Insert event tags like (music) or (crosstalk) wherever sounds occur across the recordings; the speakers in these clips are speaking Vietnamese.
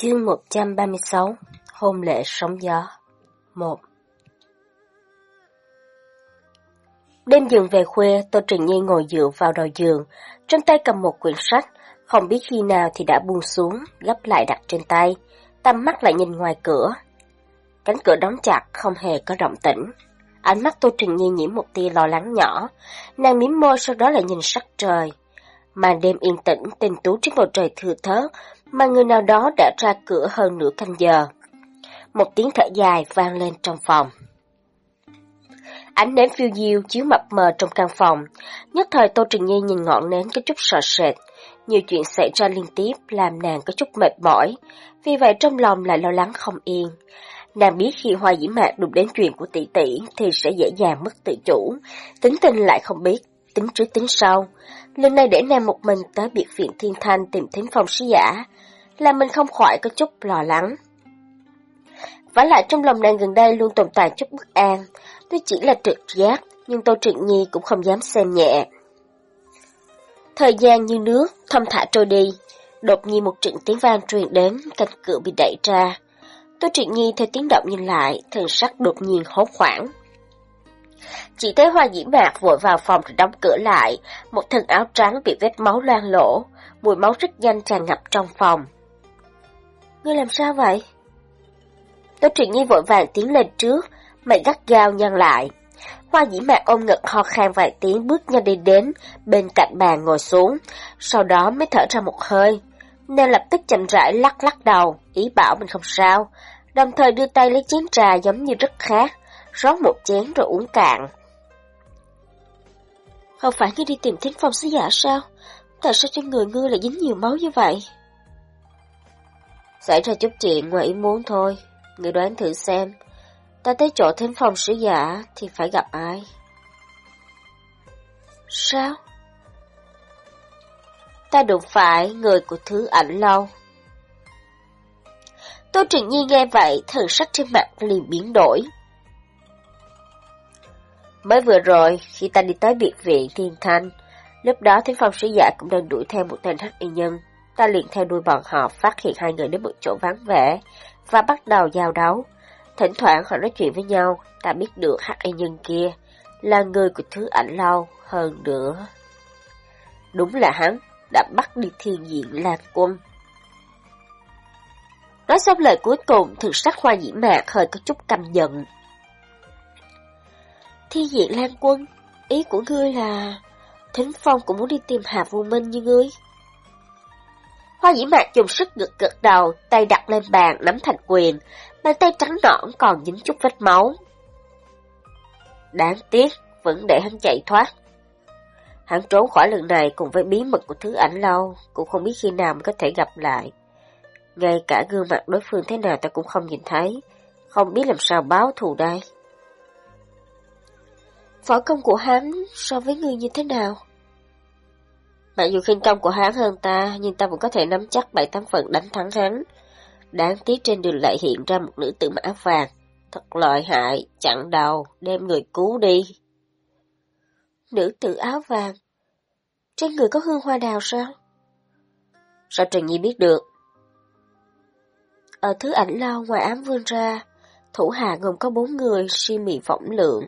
Chương 136 Hôn lễ sóng gió 1 Đêm giường về khuya, Tô Trình Nhi ngồi dựa vào đầu giường, trong tay cầm một quyển sách, không biết khi nào thì đã buông xuống, gấp lại đặt trên tay, tầm mắt lại nhìn ngoài cửa. Cánh cửa đóng chặt, không hề có động tĩnh. Ánh mắt Tô Trình Nhi nhiễm một tia lo lắng nhỏ, nàng miếm môi sau đó lại nhìn sắc trời. Màn đêm yên tĩnh, tình tú trên bầu trời thừa thớt, mà người nào đó đã ra cửa hơn nửa canh giờ. Một tiếng thở dài vang lên trong phòng. Ánh nến phiêu diêu chiếu mập mờ trong căn phòng, nhất thời Tô Trình Nhi nhìn ngọn nến có chút sợ sệt. Nhiều chuyện xảy ra liên tiếp làm nàng có chút mệt mỏi, vì vậy trong lòng lại lo lắng không yên. Nàng biết khi Hoa Dĩ Mạc đụng đến chuyện của tỷ tỷ thì sẽ dễ dàng mất tự chủ, tính tình lại không biết, tính trước tính sau. Lần này để nàng một mình tới biệt viện Thiên Thanh tìm thêm phòng sứ giả, làm mình không khỏi có chút lo lắng. Và lại trong lòng nàng gần đây luôn tồn tại chút bất an, tuy chỉ là trực giác, nhưng Tô Trịnh Nhi cũng không dám xem nhẹ. Thời gian như nước, thâm thả trôi đi, đột nhiên một trận tiếng vang truyền đến, cánh cửa bị đẩy ra. Tô Trịnh Nhi theo tiếng động nhìn lại, thần sắc đột nhiên hốt hoảng. Chỉ thấy hoa dĩ mạc vội vào phòng rồi đóng cửa lại, một thân áo trắng bị vết máu loang lỗ, mùi máu rất nhanh tràn ngập trong phòng. Ngươi làm sao vậy? Tô truyền Nhi vội vàng tiến lên trước, mày gắt gao nhăn lại. Hoa dĩ mạc ôm ngực ho khan vài tiếng bước nhanh đi đến, bên cạnh bàn ngồi xuống, sau đó mới thở ra một hơi. Nên lập tức chậm rãi lắc lắc đầu, ý bảo mình không sao, đồng thời đưa tay lấy chén trà giống như rất khác, rót một chén rồi uống cạn. Không phải ngươi đi tìm thính phong sứ giả sao? Tại sao trên người ngươi lại dính nhiều máu như vậy? Xảy ra chút chuyện ngoài ý muốn thôi, người đoán thử xem, ta tới chỗ thính phong sứ giả thì phải gặp ai? Sao? Ta đụng phải người của thứ ảnh lâu. Tô Trịnh Nhi nghe vậy, thần sắc trên mặt liền biến đổi. Mới vừa rồi, khi ta đi tới biệt viện Thiên Thanh, lúc đó thính phong sứ giả cũng đang đuổi theo một tên hắc y nhân. Ta liền theo đuôi bọn họ phát hiện hai người đến một chỗ vắng vẻ và bắt đầu giao đấu. Thỉnh thoảng họ nói chuyện với nhau, ta biết được hắc y nhân kia là người của thứ ảnh lâu hơn nữa. Đúng là hắn đã bắt đi thiên diện lạc quân. Nói xong lời cuối cùng, thực sắc hoa dĩ mạc hơi có chút căm giận. Thi diện Lan Quân, ý của ngươi là... Thính Phong cũng muốn đi tìm Hà Vô Minh như ngươi. Hoa dĩ mạc dùng sức gật gật đầu, tay đặt lên bàn nắm thành quyền, bàn tay trắng nõn còn dính chút vết máu. Đáng tiếc, vẫn để hắn chạy thoát. Hắn trốn khỏi lần này cùng với bí mật của thứ ảnh lâu, cũng không biết khi nào mới có thể gặp lại. Ngay cả gương mặt đối phương thế nào ta cũng không nhìn thấy, không biết làm sao báo thù đây. Võ công của hắn so với người như thế nào? Mặc dù khinh công của hắn hơn ta, nhưng ta vẫn có thể nắm chắc bảy tám phần đánh thắng hắn. Đáng tiếc trên đường lại hiện ra một nữ tử mặc áo vàng. Thật lợi hại, chặn đầu, đem người cứu đi. Nữ tử áo vàng? Trên người có hương hoa đào sao? Sao Trần Nhi biết được? Ở thứ ảnh lao ngoài ám vương ra, thủ hạ gồm có bốn người si mị võng lượng.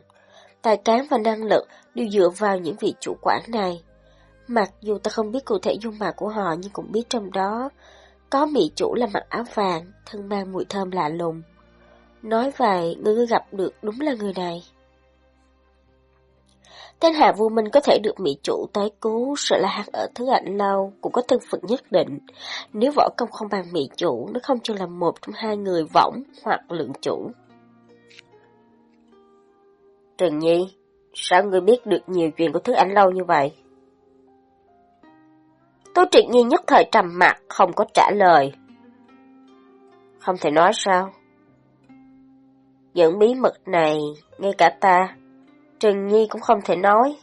Tài cán và năng lực đều dựa vào những vị chủ quản này. Mặc dù ta không biết cụ thể dung mạo của họ nhưng cũng biết trong đó có mỹ chủ là mặc áo vàng, thân mang mùi thơm lạ lùng. Nói vậy, ngươi gặp được đúng là người này. Tên hạ Vô Minh có thể được mỹ chủ tới cứu, sợ là hắn ở thứ ảnh lâu, cũng có thân phận nhất định. Nếu võ công không bằng mỹ chủ, nó không cho là một trong hai người võng hoặc lượng chủ. Trần Nhi, sao ngươi biết được nhiều chuyện của thứ ảnh lâu như vậy? Tô Trịnh Nhi nhất thời trầm mặt, không có trả lời. Không thể nói sao? Những bí mật này, ngay cả ta, Trần Nhi cũng không thể nói.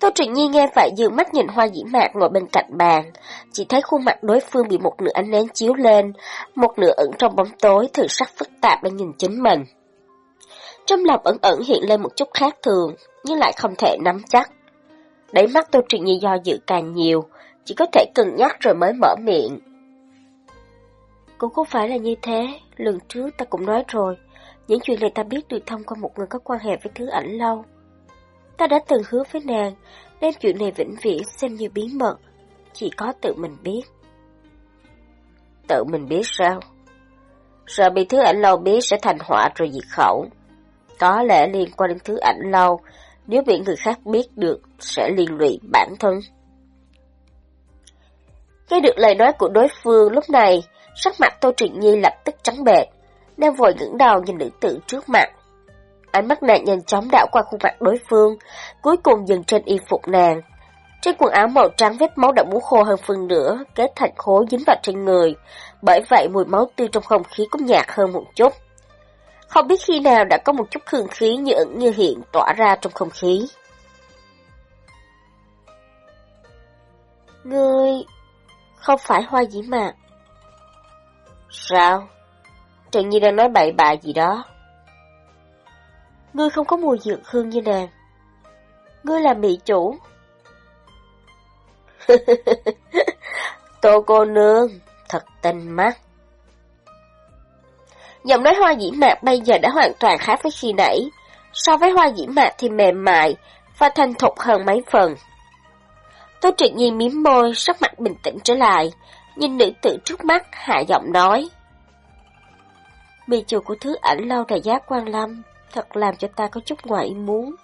Tô Trịnh Nhi nghe vậy dường mắt nhìn hoa dĩ mạc ngồi bên cạnh bàn, chỉ thấy khuôn mặt đối phương bị một nửa ánh nến chiếu lên, một nửa ẩn trong bóng tối, thử sắc phức tạp đang nhìn chính mình. Trong lòng ẩn ẩn hiện lên một chút khác thường, nhưng lại không thể nắm chắc. Đáy mắt Tô Trịnh Nhi do dự càng nhiều, chỉ có thể cân nhắc rồi mới mở miệng. Cũng không phải là như thế, lần trước ta cũng nói rồi, những chuyện này ta biết được thông qua một người có quan hệ với thứ ảnh lâu. Ta đã từng hứa với nàng, đem chuyện này vĩnh viễn xem như bí mật, chỉ có tự mình biết. Tự mình biết sao? Sợ bị thứ ảnh lâu biết sẽ thành họa rồi diệt khẩu. Có lẽ liên quan đến thứ ảnh lâu, nếu bị người khác biết được sẽ liên lụy bản thân. Nghe được lời nói của đối phương lúc này, sắc mặt Tô Trịnh Nhi lập tức trắng bệch, đang vội ngẩng đầu nhìn nữ tử trước mặt. Ánh mắt nàng nhanh chóng đảo qua khuôn mặt đối phương, cuối cùng dừng trên y phục nàng. Trên quần áo màu trắng vết máu đã muốn khô hơn phần nữa, kết thành khối dính vào trên người, bởi vậy mùi máu tươi trong không khí cũng nhạt hơn một chút. Không biết khi nào đã có một chút hương khí như ẩn như hiện tỏa ra trong không khí. Ngươi không phải hoa dĩ mạc. Sao? Trần Nhi đang nói bậy bạ gì đó. Ngươi không có mùi dược hương như nàng. Ngươi là mỹ chủ. (laughs) Tô cô nương, thật tinh mắt. Giọng nói hoa dĩ mạc bây giờ đã hoàn toàn khác với khi nãy. So với hoa dĩ mạc thì mềm mại và thành thục hơn mấy phần. Tô Trịnh Nhi miếm môi, sắc mặt bình tĩnh trở lại, nhìn nữ tử trước mắt, hạ giọng nói. Mì chủ của thứ ảnh lâu đại giác quan lâm, thật làm cho ta có chút ngoài ý muốn.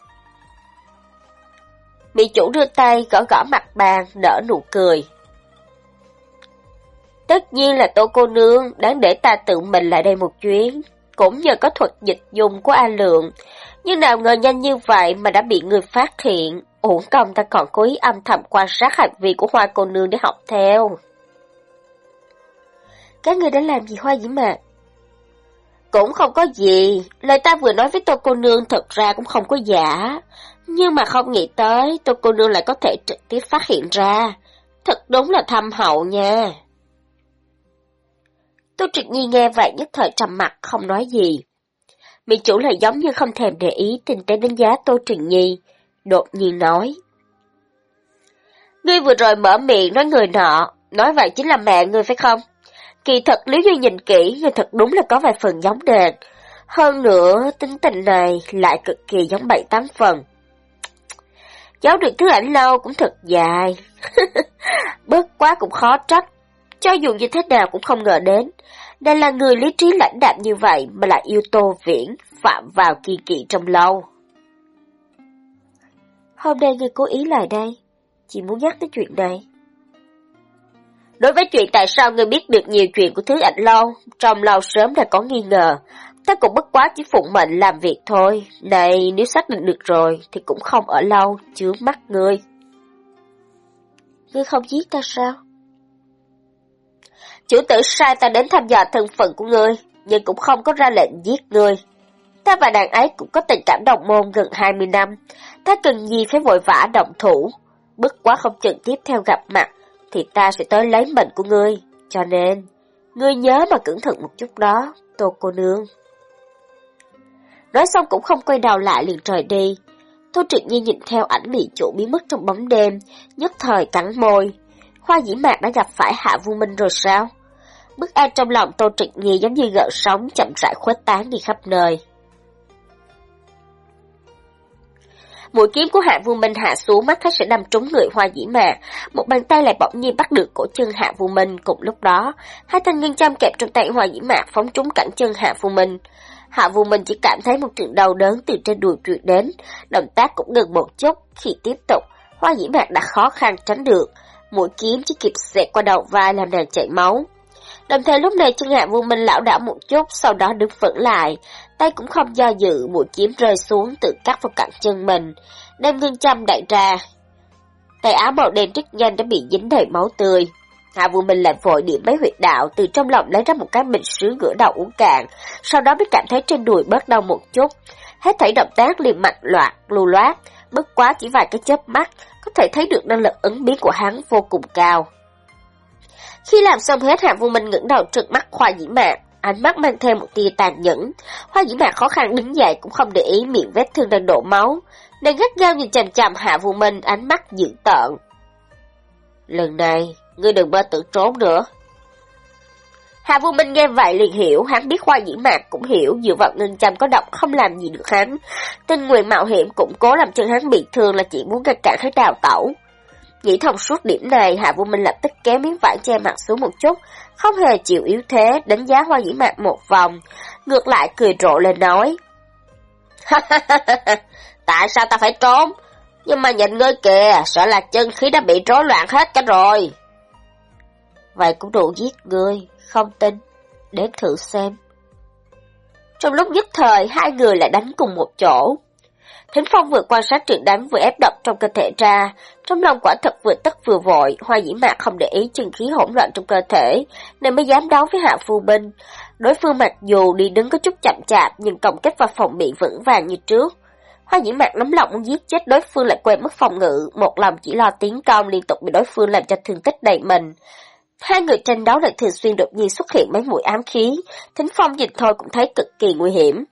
Mỹ chủ đưa tay gõ gõ mặt bàn, đỡ nụ cười. Tất nhiên là tô cô nương, đáng để ta tự mình lại đây một chuyến. Cũng nhờ có thuật dịch dùng của A Lượng, nhưng nào ngờ nhanh như vậy mà đã bị người phát hiện. Uổng công ta còn cố ý âm thầm quan sát hành vi của hoa cô nương để học theo. Các người đã làm gì hoa dĩ mà Cũng không có gì, lời ta vừa nói với tô cô nương thật ra cũng không có giả. Nhưng mà không nghĩ tới tô cô nương lại có thể trực tiếp phát hiện ra. Thật đúng là thâm hậu nha. Tô trực Nhi nghe vậy nhất thời trầm mặt không nói gì. Mỹ chủ lại giống như không thèm để ý tình tế đánh giá Tô Trịnh Nhi, đột nhiên nói. Ngươi vừa rồi mở miệng nói người nọ, nói vậy chính là mẹ ngươi phải không? Kỳ thật nếu như nhìn kỹ, ngươi thật đúng là có vài phần giống đền. Hơn nữa, tính tình này lại cực kỳ giống bảy tám phần. Giáo được thứ ảnh lâu cũng thật dài. (laughs) Bớt quá cũng khó trách. Cho dù như thế nào cũng không ngờ đến. Đây là người lý trí lãnh đạm như vậy mà lại yêu tô viễn, phạm vào kỳ kỵ trong lâu. Hôm nay ngươi cố ý lại đây, chỉ muốn nhắc tới chuyện này. Đối với chuyện tại sao ngươi biết được nhiều chuyện của thứ ảnh lâu, trong lâu sớm đã có nghi ngờ. Ta cũng bất quá chỉ phụng mệnh làm việc thôi. Này, nếu xác định được rồi, thì cũng không ở lâu, chứa mắt ngươi. Ngươi không giết ta sao? Chủ tử sai ta đến thăm dò thân phận của ngươi, nhưng cũng không có ra lệnh giết ngươi. Ta và đàn ấy cũng có tình cảm đồng môn gần 20 năm, ta cần gì phải vội vã động thủ. Bất quá không chừng tiếp theo gặp mặt, thì ta sẽ tới lấy mệnh của ngươi. Cho nên, ngươi nhớ mà cẩn thận một chút đó, tô cô nương. Nói xong cũng không quay đầu lại liền trời đi. Thôi Triệt Nhi nhìn theo ảnh bị chủ biến mất trong bóng đêm, nhất thời cắn môi. Hoa dĩ mạc đã gặp phải Hạ Vu Minh rồi sao? Bức an trong lòng Tô Trịnh Nhi giống như gợn sóng chậm rãi khuếch tán đi khắp nơi. Mũi kiếm của Hạ Vu Minh hạ xuống mắt thấy sẽ đâm trúng người Hoa Dĩ Mạc, một bàn tay lại bỗng nhiên bắt được cổ chân Hạ Vu Minh. Cùng lúc đó, hai thanh ngân châm kẹp trong tay Hoa Dĩ Mạc phóng trúng cẳng chân Hạ Vu Minh. Hạ Vu Minh chỉ cảm thấy một trận đau đớn từ trên đùi truyền đến, động tác cũng ngừng một chút, khi tiếp tục, Hoa Dĩ Mạc đã khó khăn tránh được, mũi kiếm chỉ kịp xẹt qua đầu vai làm nàng chảy máu. Đồng thời lúc này chân hạ vu minh lão đảo một chút, sau đó đứng vững lại, tay cũng không do dự, mũi kiếm rơi xuống tự cắt vào cẳng chân mình, đem ngân châm đại ra. Tay áo màu đen rất nhanh đã bị dính đầy máu tươi. Hạ vu minh lại vội điểm mấy huyệt đạo, từ trong lòng lấy ra một cái bình sứ ngửa đầu uống cạn, sau đó mới cảm thấy trên đùi bớt đau một chút. Hết thảy động tác liền mạch loạt, lù loát, bất quá chỉ vài cái chớp mắt, có thể thấy được năng lực ứng biến của hắn vô cùng cao. Khi làm xong hết Hạ Vô Minh ngẩng đầu trực mắt Hoa Dĩ Mạc, ánh mắt mang thêm một tia tàn nhẫn. Hoa Dĩ Mạc khó khăn đứng dậy cũng không để ý miệng vết thương đang đổ máu. Nàng gắt gao nhìn chằm chằm Hạ Vô Minh ánh mắt dữ tợn. Lần này, ngươi đừng mơ tự trốn nữa. hạ Vô Minh nghe vậy liền hiểu, hắn biết Hoa Dĩ Mạc cũng hiểu, dựa vào ngân châm có độc không làm gì được hắn. Tình nguyện mạo hiểm cũng cố làm chân hắn bị thương là chỉ muốn ngăn cản hắn đào tẩu. Nghĩ thông suốt điểm này, Hạ Vô Minh lập tức kéo miếng vải che mặt xuống một chút, không hề chịu yếu thế, đánh giá Hoa Dĩ Mạc một vòng, ngược lại cười rộ lên nói. (laughs) Tại sao ta phải trốn? Nhưng mà nhìn ngươi kìa, sợ là chân khí đã bị rối loạn hết cả rồi. Vậy cũng đủ giết ngươi, không tin, đến thử xem. Trong lúc nhất thời, hai người lại đánh cùng một chỗ. Thính Phong vừa quan sát trận đánh vừa ép độc trong cơ thể ra, trong lòng quả thật vừa tức vừa vội, hoa dĩ mạc không để ý chân khí hỗn loạn trong cơ thể, nên mới dám đấu với hạ phu binh. Đối phương mặc dù đi đứng có chút chậm chạp nhưng công kích và phòng bị vững vàng như trước. Hoa dĩ mạc nắm lòng muốn giết chết đối phương lại quên mất phòng ngự, một lòng chỉ lo tiến công liên tục bị đối phương làm cho thương tích đầy mình. Hai người tranh đấu lại thường xuyên đột nhiên xuất hiện mấy mũi ám khí, Thính Phong nhìn thôi cũng thấy cực kỳ nguy hiểm.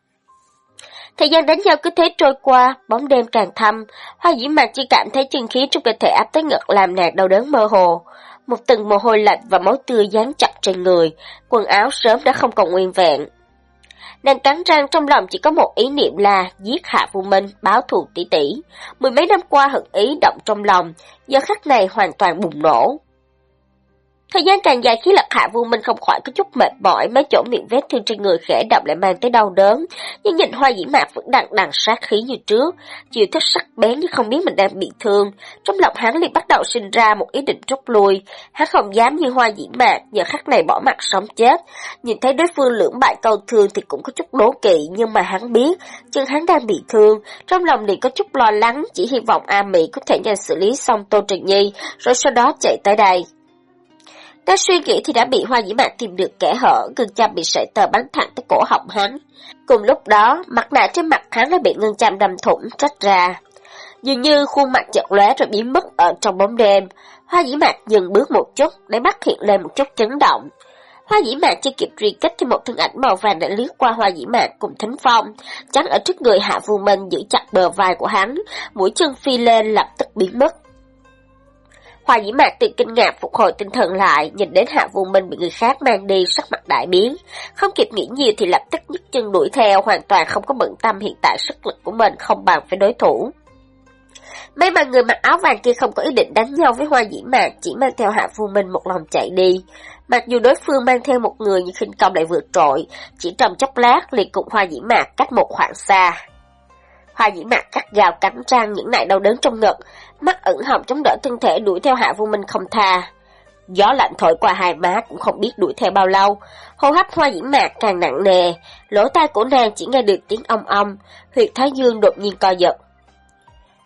Thời gian đánh nhau cứ thế trôi qua, bóng đêm càng thâm, hoa dĩ mạc chỉ cảm thấy chân khí trong cơ thể áp tới ngực làm nàng đau đớn mơ hồ. Một từng mồ hôi lạnh và máu tươi dán chặt trên người, quần áo sớm đã không còn nguyên vẹn. Nàng cắn răng trong lòng chỉ có một ý niệm là giết Hạ Vô Minh, báo thù tỷ tỷ. Mười mấy năm qua hận ý động trong lòng, giờ khắc này hoàn toàn bùng nổ. Thời gian càng dài khí lực hạ vô minh không khỏi có chút mệt mỏi, mấy chỗ miệng vết thương trên người khẽ động lại mang tới đau đớn. Nhưng nhìn hoa dĩ mạc vẫn đang đằng sát khí như trước, chiều thức sắc bén như không biết mình đang bị thương. Trong lòng hắn liền bắt đầu sinh ra một ý định rút lui. Hắn không dám như hoa dĩ mạc, giờ khắc này bỏ mặt sống chết. Nhìn thấy đối phương lưỡng bại câu thương thì cũng có chút đố kỵ, nhưng mà hắn biết, chân hắn đang bị thương. Trong lòng liền có chút lo lắng, chỉ hy vọng A Mỹ có thể nhanh xử lý xong Tô Trần Nhi, rồi sau đó chạy tới đây. Đang suy nghĩ thì đã bị hoa dĩ mạn tìm được kẻ hở, ngân chăm bị sợi tờ bắn thẳng tới cổ họng hắn. Cùng lúc đó, mặt nạ trên mặt hắn đã bị ngân chăm đâm thủng, rách ra. Dường như khuôn mặt chợt lóe rồi biến mất ở trong bóng đêm. Hoa dĩ mạn dừng bước một chút, để mắt hiện lên một chút chấn động. Hoa dĩ mạn chưa kịp truy kích thì một thân ảnh màu vàng đã lướt qua hoa dĩ mạn cùng thính phong, chắn ở trước người hạ vu minh giữ chặt bờ vai của hắn, mũi chân phi lên lập tức biến mất. Hoa dĩ mạc từ kinh ngạc phục hồi tinh thần lại, nhìn đến hạ vô minh bị người khác mang đi, sắc mặt đại biến. Không kịp nghĩ nhiều thì lập tức nhấc chân đuổi theo, hoàn toàn không có bận tâm hiện tại sức lực của mình không bằng với đối thủ. Mấy mà người mặc áo vàng kia không có ý định đánh nhau với hoa dĩ mạc, chỉ mang theo hạ vô minh một lòng chạy đi. Mặc dù đối phương mang theo một người nhưng khinh công lại vượt trội, chỉ trong chốc lát liền cùng hoa dĩ mạc cách một khoảng xa. Hoa dĩ mạc cắt gào cắn răng những nại đau đớn trong ngực, mắt ẩn hồng chống đỡ thân thể đuổi theo Hạ Vô Minh không tha. Gió lạnh thổi qua hai má cũng không biết đuổi theo bao lâu, hô hấp hoa diễm mạc càng nặng nề, lỗ tai của nàng chỉ nghe được tiếng ong ong, huyệt thái dương đột nhiên co giật.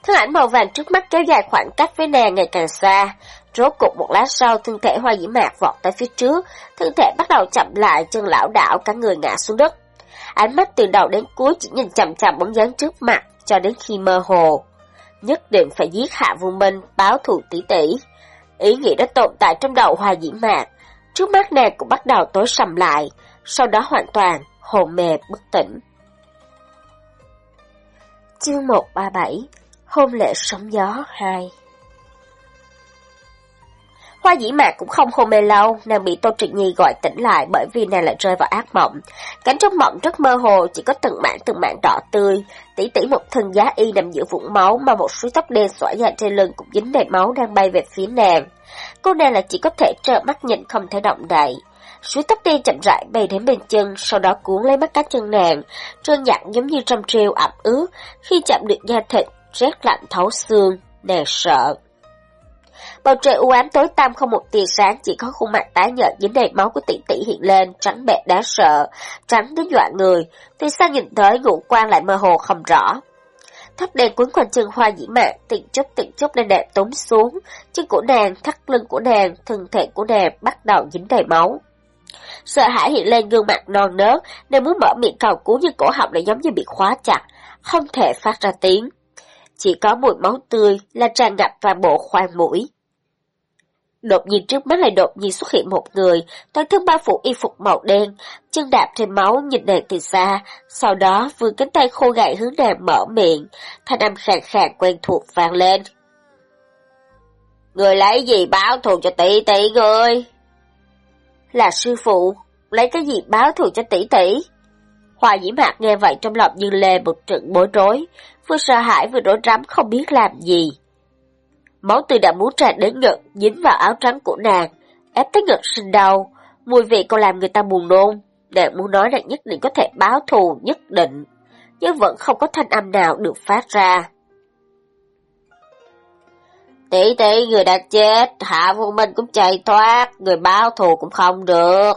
Thân ảnh màu vàng trước mắt kéo dài khoảng cách với nàng ngày càng xa, rốt cục một lát sau thân thể hoa diễm mạc vọt tới phía trước, thân thể bắt đầu chậm lại, chân lão đảo cả người ngã xuống đất. Ánh mắt từ đầu đến cuối chỉ nhìn chằm chằm bóng dáng trước mặt cho đến khi mơ hồ nhất định phải giết Hạ Vô Minh, báo thù tỷ tỷ. Ý nghĩ đã tồn tại trong đầu Hoa Dĩ Mạc, trước mắt nàng cũng bắt đầu tối sầm lại, sau đó hoàn toàn hồn mê bất tỉnh. Chương 137 Hôn lễ sóng gió 2 Hoa dĩ mạc cũng không hôn mê lâu, nàng bị Tô Trịnh Nhi gọi tỉnh lại bởi vì nàng lại rơi vào ác mộng. Cảnh trong mộng rất mơ hồ, chỉ có từng mảng từng mảng đỏ tươi, tỉ tỉ một thân giá y nằm giữa vũng máu mà một suối tóc đen xõa dài trên lưng cũng dính đầy máu đang bay về phía nàng. Cô nàng là chỉ có thể trợn mắt nhìn không thể động đậy. Suối tóc đen chậm rãi bay đến bên chân, sau đó cuốn lấy mắt cá chân nàng, trơn nhẵn giống như trong treo ẩm ướt, khi chạm được da thịt, rét lạnh thấu xương, nàng sợ. Bầu trời u ám tối tăm không một tia sáng, chỉ có khuôn mặt tái nhợt dính đầy máu của tỷ tỷ hiện lên, trắng bệ đáng sợ, trắng đến dọa người. Từ xa nhìn tới ngũ quan lại mơ hồ không rõ. Thấp đèn quấn quanh chân hoa dĩ mạn, tiện chút tiện chút lên đệm tốn xuống, chân của nàng, thắt lưng của nàng, thân thể của nàng bắt đầu dính đầy máu. Sợ hãi hiện lên gương mặt non nớt, nàng muốn mở miệng cầu cứu nhưng cổ họng lại giống như bị khóa chặt, không thể phát ra tiếng. Chỉ có mùi máu tươi là tràn ngập toàn bộ khoang mũi. Đột nhiên trước mắt lại đột nhiên xuất hiện một người, toàn thân bao phủ y phục màu đen, chân đạp trên máu nhìn nàng từ xa, sau đó vươn cánh tay khô gầy hướng nàng mở miệng, thanh âm khàn khàn quen thuộc vang lên. Người lấy gì báo thù cho tỷ tỷ người? Là sư phụ, lấy cái gì báo thù cho tỷ tỷ? Hoa dĩ mạc nghe vậy trong lòng như lê một trận bối rối, vừa sợ hãi vừa rối rắm không biết làm gì. Máu tươi đã muốn tràn đến ngực, dính vào áo trắng của nàng, ép tới ngực sinh đau, mùi vị còn làm người ta buồn nôn. Nàng muốn nói rằng nhất định có thể báo thù nhất định, nhưng vẫn không có thanh âm nào được phát ra. Tỷ tỷ người đã chết, Hạ Vô Minh cũng chạy thoát, người báo thù cũng không được.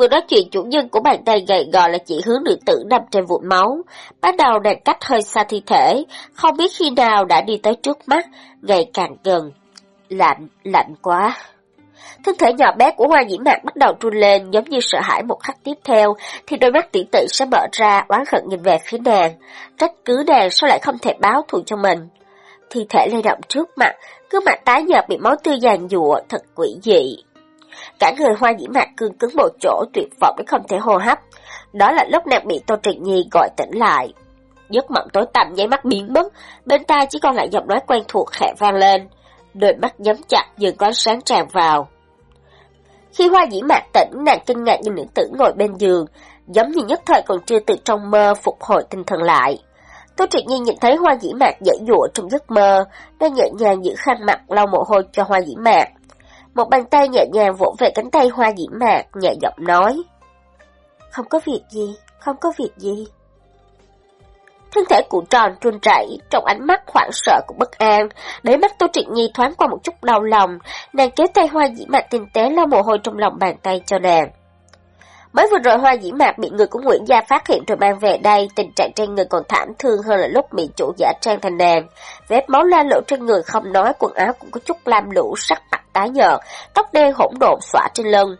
Vừa nói chuyện chủ nhân của bàn tay gầy gò là chỉ hướng nữ tử nằm trên vụn máu. bắt đầu nàng cách hơi xa thi thể, không biết khi nào đã đi tới trước mắt, ngày càng gần. Lạnh, lạnh quá. Thân thể nhỏ bé của hoa nhiễm mạc bắt đầu run lên giống như sợ hãi một khắc tiếp theo, thì đôi mắt tỉ tỷ sẽ mở ra oán hận nhìn về phía nàng. Trách cứ nàng sao lại không thể báo thù cho mình. Thi thể lay động trước mặt, cứ mặt tái nhợt bị máu tươi giàn dụa, thật quỷ dị. Cả người hoa dĩ mạc cương cứng một chỗ tuyệt vọng đến không thể hô hấp. Đó là lúc nàng bị Tô Trịnh Nhi gọi tỉnh lại. Giấc mộng tối tăm nháy mắt biến mất, bên tai chỉ còn lại giọng nói quen thuộc khẽ vang lên. Đôi mắt nhắm chặt dường có sáng tràn vào. Khi hoa dĩ mạc tỉnh, nàng kinh ngạc nhìn nữ tử ngồi bên giường, giống như nhất thời còn chưa từ trong mơ phục hồi tinh thần lại. Tô Triệt Nhi nhìn thấy hoa dĩ mạc dãy dụa trong giấc mơ, đang nhẹ nhàng giữ khăn mặt lau mồ hôi cho hoa dĩ mạc. Một bàn tay nhẹ nhàng vỗ về cánh tay hoa dĩ mạc, nhẹ giọng nói. Không có việc gì, không có việc gì. Thân thể cụ tròn run rẩy, trong ánh mắt hoảng sợ của bất an, để mắt Tô Trịnh Nhi thoáng qua một chút đau lòng, nàng kéo tay hoa dĩ mạc tinh tế lau mồ hôi trong lòng bàn tay cho nàng. Mới vừa rồi hoa dĩ mạc bị người của Nguyễn Gia phát hiện rồi mang về đây, tình trạng trên người còn thảm thương hơn là lúc bị chủ giả trang thành nàng. Vết máu la lộ trên người không nói, quần áo cũng có chút lam lũ, sắc mặt tái nhợt, tóc đen hỗn độn xõa trên lưng.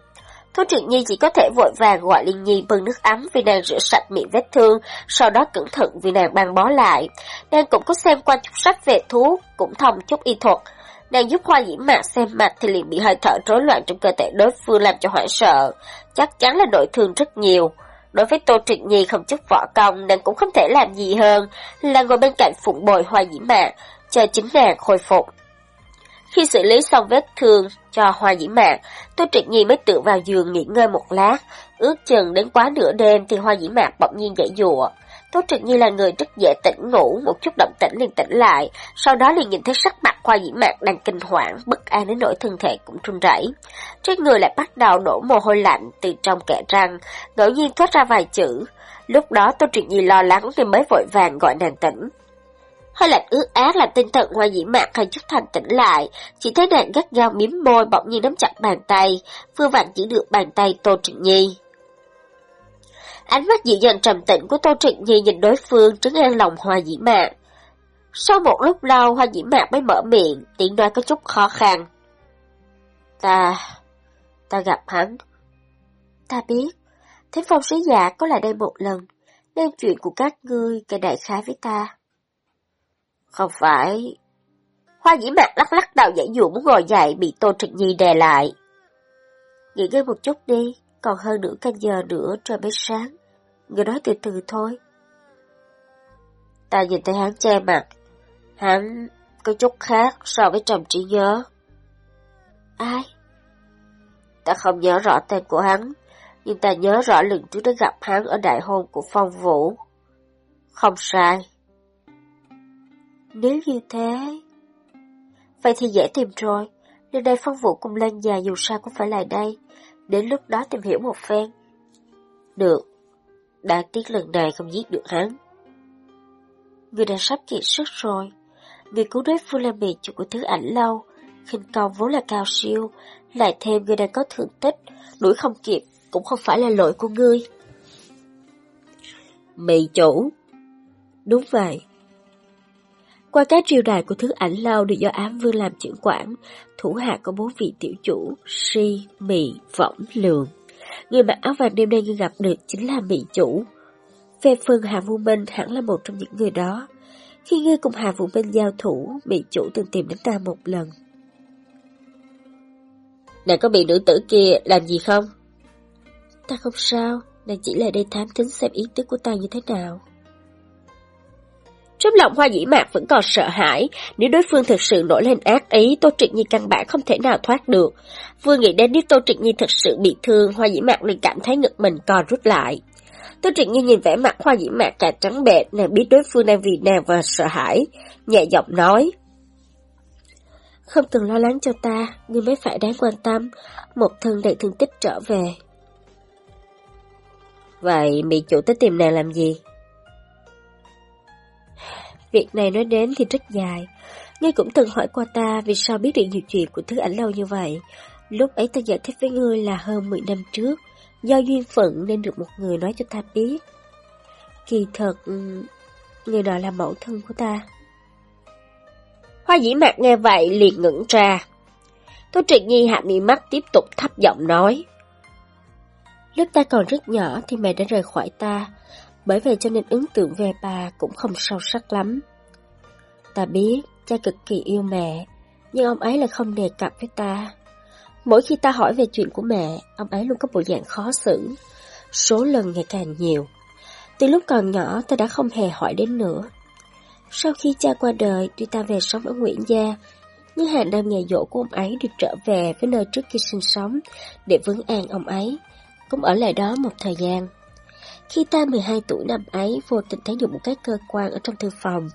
Thôi Truyện Nhi chỉ có thể vội vàng gọi Liên Nhi bưng nước ấm vì nàng rửa sạch miệng vết thương, sau đó cẩn thận vì nàng băng bó lại. Nàng cũng có xem qua chút sách về thuốc, cũng thông chút y thuật. Nàng giúp hoa diễm mạc xem mạch thì liền bị hơi thở rối loạn trong cơ thể đối phương làm cho hoảng sợ. Chắc chắn là nội thương rất nhiều. Đối với Tô Triệt Nhi không chút võ công, nàng cũng không thể làm gì hơn là ngồi bên cạnh phụng bồi hoa diễm mạc, chờ chính nàng khôi phục. Khi xử lý xong vết thương cho hoa dĩ mạc, Tô Triệt Nhi mới tự vào giường nghỉ ngơi một lát. Ước chừng đến quá nửa đêm thì hoa dĩ mạc bỗng nhiên dậy dụa. Tô Trực Nhi là người rất dễ tỉnh ngủ, một chút động tĩnh liền tỉnh lại, sau đó liền nhìn thấy sắc mặt hoa dĩ mạc đang kinh hoàng, bất an đến nỗi thân thể cũng run rẩy. Trên người lại bắt đầu đổ mồ hôi lạnh từ trong kẽ răng, ngẫu nhiên thoát ra vài chữ. Lúc đó Tô Trực Nhi lo lắng nên mới vội vàng gọi nàng tỉnh. Hơi lạnh ướt át làm tinh thần hoa dĩ mạc hơi chút thành tỉnh lại, chỉ thấy nàng gắt gao miếm môi bỗng nhiên nắm chặt bàn tay, vừa vặn chỉ được bàn tay Tô Trực Nhi. Ánh mắt dịu dàng trầm tĩnh của Tô Trịnh Nhi nhìn đối phương trấn an lòng hoa dĩ mạc. Sau một lúc lâu hoa dĩ mạc mới mở miệng, tiếng nói có chút khó khăn. Ta... ta gặp hắn. Ta biết, Thế phong sứ giả có lại đây một lần, nên chuyện của các ngươi kể đại khái với ta. Không phải... Hoa dĩ mạc lắc lắc đầu giải dụ muốn ngồi dậy bị Tô Trịnh Nhi đè lại. Nghỉ ngơi một chút đi, còn hơn nửa canh giờ nữa trời mới sáng. Người nói từ từ thôi. Ta nhìn thấy hắn che mặt. Hắn có chút khác so với Trầm Trí Nhớ. Ai? Ta không nhớ rõ tên của hắn, nhưng ta nhớ rõ lần trước đã gặp hắn ở đại hôn của Phong Vũ. Không sai. Nếu như thế... Vậy thì dễ tìm rồi. Nơi đây phong Vũ cùng lên nhà dù sao cũng phải lại đây. Đến lúc đó tìm hiểu một phen. Được. Đáng tiếc lần này không giết được hắn. Người đã sắp kiệt sức rồi. Việc cứu đối phương là mì chủ của thứ ảnh lâu. khinh công vốn là cao siêu. Lại thêm người đang có thương tích. Đuổi không kịp cũng không phải là lỗi của ngươi. Mị chủ. Đúng vậy. Qua các triều đại của thứ ảnh lâu được do ám vương làm trưởng quản, thủ hạ có bốn vị tiểu chủ, si, mị, võng, lường. Người mặc áo vàng đêm nay ngươi gặp được chính là mị chủ. Về phần Hà Vũ Minh hẳn là một trong những người đó. Khi ngươi cùng Hà Vũ Minh giao thủ, mị chủ từng tìm đến ta một lần. Nàng có bị nữ tử kia làm gì không? Ta không sao, nàng chỉ là đây thám thính xem ý tứ của ta như thế nào. Trong lòng hoa dĩ mạc vẫn còn sợ hãi, nếu đối phương thực sự nổi lên ác ý, Tô Trịnh Nhi căn bản không thể nào thoát được. Vừa nghĩ đến nếu Tô Trịnh Nhi thực sự bị thương, hoa dĩ mạc liền cảm thấy ngực mình còn rút lại. Tô Trịnh Nhi nhìn vẻ mặt hoa dĩ mạc cả trắng bệch, nàng biết đối phương đang vì nàng và sợ hãi, nhẹ giọng nói. Không từng lo lắng cho ta, nhưng mới phải đáng quan tâm, một thân đầy thương tích trở về. Vậy mỹ chủ tới tìm nàng làm gì? Việc này nói đến thì rất dài. Ngươi cũng từng hỏi qua ta vì sao biết được nhiều chuyện của Thứ Ảnh lâu như vậy. Lúc ấy ta giải thích với ngươi là hơn 10 năm trước, do duyên phận nên được một người nói cho ta biết. Kỳ thật, người đó là mẫu thân của ta. Hoa dĩ mạc nghe vậy liền ngẩn ra. Tô Trịnh Nhi hạ mi mắt tiếp tục thấp giọng nói. Lúc ta còn rất nhỏ thì mẹ đã rời khỏi ta, bởi vậy cho nên ấn tượng về bà cũng không sâu sắc lắm. Ta biết cha cực kỳ yêu mẹ, nhưng ông ấy lại không đề cập với ta. Mỗi khi ta hỏi về chuyện của mẹ, ông ấy luôn có bộ dạng khó xử, số lần ngày càng nhiều. Từ lúc còn nhỏ ta đã không hề hỏi đến nữa. Sau khi cha qua đời, tuy ta về sống ở Nguyễn Gia, nhưng hàng năm ngày dỗ của ông ấy được trở về với nơi trước khi sinh sống để vững an ông ấy, cũng ở lại đó một thời gian. Khi ta 12 tuổi năm ấy, vô tình thấy được một cái cơ quan ở trong thư phòng.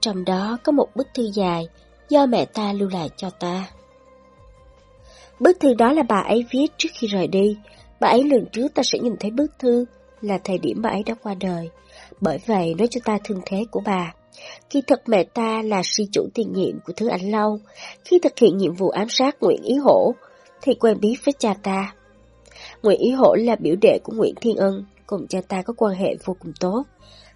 Trong đó có một bức thư dài do mẹ ta lưu lại cho ta. Bức thư đó là bà ấy viết trước khi rời đi. Bà ấy lần trước ta sẽ nhìn thấy bức thư là thời điểm bà ấy đã qua đời. Bởi vậy nói cho ta thương thế của bà. Khi thật mẹ ta là si chủ tiền nhiệm của Thứ Ảnh Lâu. Khi thực hiện nhiệm vụ ám sát Nguyễn Ý Hổ, thì quen biết với cha ta. Nguyễn Ý Hổ là biểu đệ của Nguyễn Thiên Ân, cùng cha ta có quan hệ vô cùng tốt.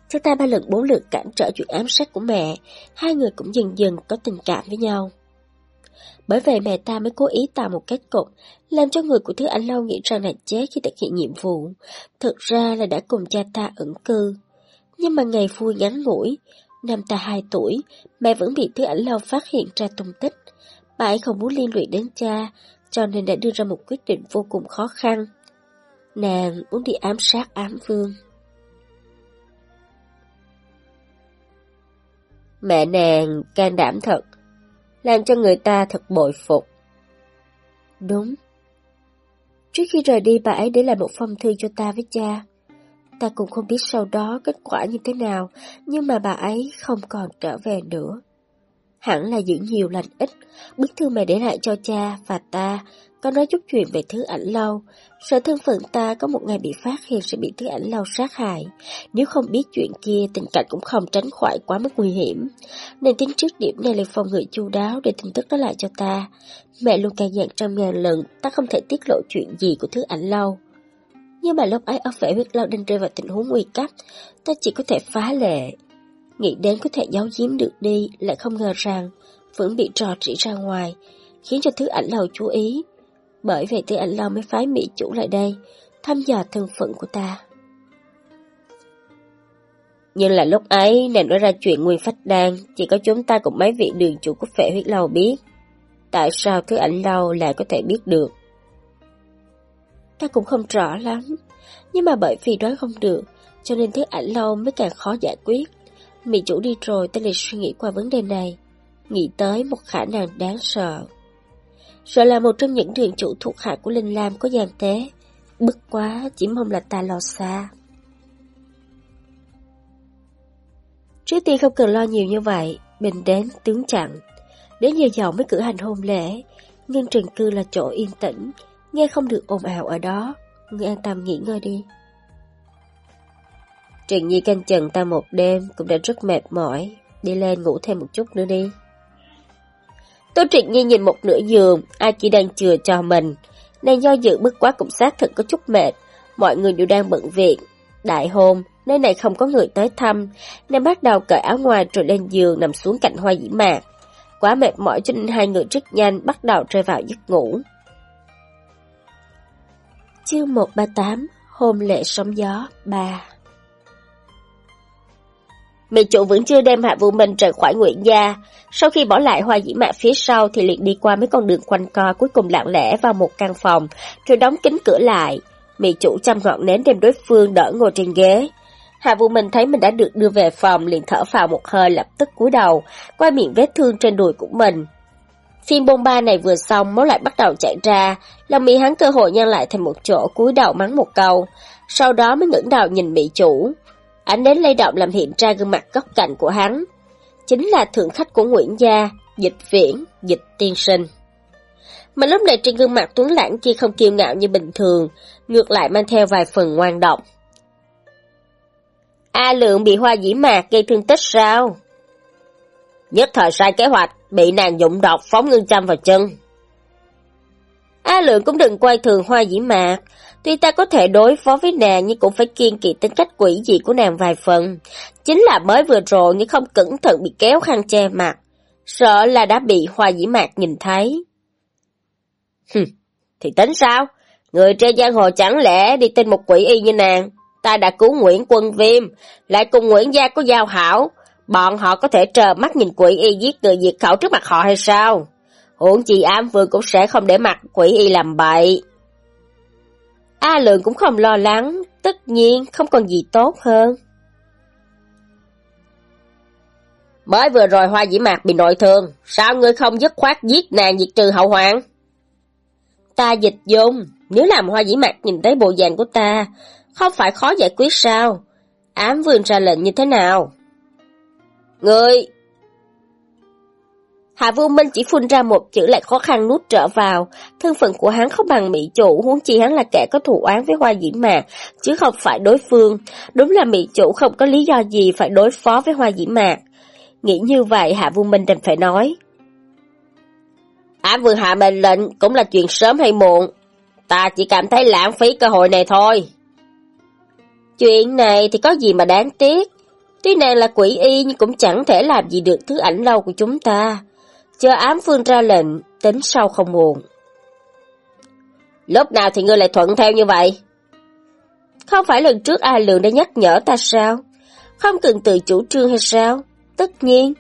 Cha ta ba lần bốn lượt cản trở chuyện ám sát của mẹ, hai người cũng dần dần có tình cảm với nhau. Bởi vậy mẹ ta mới cố ý tạo một kết cục, làm cho người của Thứ Anh Lâu nghĩ rằng là chết khi thực hiện nhiệm vụ. Thực ra là đã cùng cha ta ẩn cư. Nhưng mà ngày vui ngắn ngủi, năm ta hai tuổi, mẹ vẫn bị Thứ Ảnh Lâu phát hiện ra tung tích. Bà ấy không muốn liên lụy đến cha, cho nên đã đưa ra một quyết định vô cùng khó khăn. Nàng muốn đi ám sát ám vương. Mẹ nàng can đảm thật, làm cho người ta thật bội phục. Đúng. Trước khi rời đi bà ấy để lại một phong thư cho ta với cha. Ta cũng không biết sau đó kết quả như thế nào, nhưng mà bà ấy không còn trở về nữa. Hẳn là giữ nhiều lành ít, bức thư mẹ để lại cho cha và ta có nói chút chuyện về thứ ảnh lâu, sợ thân phận ta có một ngày bị phát hiện sẽ bị thứ ảnh lao sát hại. Nếu không biết chuyện kia, tình cảnh cũng không tránh khỏi quá mức nguy hiểm. Nên tính trước điểm này là phòng người chu đáo để tin tức đó lại cho ta. Mẹ luôn càng dặn trăm ngàn lần, ta không thể tiết lộ chuyện gì của thứ ảnh lao. Nhưng mà lúc ấy ở phải biết lao đang rơi vào tình huống nguy cấp, ta chỉ có thể phá lệ. Nghĩ đến có thể giấu giếm được đi, lại không ngờ rằng vẫn bị trò trị ra ngoài, khiến cho thứ ảnh lâu chú ý. Bởi vậy Tư Ảnh Long mới phái Mỹ chủ lại đây, thăm dò thân phận của ta. Nhưng là lúc ấy, nàng nói ra chuyện nguyên phách đan, chỉ có chúng ta cùng mấy vị đường chủ của phệ huyết lâu biết. Tại sao thứ ảnh lâu lại có thể biết được? Ta cũng không rõ lắm, nhưng mà bởi vì đoán không được, cho nên thứ ảnh lâu mới càng khó giải quyết. Mỹ chủ đi rồi ta liền suy nghĩ qua vấn đề này, nghĩ tới một khả năng đáng sợ. Sợ là một trong những đường chủ thuộc hạ của Linh Lam có gian tế. Bức quá, chỉ mong là ta lo xa. Trước tiên không cần lo nhiều như vậy, bình đến, tướng chặn. Đến giờ giàu mới cử hành hôn lễ, nhưng trường cư là chỗ yên tĩnh, nghe không được ồn ào ở đó. Ngươi an tâm nghỉ ngơi đi. Trần Nhi canh chừng ta một đêm cũng đã rất mệt mỏi, đi lên ngủ thêm một chút nữa đi. Tô Trịnh Nhi nhìn một nửa giường, ai chỉ đang chừa cho mình. Nàng do dự bức quá cũng xác thật có chút mệt, mọi người đều đang bận việc. Đại hôn, nơi này không có người tới thăm, nên bắt đầu cởi áo ngoài rồi lên giường nằm xuống cạnh hoa dĩ mạc. Quá mệt mỏi cho nên hai người rất nhanh bắt đầu rơi vào giấc ngủ. Chương 138 Hôn lệ sóng gió 3 Mẹ chủ vẫn chưa đem Hạ Vũ Minh rời khỏi Nguyễn Gia. Sau khi bỏ lại hoa dĩ mạ phía sau thì liền đi qua mấy con đường quanh co cuối cùng lặng lẽ vào một căn phòng, rồi đóng kính cửa lại. mị chủ chăm ngọn nến đem đối phương đỡ ngồi trên ghế. Hạ Vũ Minh thấy mình đã được đưa về phòng liền thở vào một hơi lập tức cúi đầu, quay miệng vết thương trên đùi của mình. Phim bông ba này vừa xong, máu lại bắt đầu chảy ra, lòng mỹ hắn cơ hội nhân lại thành một chỗ cúi đầu mắng một câu, sau đó mới ngẩng đầu nhìn mỹ chủ. Ánh đến lay động làm hiện ra gương mặt góc cạnh của hắn. Chính là thượng khách của Nguyễn Gia, dịch viễn, dịch tiên sinh. Mà lúc này trên gương mặt tuấn lãng kia không kiêu ngạo như bình thường, ngược lại mang theo vài phần ngoan động. A Lượng bị hoa dĩ mạc gây thương tích sao? Nhất thời sai kế hoạch, bị nàng dụng độc phóng ngưng châm vào chân. A Lượng cũng đừng quay thường hoa dĩ mạc, tuy ta có thể đối phó với nàng nhưng cũng phải kiên kỵ tính cách quỷ dị của nàng vài phần. Chính là mới vừa rồi nhưng không cẩn thận bị kéo khăn che mặt, sợ là đã bị hoa dĩ mạc nhìn thấy. Hừm, thì tính sao? Người trên giang hồ chẳng lẽ đi tin một quỷ y như nàng? Ta đã cứu Nguyễn Quân Viêm, lại cùng Nguyễn Gia có giao hảo. Bọn họ có thể trờ mắt nhìn quỷ y giết người diệt khẩu trước mặt họ hay sao? Huống chi ám vương cũng sẽ không để mặt quỷ y làm bậy. A Lượng cũng không lo lắng, tất nhiên không còn gì tốt hơn. Mới vừa rồi Hoa Dĩ Mạc bị nội thương, sao ngươi không dứt khoát giết nàng diệt trừ hậu hoạn? Ta dịch dung, nếu làm Hoa Dĩ Mạc nhìn thấy bộ dạng của ta, không phải khó giải quyết sao? Ám vương ra lệnh như thế nào? Ngươi! Hạ Vô Minh chỉ phun ra một chữ lại khó khăn nuốt trở vào. Thân phận của hắn không bằng mỹ chủ, huống chi hắn là kẻ có thù oán với hoa diễm mạc, chứ không phải đối phương. Đúng là mỹ chủ không có lý do gì phải đối phó với hoa diễm mạc. Nghĩ như vậy Hạ Vô Minh đành phải nói. Ám vương hạ mệnh lệnh cũng là chuyện sớm hay muộn. Ta chỉ cảm thấy lãng phí cơ hội này thôi. Chuyện này thì có gì mà đáng tiếc. Tuy nàng là quỷ y nhưng cũng chẳng thể làm gì được thứ ảnh lâu của chúng ta. Chờ ám phương ra lệnh, tính sau không muộn. Lúc nào thì ngươi lại thuận theo như vậy? Không phải lần trước ai lượng đã nhắc nhở ta sao? Không cần tự chủ trương hay sao? Tất nhiên,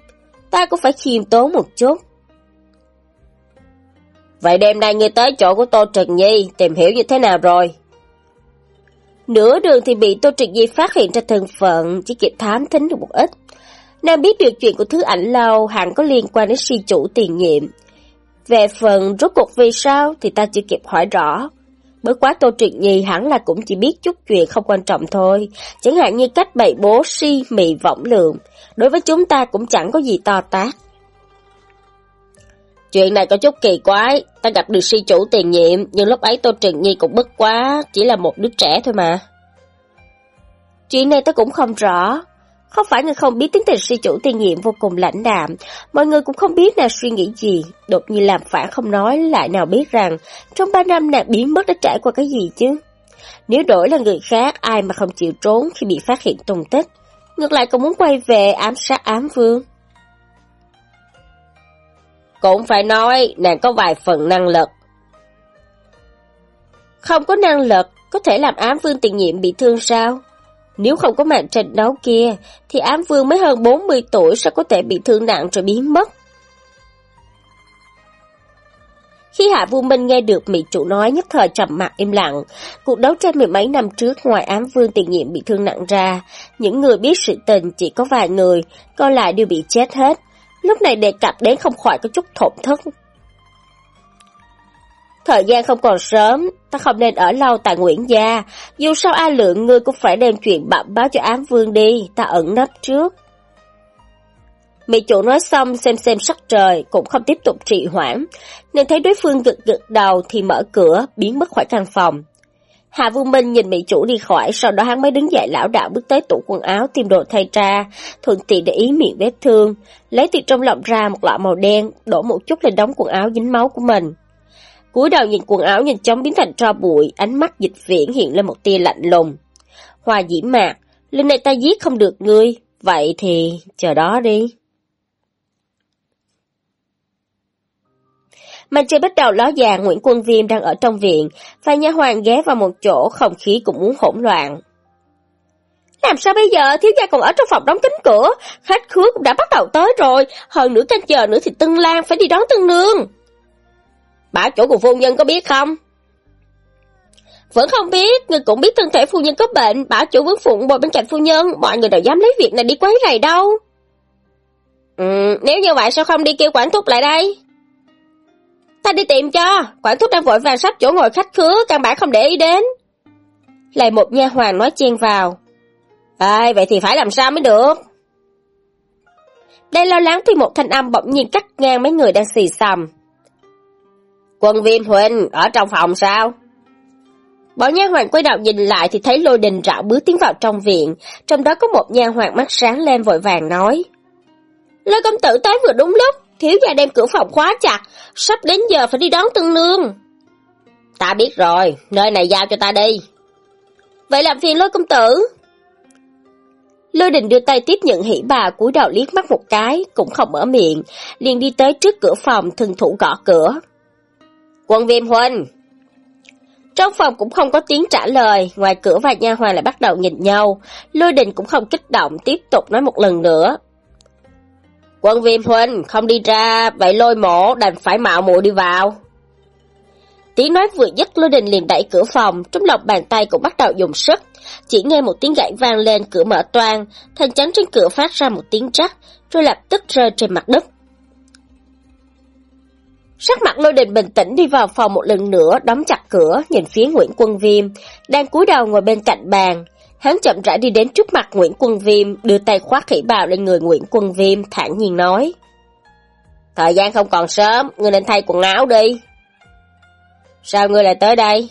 ta cũng phải khiêm tốn một chút. Vậy đêm nay ngươi tới chỗ của Tô Trần Nhi tìm hiểu như thế nào rồi? Nửa đường thì bị Tô Trần Nhi phát hiện ra thân phận, chỉ kịp thám thính được một ít. Nàng biết được chuyện của Thứ Ảnh Lâu hẳn có liên quan đến si chủ tiền nhiệm. Về phần rốt cuộc vì sao thì ta chưa kịp hỏi rõ. Bởi quá Tô Truyện Nhi hẳn là cũng chỉ biết chút chuyện không quan trọng thôi, chẳng hạn như cách bày bố si mị vọng lượng, đối với chúng ta cũng chẳng có gì to tát. Chuyện này có chút kỳ quái, ta gặp được si chủ tiền nhiệm, nhưng lúc ấy Tô Trừng Nhi cũng bất quá, chỉ là một đứa trẻ thôi mà. Chuyện này ta cũng không rõ. Không phải người không biết tính tình sư chủ tiền nhiệm vô cùng lãnh đạm, mọi người cũng không biết nàng suy nghĩ gì, đột nhiên làm phản không nói lại nào biết rằng trong ba năm nàng biến mất đã trải qua cái gì chứ. Nếu đổi là người khác, ai mà không chịu trốn khi bị phát hiện tung tích, ngược lại còn muốn quay về ám sát ám vương. Cũng phải nói nàng có vài phần năng lực. Không có năng lực, có thể làm ám vương tiền nhiệm bị thương sao? Nếu không có màn trận đấu kia, thì ám vương mới hơn 40 tuổi sao có thể bị thương nặng rồi biến mất. Khi Hạ Vu Minh nghe được Mỹ chủ nói nhất thời trầm mặt im lặng, cuộc đấu tranh mười mấy năm trước ngoài ám vương tiền nhiệm bị thương nặng ra, những người biết sự tình chỉ có vài người, còn lại đều bị chết hết. Lúc này đề cập đến không khỏi có chút thổn thức. Thời gian không còn sớm, ta không nên ở lâu tại Nguyễn Gia. Dù sao A Lượng ngươi cũng phải đem chuyện bẩm báo cho ám vương đi, ta ẩn nấp trước. Mỹ chủ nói xong xem xem sắc trời, cũng không tiếp tục trì hoãn, nên thấy đối phương gật gật đầu thì mở cửa, biến mất khỏi căn phòng. Hà Vương Minh nhìn mỹ chủ đi khỏi, sau đó hắn mới đứng dậy lão đạo bước tới tủ quần áo tìm đồ thay tra, thuận tiện để ý miệng vết thương, lấy từ trong lọng ra một lọ màu đen, đổ một chút lên đống quần áo dính máu của mình cúi đầu nhìn quần áo nhanh chóng biến thành tro bụi, ánh mắt dịch viễn hiện lên một tia lạnh lùng. Hoa dĩ mạc, lần này ta giết không được ngươi, vậy thì chờ đó đi. Màn trời bắt đầu ló già Nguyễn Quân Viêm đang ở trong viện, và nhà hoàng ghé vào một chỗ không khí cũng muốn hỗn loạn. Làm sao bây giờ, thiếu gia còn ở trong phòng đóng kính cửa, khách khứa cũng đã bắt đầu tới rồi, hơn nửa canh giờ nữa thì Tân Lan phải đi đón Tân Nương. Bà chủ của phu nhân có biết không? Vẫn không biết, người cũng biết thân thể phu nhân có bệnh, bảo chủ vướng phụng bồi bên cạnh phu nhân, mọi người đâu dám lấy việc này đi quấy rầy đâu. Ừ, nếu như vậy sao không đi kêu quản thúc lại đây? Ta đi tìm cho, quản thúc đang vội vàng sắp chỗ ngồi khách khứa, căn bản không để ý đến. Lại một nha hoàng nói chen vào. Ê, vậy thì phải làm sao mới được? Đây lo lắng thì một thanh âm bỗng nhiên cắt ngang mấy người đang xì xầm. Quân viêm huynh, ở trong phòng sao? Bọn nha hoàng quay đầu nhìn lại thì thấy lôi đình rạo bước tiến vào trong viện, trong đó có một nha hoàng mắt sáng lên vội vàng nói. Lôi công tử tới vừa đúng lúc, thiếu gia đem cửa phòng khóa chặt, sắp đến giờ phải đi đón tân nương. Ta biết rồi, nơi này giao cho ta đi. Vậy làm phiền lôi công tử. Lôi đình đưa tay tiếp nhận hỉ bà cúi đầu liếc mắt một cái, cũng không mở miệng, liền đi tới trước cửa phòng thân thủ gõ cửa. Quân viêm huynh! Trong phòng cũng không có tiếng trả lời, ngoài cửa và nha hoàng lại bắt đầu nhìn nhau, lôi đình cũng không kích động, tiếp tục nói một lần nữa. Quân viêm huynh, không đi ra, vậy lôi mổ đành phải mạo muội đi vào. Tiếng nói vừa dứt lôi đình liền đẩy cửa phòng, trong lòng bàn tay cũng bắt đầu dùng sức. Chỉ nghe một tiếng gãy vang lên cửa mở toang, thanh chắn trên cửa phát ra một tiếng rắc, rồi lập tức rơi trên mặt đất. Sắc mặt lôi đình bình tĩnh đi vào phòng một lần nữa, đóng chặt cửa, nhìn phía Nguyễn Quân Viêm, đang cúi đầu ngồi bên cạnh bàn. Hắn chậm rãi đi đến trước mặt Nguyễn Quân Viêm, đưa tay khoác khỉ bào lên người Nguyễn Quân Viêm, thản nhiên nói. Thời gian không còn sớm, ngươi nên thay quần áo đi. Sao ngươi lại tới đây?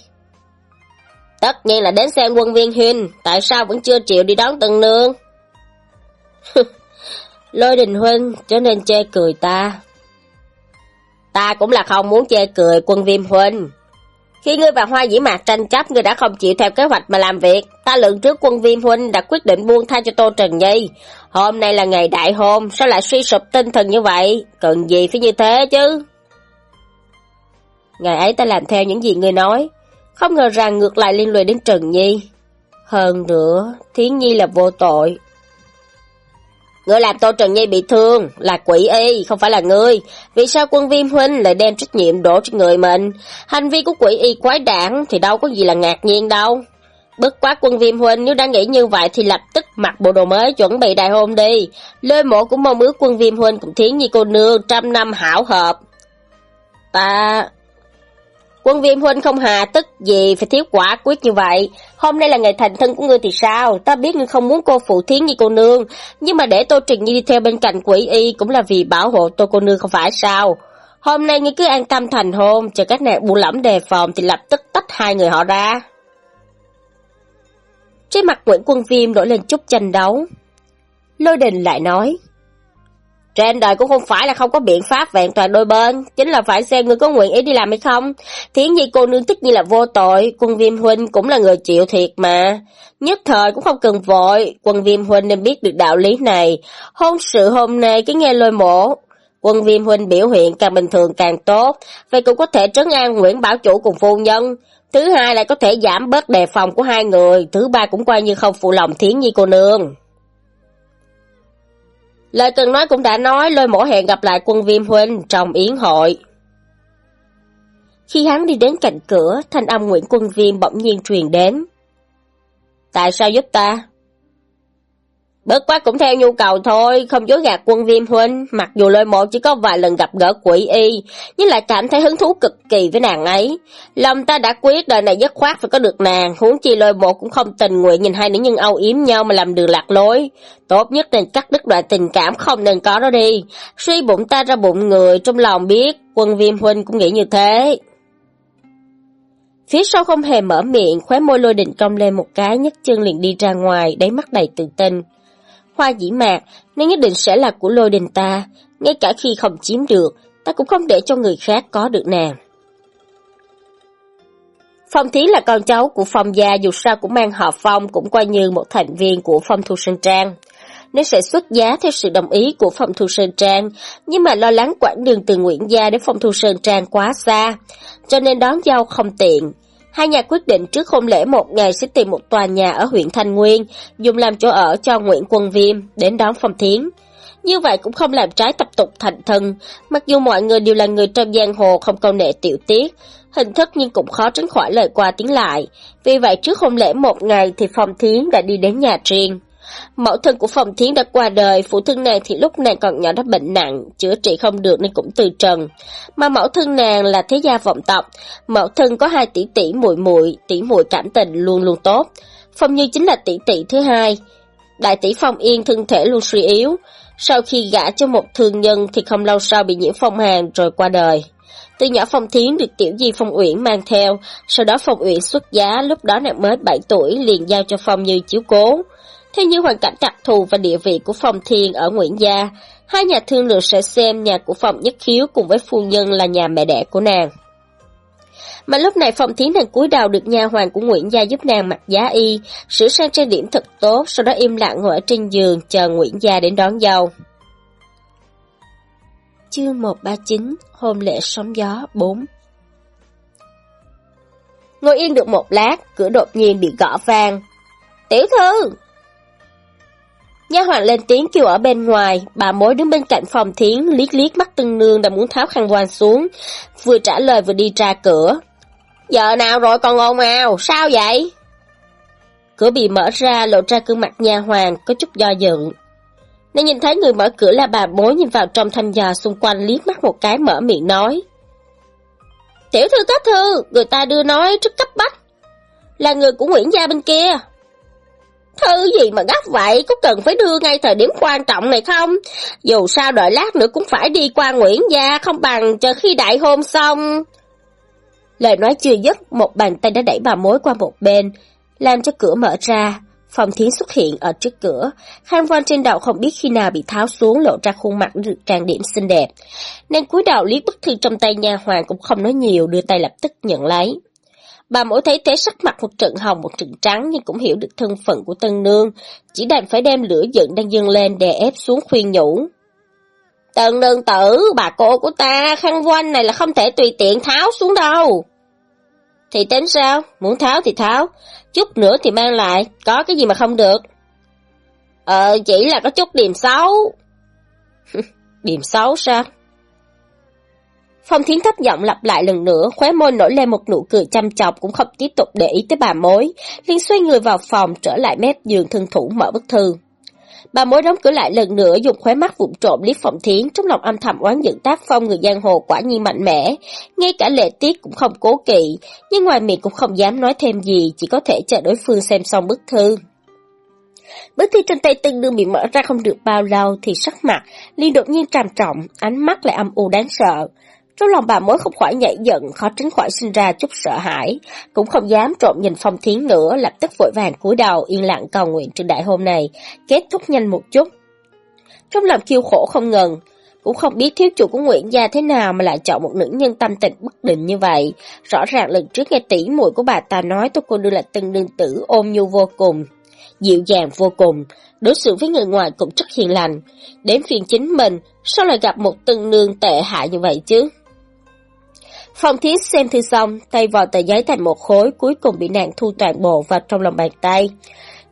Tất nhiên là đến xem quân viên huynh, tại sao vẫn chưa chịu đi đón tân nương? (laughs) Lôi đình huynh, cho nên chê cười ta. Ta cũng là không muốn chê cười quân viêm huynh. Khi ngươi và Hoa Dĩ Mạc tranh chấp, ngươi đã không chịu theo kế hoạch mà làm việc. Ta lượng trước quân viêm huynh đã quyết định buông tha cho Tô Trần Nhi. Hôm nay là ngày đại hôn, sao lại suy sụp tinh thần như vậy? Cần gì phải như thế chứ? Ngày ấy ta làm theo những gì ngươi nói, không ngờ rằng ngược lại liên lụy đến Trần Nhi. Hơn nữa, Thiến Nhi là vô tội. Ngươi làm Tô Trần Nhi bị thương, là quỷ y, không phải là ngươi. Vì sao quân viêm huynh lại đem trách nhiệm đổ trên người mình? Hành vi của quỷ y quái đản thì đâu có gì là ngạc nhiên đâu. Bất quá quân viêm huynh nếu đang nghĩ như vậy thì lập tức mặc bộ đồ mới chuẩn bị đại hôn đi. Lê mộ cũng mong ước quân viêm huynh cùng Thiến Nhi cô nương trăm năm hảo hợp. Ta... Quân viêm huynh không hà tức gì phải thiếu quả quyết như vậy. Hôm nay là ngày thành thân của ngươi thì sao? Ta biết ngươi không muốn cô phụ thiến như cô nương. Nhưng mà để Tô Trình Nhi đi theo bên cạnh quỷ y cũng là vì bảo hộ tô cô nương không phải sao? Hôm nay ngươi cứ an tâm thành hôn, chờ các nàng buông lỏng đề phòng thì lập tức tách hai người họ ra. Trên mặt Nguyễn Quân Viêm nổi lên chút tranh đấu. Lôi đình lại nói. Trên đời cũng không phải là không có biện pháp vẹn toàn đôi bên, chính là phải xem người có nguyện ý đi làm hay không. Thiến nhi cô nương tức như là vô tội, quân viêm huynh cũng là người chịu thiệt mà. Nhất thời cũng không cần vội, quân viêm huynh nên biết được đạo lý này. Hôn sự hôm nay cứ nghe lôi mổ. Quân viêm huynh biểu hiện càng bình thường càng tốt, vậy cũng có thể trấn an Nguyễn Bảo Chủ cùng phu nhân. Thứ hai lại có thể giảm bớt đề phòng của hai người, thứ ba cũng coi như không phụ lòng thiến nhi cô nương. Lời từng nói cũng đã nói lôi mổ hẹn gặp lại quân viêm huynh trong yến hội. Khi hắn đi đến cạnh cửa, thanh âm Nguyễn Quân Viêm bỗng nhiên truyền đến. Tại sao giúp ta? Bất quá cũng theo nhu cầu thôi, không dối gạt quân viêm huynh, mặc dù lôi mộ chỉ có vài lần gặp gỡ quỷ y, nhưng lại cảm thấy hứng thú cực kỳ với nàng ấy. Lòng ta đã quyết đời này dứt khoát phải có được nàng, huống chi lôi mộ cũng không tình nguyện nhìn hai nữ nhân âu yếm nhau mà làm đường lạc lối. Tốt nhất nên cắt đứt đoạn tình cảm không nên có đó đi. Suy bụng ta ra bụng người, trong lòng biết, quân viêm huynh cũng nghĩ như thế. Phía sau không hề mở miệng, khóe môi lôi định cong lên một cái, nhấc chân liền đi ra ngoài, đáy mắt đầy tự tin. Hoa dĩ mạc, nên nhất định sẽ là của lôi đình ta, ngay cả khi không chiếm được, ta cũng không để cho người khác có được nàng. Phong thí là con cháu của Phong gia dù sao cũng mang họ Phong cũng coi như một thành viên của Phong Thu Sơn Trang. Nếu sẽ xuất giá theo sự đồng ý của Phong Thu Sơn Trang, nhưng mà lo lắng quãng đường từ Nguyễn Gia đến Phong Thu Sơn Trang quá xa, cho nên đón giao không tiện. Hai nhà quyết định trước hôn lễ một ngày sẽ tìm một tòa nhà ở huyện Thanh Nguyên, dùng làm chỗ ở cho Nguyễn Quân Viêm, đến đón Phong Thiến. Như vậy cũng không làm trái tập tục thành thân, mặc dù mọi người đều là người trong giang hồ không câu nệ tiểu tiết, hình thức nhưng cũng khó tránh khỏi lời qua tiếng lại. Vì vậy trước hôn lễ một ngày thì Phong Thiến đã đi đến nhà riêng. Mẫu thân của Phong Thiến đã qua đời, phụ thân nàng thì lúc nàng còn nhỏ đã bệnh nặng, chữa trị không được nên cũng từ trần. Mà mẫu thân nàng là thế gia vọng tộc, mẫu thân có hai tỷ tỷ muội muội, tỷ muội cảm tình luôn luôn tốt. Phong Như chính là tỷ tỷ thứ hai. Đại tỷ Phong Yên thân thể luôn suy yếu, sau khi gả cho một thương nhân thì không lâu sau bị nhiễm phong hàn rồi qua đời. Từ nhỏ Phong Thiến được tiểu di Phong Uyển mang theo, sau đó Phong Uyển xuất giá, lúc đó nàng mới 7 tuổi liền giao cho Phong Như chiếu cố. Theo như hoàn cảnh đặc thù và địa vị của phòng Thiên ở Nguyễn Gia, hai nhà thương lượng sẽ xem nhà của Phong Nhất Khiếu cùng với phu nhân là nhà mẹ đẻ của nàng. Mà lúc này Phong Thiến đang cúi đầu được nha hoàng của Nguyễn Gia giúp nàng mặc giá y, sửa sang trang điểm thật tốt, sau đó im lặng ngồi ở trên giường chờ Nguyễn Gia đến đón dâu. Chương 139 Hôn lễ sóng gió 4 Ngồi yên được một lát, cửa đột nhiên bị gõ vang. Tiểu thư! Nha hoàng lên tiếng kêu ở bên ngoài, bà mối đứng bên cạnh phòng thiến liếc liếc mắt tân nương đã muốn tháo khăn voan xuống, vừa trả lời vừa đi ra cửa. Giờ nào rồi còn ồn ào, sao vậy? Cửa bị mở ra lộ ra gương mặt nha hoàng có chút do dự. Nên nhìn thấy người mở cửa là bà bối nhìn vào trong thăm dò xung quanh liếc mắt một cái mở miệng nói. Tiểu thư có thư, người ta đưa nói rất cấp bách. Là người của Nguyễn Gia bên kia. Thư gì mà gấp vậy, có cần phải đưa ngay thời điểm quan trọng này không? Dù sao đợi lát nữa cũng phải đi qua Nguyễn Gia, không bằng chờ khi đại hôn xong. Lời nói chưa dứt, một bàn tay đã đẩy bà mối qua một bên, làm cho cửa mở ra. Phòng thiến xuất hiện ở trước cửa, khăn voan trên đầu không biết khi nào bị tháo xuống lộ ra khuôn mặt được trang điểm xinh đẹp. Nên cúi đầu liếc bức thư trong tay nha hoàng cũng không nói nhiều, đưa tay lập tức nhận lấy. Bà mỗi thấy thế sắc mặt một trận hồng một trận trắng nhưng cũng hiểu được thân phận của tân nương, chỉ đành phải đem lửa giận đang dâng lên đè ép xuống khuyên nhủ. Tân nương tử, bà cô của ta, khăn quanh này là không thể tùy tiện tháo xuống đâu. Thì tính sao? Muốn tháo thì tháo, chút nữa thì mang lại, có cái gì mà không được. Ờ, chỉ là có chút điểm xấu. (laughs) điểm xấu sao? Phong Thiến thấp giọng lặp lại lần nữa, khóe môi nổi lên một nụ cười chăm chọc cũng không tiếp tục để ý tới bà mối, liền xoay người vào phòng trở lại mép giường thân thủ mở bức thư. Bà mối đóng cửa lại lần nữa dùng khóe mắt vụn trộm liếc Phong Thiến trong lòng âm thầm oán giận tác phong người giang hồ quả nhiên mạnh mẽ, ngay cả lệ tiết cũng không cố kỵ, nhưng ngoài miệng cũng không dám nói thêm gì, chỉ có thể chờ đối phương xem xong bức thư. Bức thư trên tay tương đương bị mở ra không được bao lâu thì sắc mặt liền đột nhiên trầm trọng, ánh mắt lại âm u đáng sợ. Trong lòng bà mối không khỏi nhảy giận, khó tránh khỏi sinh ra chút sợ hãi, cũng không dám trộm nhìn phong thiến nữa, lập tức vội vàng cúi đầu yên lặng cầu nguyện trên đại hôm này, kết thúc nhanh một chút. Trong lòng kiêu khổ không ngừng, cũng không biết thiếu chủ của Nguyễn Gia thế nào mà lại chọn một nữ nhân tâm tình bất định như vậy. Rõ ràng lần trước nghe tỷ muội của bà ta nói tôi cô đưa là tân đương tử ôm nhu vô cùng, dịu dàng vô cùng, đối xử với người ngoài cũng rất hiền lành. Đến phiền chính mình, sao lại gặp một tân nương tệ hại như vậy chứ? Phong Thiến xem thư xong, tay vò tờ giấy thành một khối, cuối cùng bị nàng thu toàn bộ vào trong lòng bàn tay.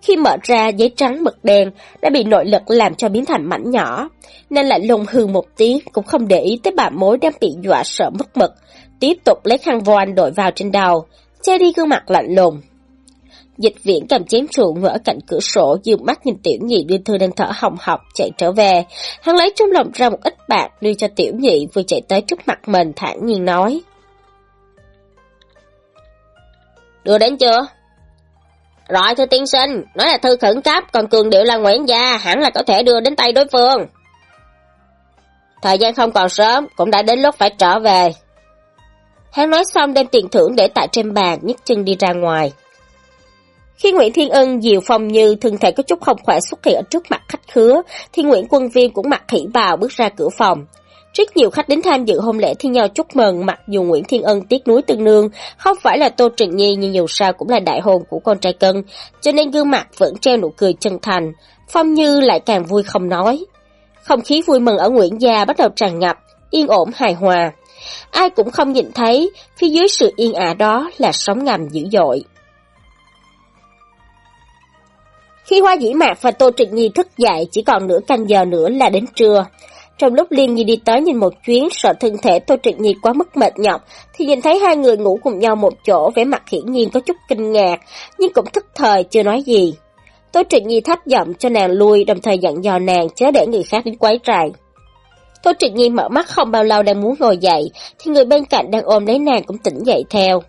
Khi mở ra, giấy trắng mực đen đã bị nội lực làm cho biến thành mảnh nhỏ, nên lại lùng hư một tiếng, cũng không để ý tới bà mối đang bị dọa sợ mất mực. Tiếp tục lấy khăn voan đội vào trên đầu, che đi gương mặt lạnh lùng. Dịch viễn cầm chén trụ ngồi ở cạnh cửa sổ, dương mắt nhìn tiểu nhị đưa thư đang thở hồng học chạy trở về. Hắn lấy trong lòng ra một ít bạc đưa cho tiểu nhị vừa chạy tới trước mặt mình thản nhiên nói. Đưa đến chưa? Rồi thưa tiên sinh, nói là thư khẩn cấp, còn cường điệu là Nguyễn Gia, hẳn là có thể đưa đến tay đối phương. Thời gian không còn sớm, cũng đã đến lúc phải trở về. Hắn nói xong đem tiền thưởng để tại trên bàn, nhấc chân đi ra ngoài. Khi Nguyễn Thiên Ân diều phong như thân thể có chút không khỏe xuất hiện ở trước mặt khách khứa, thì Nguyễn Quân Viên cũng mặc khỉ bào bước ra cửa phòng. Rất nhiều khách đến tham dự hôn lễ thi nhau chúc mừng mặc dù Nguyễn Thiên Ân tiếc núi tương nương, không phải là Tô Trừng Nhi nhưng dù sao cũng là đại hôn của con trai cân, cho nên gương mặt vẫn treo nụ cười chân thành. Phong Như lại càng vui không nói. Không khí vui mừng ở Nguyễn Gia bắt đầu tràn ngập, yên ổn hài hòa. Ai cũng không nhìn thấy, phía dưới sự yên ả đó là sóng ngầm dữ dội. Khi Hoa Dĩ Mạc và Tô Trịnh Nhi thức dậy chỉ còn nửa canh giờ nữa là đến trưa. Trong lúc Liên Nhi đi tới nhìn một chuyến, sợ thân thể Tô Trịnh Nhi quá mức mệt nhọc, thì nhìn thấy hai người ngủ cùng nhau một chỗ, vẻ mặt hiển nhiên có chút kinh ngạc, nhưng cũng thức thời chưa nói gì. Tô Trịnh Nhi thấp giọng cho nàng lui, đồng thời dặn dò nàng chớ để người khác đến quấy rầy. Tô Trịnh Nhi mở mắt không bao lâu đang muốn ngồi dậy, thì người bên cạnh đang ôm lấy nàng cũng tỉnh dậy theo.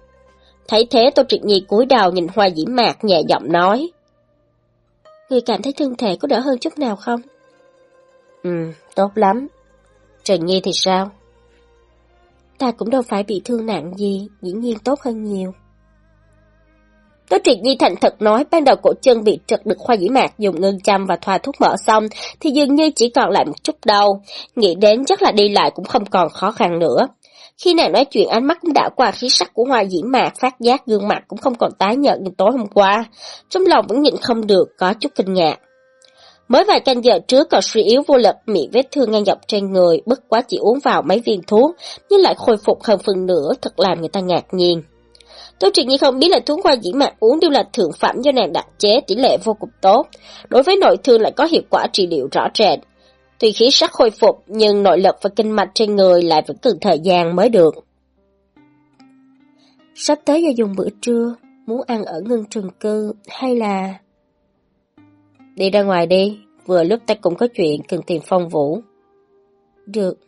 Thấy thế Tô Trịnh Nhi cúi đầu nhìn Hoa Dĩ Mạc nhẹ giọng nói. Người cảm thấy thân thể có đỡ hơn chút nào không? Ừ, tốt lắm. Trần Nhi thì sao? Ta cũng đâu phải bị thương nặng gì, dĩ nhiên tốt hơn nhiều. Tố Triệt Nhi thành thật nói ban đầu cổ chân bị trật được khoa dĩ mạc dùng ngân châm và thoa thuốc mỡ xong thì dường như chỉ còn lại một chút đau. Nghĩ đến chắc là đi lại cũng không còn khó khăn nữa. Khi nàng nói chuyện ánh mắt cũng đã qua khí sắc của hoa dĩ mạc phát giác gương mặt cũng không còn tái nhợt như tối hôm qua. Trong lòng vẫn nhịn không được, có chút kinh ngạc. Mới vài canh giờ trước còn suy yếu vô lực, miệng vết thương ngang dọc trên người, bất quá chỉ uống vào mấy viên thuốc, nhưng lại khôi phục hơn phần nửa, thật làm người ta ngạc nhiên. Tô Trịnh Nhi không biết là thuốc hoa dĩ mạc uống đều là thượng phẩm do nàng đặc chế tỷ lệ vô cùng tốt. Đối với nội thương lại có hiệu quả trị liệu rõ rệt. Tuy khí sắc khôi phục nhưng nội lực và kinh mạch trên người lại vẫn cần thời gian mới được. Sắp tới giờ dùng bữa trưa, muốn ăn ở ngưng trường cư hay là... Đi ra ngoài đi, vừa lúc ta cũng có chuyện cần tìm phong vũ. Được.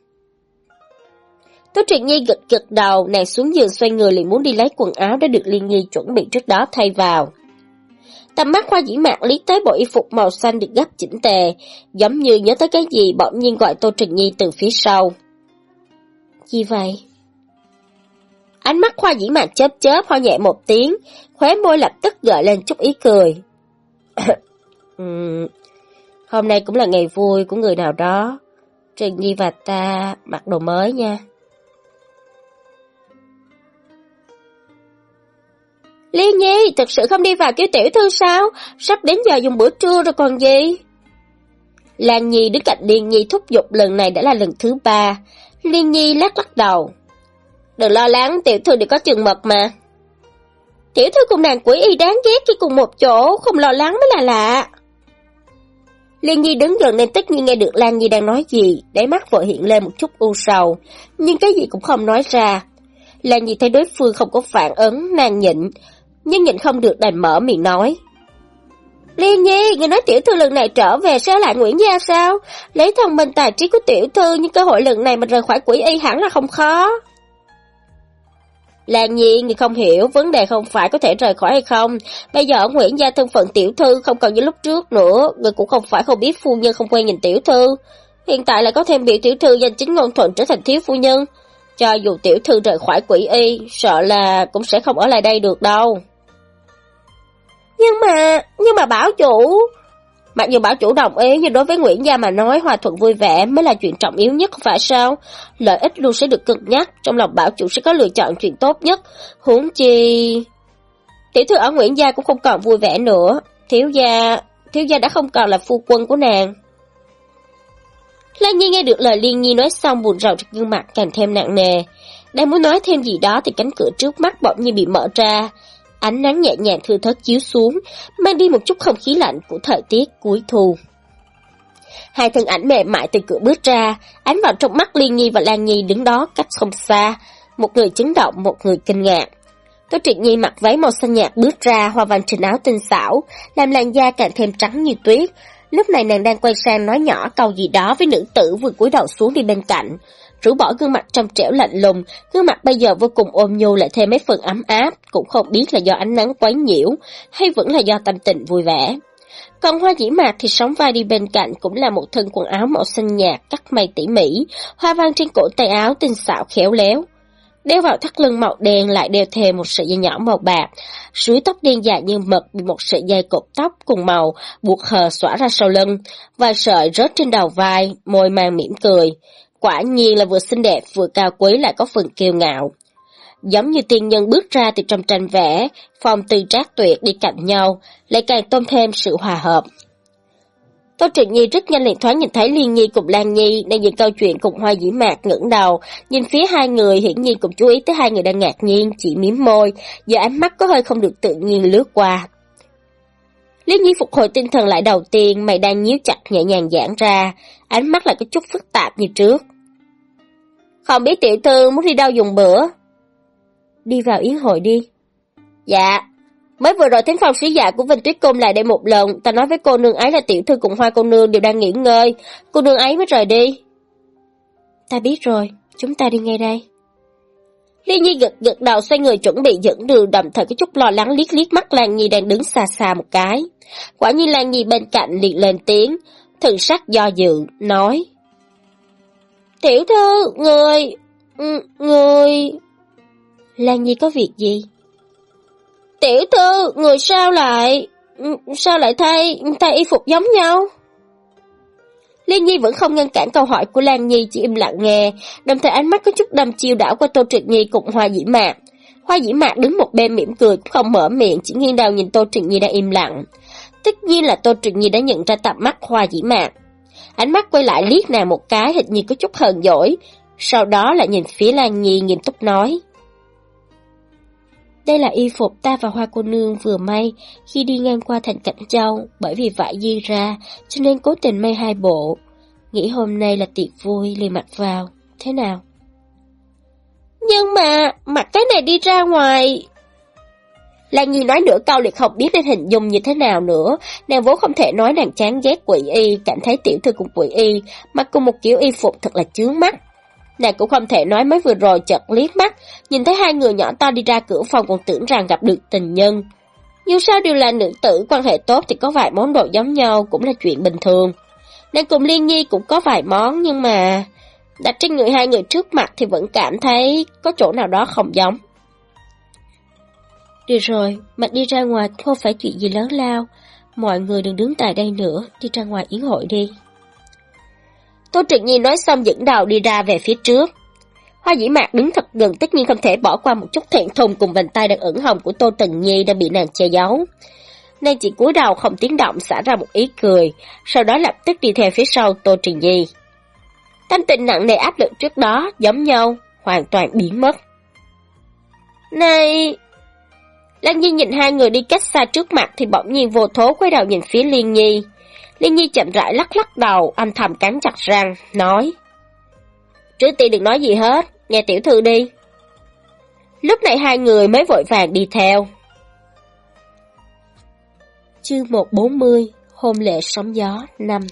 Tố Trịnh Nhi gật gật đầu, nàng xuống giường xoay người liền muốn đi lấy quần áo đã được Liên Nhi chuẩn bị trước đó thay vào. Tầm mắt khoa dĩ mạc lý tới bộ y phục màu xanh được gấp chỉnh tề, giống như nhớ tới cái gì bỗng nhiên gọi Tô Trịnh Nhi từ phía sau. Gì vậy? Ánh mắt khoa dĩ mạc chớp chớp ho nhẹ một tiếng, khóe môi lập tức gợi lên chút ý cười. (coughs) uhm, hôm nay cũng là ngày vui của người nào đó. Trịnh Nhi và ta mặc đồ mới nha. Liên Nhi, thật sự không đi vào kêu tiểu thư sao? Sắp đến giờ dùng bữa trưa rồi còn gì? Lan Nhi đứng cạnh Liên Nhi thúc giục lần này đã là lần thứ ba. Liên Nhi lắc lắc đầu. Đừng lo lắng, tiểu thư đều có trường mật mà. Tiểu thư cùng nàng quỷ y đáng ghét khi cùng một chỗ, không lo lắng mới là lạ. Liên Nhi đứng gần nên tất nhiên nghe được Lan Nhi đang nói gì, đáy mắt vội hiện lên một chút u sầu, nhưng cái gì cũng không nói ra. Lan Nhi thấy đối phương không có phản ứng, nàng nhịn, nhưng nhịn không được đành mở miệng nói. Liên Nhi, người nói tiểu thư lần này trở về sẽ lại Nguyễn Gia sao? Lấy thông minh tài trí của tiểu thư nhưng cơ hội lần này mà rời khỏi quỷ y hẳn là không khó. Lan Nhi, người không hiểu, vấn đề không phải có thể rời khỏi hay không. Bây giờ ở Nguyễn Gia thân phận tiểu thư không còn như lúc trước nữa, người cũng không phải không biết phu nhân không quen nhìn tiểu thư. Hiện tại lại có thêm biểu tiểu thư danh chính ngôn thuận trở thành thiếu phu nhân. Cho dù tiểu thư rời khỏi quỷ y, sợ là cũng sẽ không ở lại đây được đâu. Nhưng mà, nhưng mà bảo chủ... Mặc dù bảo chủ đồng ý nhưng đối với Nguyễn Gia mà nói hòa thuận vui vẻ mới là chuyện trọng yếu nhất phải sao? Lợi ích luôn sẽ được cân nhắc, trong lòng bảo chủ sẽ có lựa chọn chuyện tốt nhất. Huống chi... Tiểu thư ở Nguyễn Gia cũng không còn vui vẻ nữa. Thiếu gia, thiếu gia đã không còn là phu quân của nàng. Lan Nhi nghe được lời Liên Nhi nói xong buồn rầu trên gương mặt càng thêm nặng nề. Đang muốn nói thêm gì đó thì cánh cửa trước mắt bỗng nhiên bị mở ra. Ánh nắng nhẹ nhàng thư thớt chiếu xuống, mang đi một chút không khí lạnh của thời tiết cuối thu. Hai thân ảnh mềm mại từ cửa bước ra, ánh vào trong mắt Liên Nhi và Lan Nhi đứng đó cách không xa. Một người chấn động, một người kinh ngạc. Tô Triệt Nhi mặc váy màu xanh nhạt bước ra, hoa văn trên áo tinh xảo, làm làn da càng thêm trắng như tuyết. Lúc này nàng đang quay sang nói nhỏ câu gì đó với nữ tử vừa cúi đầu xuống đi bên cạnh rũ bỏ gương mặt trong trẻo lạnh lùng, gương mặt bây giờ vô cùng ôm nhu lại thêm mấy phần ấm áp, cũng không biết là do ánh nắng quấy nhiễu, hay vẫn là do tâm tình vui vẻ. Còn hoa dĩ mạc thì sóng vai đi bên cạnh cũng là một thân quần áo màu xanh nhạt, cắt may tỉ mỉ, hoa văn trên cổ tay áo tinh xảo khéo léo. Đeo vào thắt lưng màu đen lại đeo thêm một sợi dây nhỏ màu bạc, suối tóc đen dài như mật bị một sợi dây cột tóc cùng màu buộc hờ xõa ra sau lưng, vài sợi rớt trên đầu vai, môi mang mỉm cười. Quả nhiên là vừa xinh đẹp vừa cao quý lại có phần kiêu ngạo. Giống như tiên nhân bước ra từ trong tranh vẽ, phong tư trác tuyệt đi cạnh nhau, lại càng tôn thêm sự hòa hợp. Tô Trịnh Nhi rất nhanh liền thoáng nhìn thấy Liên Nhi cùng Lan Nhi đang nhìn câu chuyện cùng hoa dĩ mạc ngẩng đầu, nhìn phía hai người hiển nhiên cũng chú ý tới hai người đang ngạc nhiên, chỉ miếm môi, giờ ánh mắt có hơi không được tự nhiên lướt qua. Lý Nhi phục hồi tinh thần lại đầu tiên, mày đang nhíu chặt nhẹ nhàng giãn ra, ánh mắt lại có chút phức tạp như trước. Không biết tiểu thư muốn đi đâu dùng bữa? Đi vào yến hội đi. Dạ. Mới vừa rồi thính phòng sứ giả của Vinh Tuyết Cung lại đây một lần, ta nói với cô nương ấy là tiểu thư cùng hoa cô nương đều đang nghỉ ngơi, cô nương ấy mới rời đi. Ta biết rồi, chúng ta đi ngay đây. Liên Nhi gật gật đầu xoay người chuẩn bị dẫn đường đồng thời có chút lo lắng liếc liếc mắt Lan Nhi đang đứng xa xa một cái. Quả nhiên Lan Nhi bên cạnh liền lên tiếng, thần sắc do dự, nói. Tiểu thư, người, ừ, người... Lan Nhi có việc gì? Tiểu thư, người sao lại, ừ, sao lại thay, thay y phục giống nhau? Liên Nhi vẫn không ngăn cản câu hỏi của Lan Nhi, chỉ im lặng nghe, đồng thời ánh mắt có chút đâm chiêu đảo qua Tô Trịnh Nhi cùng Hoa Dĩ Mạc. Hoa Dĩ Mạc đứng một bên mỉm cười cũng không mở miệng, chỉ nghiêng đầu nhìn Tô Trịnh Nhi đang im lặng. Tất nhiên là Tô Trịnh Nhi đã nhận ra tập mắt Hoa Dĩ Mạc. Ánh mắt quay lại liếc nàng một cái hình như có chút hờn dỗi, sau đó lại nhìn phía Lan Nhi nghiêm túc nói. Đây là y phục ta và hoa cô nương vừa may khi đi ngang qua thành Cảnh Châu, bởi vì vải di ra, cho nên cố tình may hai bộ. Nghĩ hôm nay là tiệc vui, liền mặc vào. Thế nào? Nhưng mà, mặc cái này đi ra ngoài... Lan Nhi nói nửa câu liệt không biết nên hình dung như thế nào nữa. Nàng vốn không thể nói nàng chán ghét quỷ y, cảm thấy tiểu thư cùng quỷ y, mặc cùng một kiểu y phục thật là chướng mắt. Nàng cũng không thể nói mới vừa rồi chợt liếc mắt, nhìn thấy hai người nhỏ to đi ra cửa phòng còn tưởng rằng gặp được tình nhân. Dù sao đều là nữ tử, quan hệ tốt thì có vài món đồ giống nhau cũng là chuyện bình thường. Nàng cùng Liên Nhi cũng có vài món nhưng mà đặt trên người hai người trước mặt thì vẫn cảm thấy có chỗ nào đó không giống. Được rồi, mặt đi ra ngoài không phải chuyện gì lớn lao. Mọi người đừng đứng tại đây nữa, đi ra ngoài yến hội đi. Tô Trịnh Nhi nói xong dẫn đầu đi ra về phía trước. Hoa dĩ mạc đứng thật gần tất nhiên không thể bỏ qua một chút thẹn thùng cùng bàn tay đang ửng hồng của Tô Trịnh Nhi đang bị nàng che giấu. Nàng chỉ cúi đầu không tiếng động xả ra một ý cười, sau đó lập tức đi theo phía sau Tô Trịnh Nhi. Tâm tình nặng nề áp lực trước đó giống nhau, hoàn toàn biến mất. Này... Lan Nhi nhìn hai người đi cách xa trước mặt thì bỗng nhiên vô thố quay đầu nhìn phía Liên Nhi. Liên Nhi chậm rãi lắc lắc đầu, âm thầm cắn chặt răng, nói. Trước tiên đừng nói gì hết, nghe tiểu thư đi. Lúc này hai người mới vội vàng đi theo. Chương 140, Hôn lệ sóng gió, năm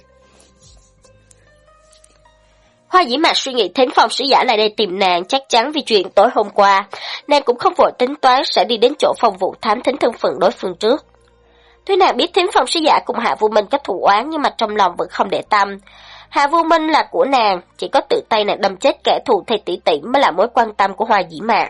Hoa dĩ mạc suy nghĩ thính phòng sứ giả lại đây tìm nàng chắc chắn vì chuyện tối hôm qua. Nàng cũng không vội tính toán sẽ đi đến chỗ phòng vụ thám thính thân phận đối phương trước. Tuy nàng biết thính phòng sứ giả cùng Hạ Vô Minh có thủ oán nhưng mà trong lòng vẫn không để tâm. Hạ Vô Minh là của nàng, chỉ có tự tay nàng đâm chết kẻ thù thầy tỷ tỷ mới là mối quan tâm của Hoa Dĩ Mạc.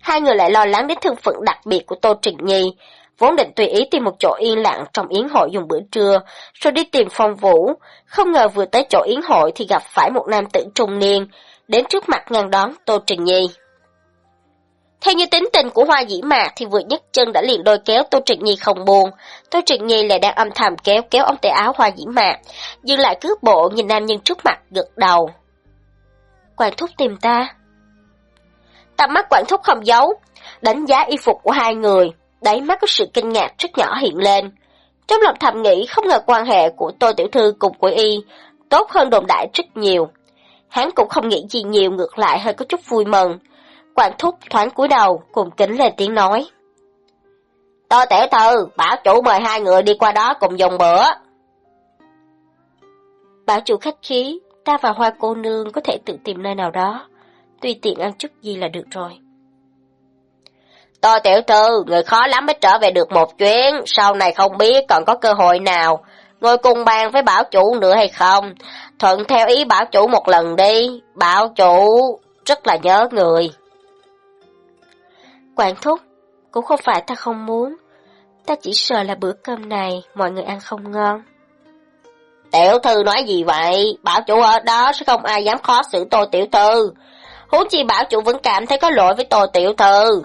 Hai người lại lo lắng đến thân phận đặc biệt của Tô Trịnh Nhi, vốn định tùy ý tìm một chỗ yên lặng trong yến hội dùng bữa trưa, rồi đi tìm phong vũ. Không ngờ vừa tới chỗ yến hội thì gặp phải một nam tử trung niên, đến trước mặt ngăn đón Tô Trịnh Nhi. Theo như tính tình của Hoa Dĩ Mạc thì vừa nhấc chân đã liền đôi kéo Tô Trịnh Nhi không buồn. Tô Trịnh Nhi lại đang âm thầm kéo kéo ông tay áo Hoa Dĩ Mạc, dừng lại cước bộ nhìn nam nhân trước mặt gật đầu. Quản thúc tìm ta. Tầm mắt quản thúc không giấu, đánh giá y phục của hai người, đáy mắt có sự kinh ngạc rất nhỏ hiện lên. Trong lòng thầm nghĩ không ngờ quan hệ của Tô Tiểu Thư cùng của y tốt hơn đồn đại rất nhiều. Hắn cũng không nghĩ gì nhiều ngược lại hơi có chút vui mừng. Quản thúc thoáng cúi đầu, cùng kính lên tiếng nói. Tô tiểu thư, bảo chủ mời hai người đi qua đó cùng dùng bữa. Bảo chủ khách khí, ta và hoa cô nương có thể tự tìm nơi nào đó, tùy tiện ăn chút gì là được rồi. Tô tiểu thư, người khó lắm mới trở về được một chuyến, sau này không biết còn có cơ hội nào. Ngồi cùng bàn với bảo chủ nữa hay không? Thuận theo ý bảo chủ một lần đi, bảo chủ rất là nhớ người. Quản thúc, cũng không phải ta không muốn. Ta chỉ sợ là bữa cơm này mọi người ăn không ngon. Tiểu thư nói gì vậy? Bảo chủ ở đó sẽ không ai dám khó xử tô tiểu thư. Huống chi bảo chủ vẫn cảm thấy có lỗi với tô tiểu thư.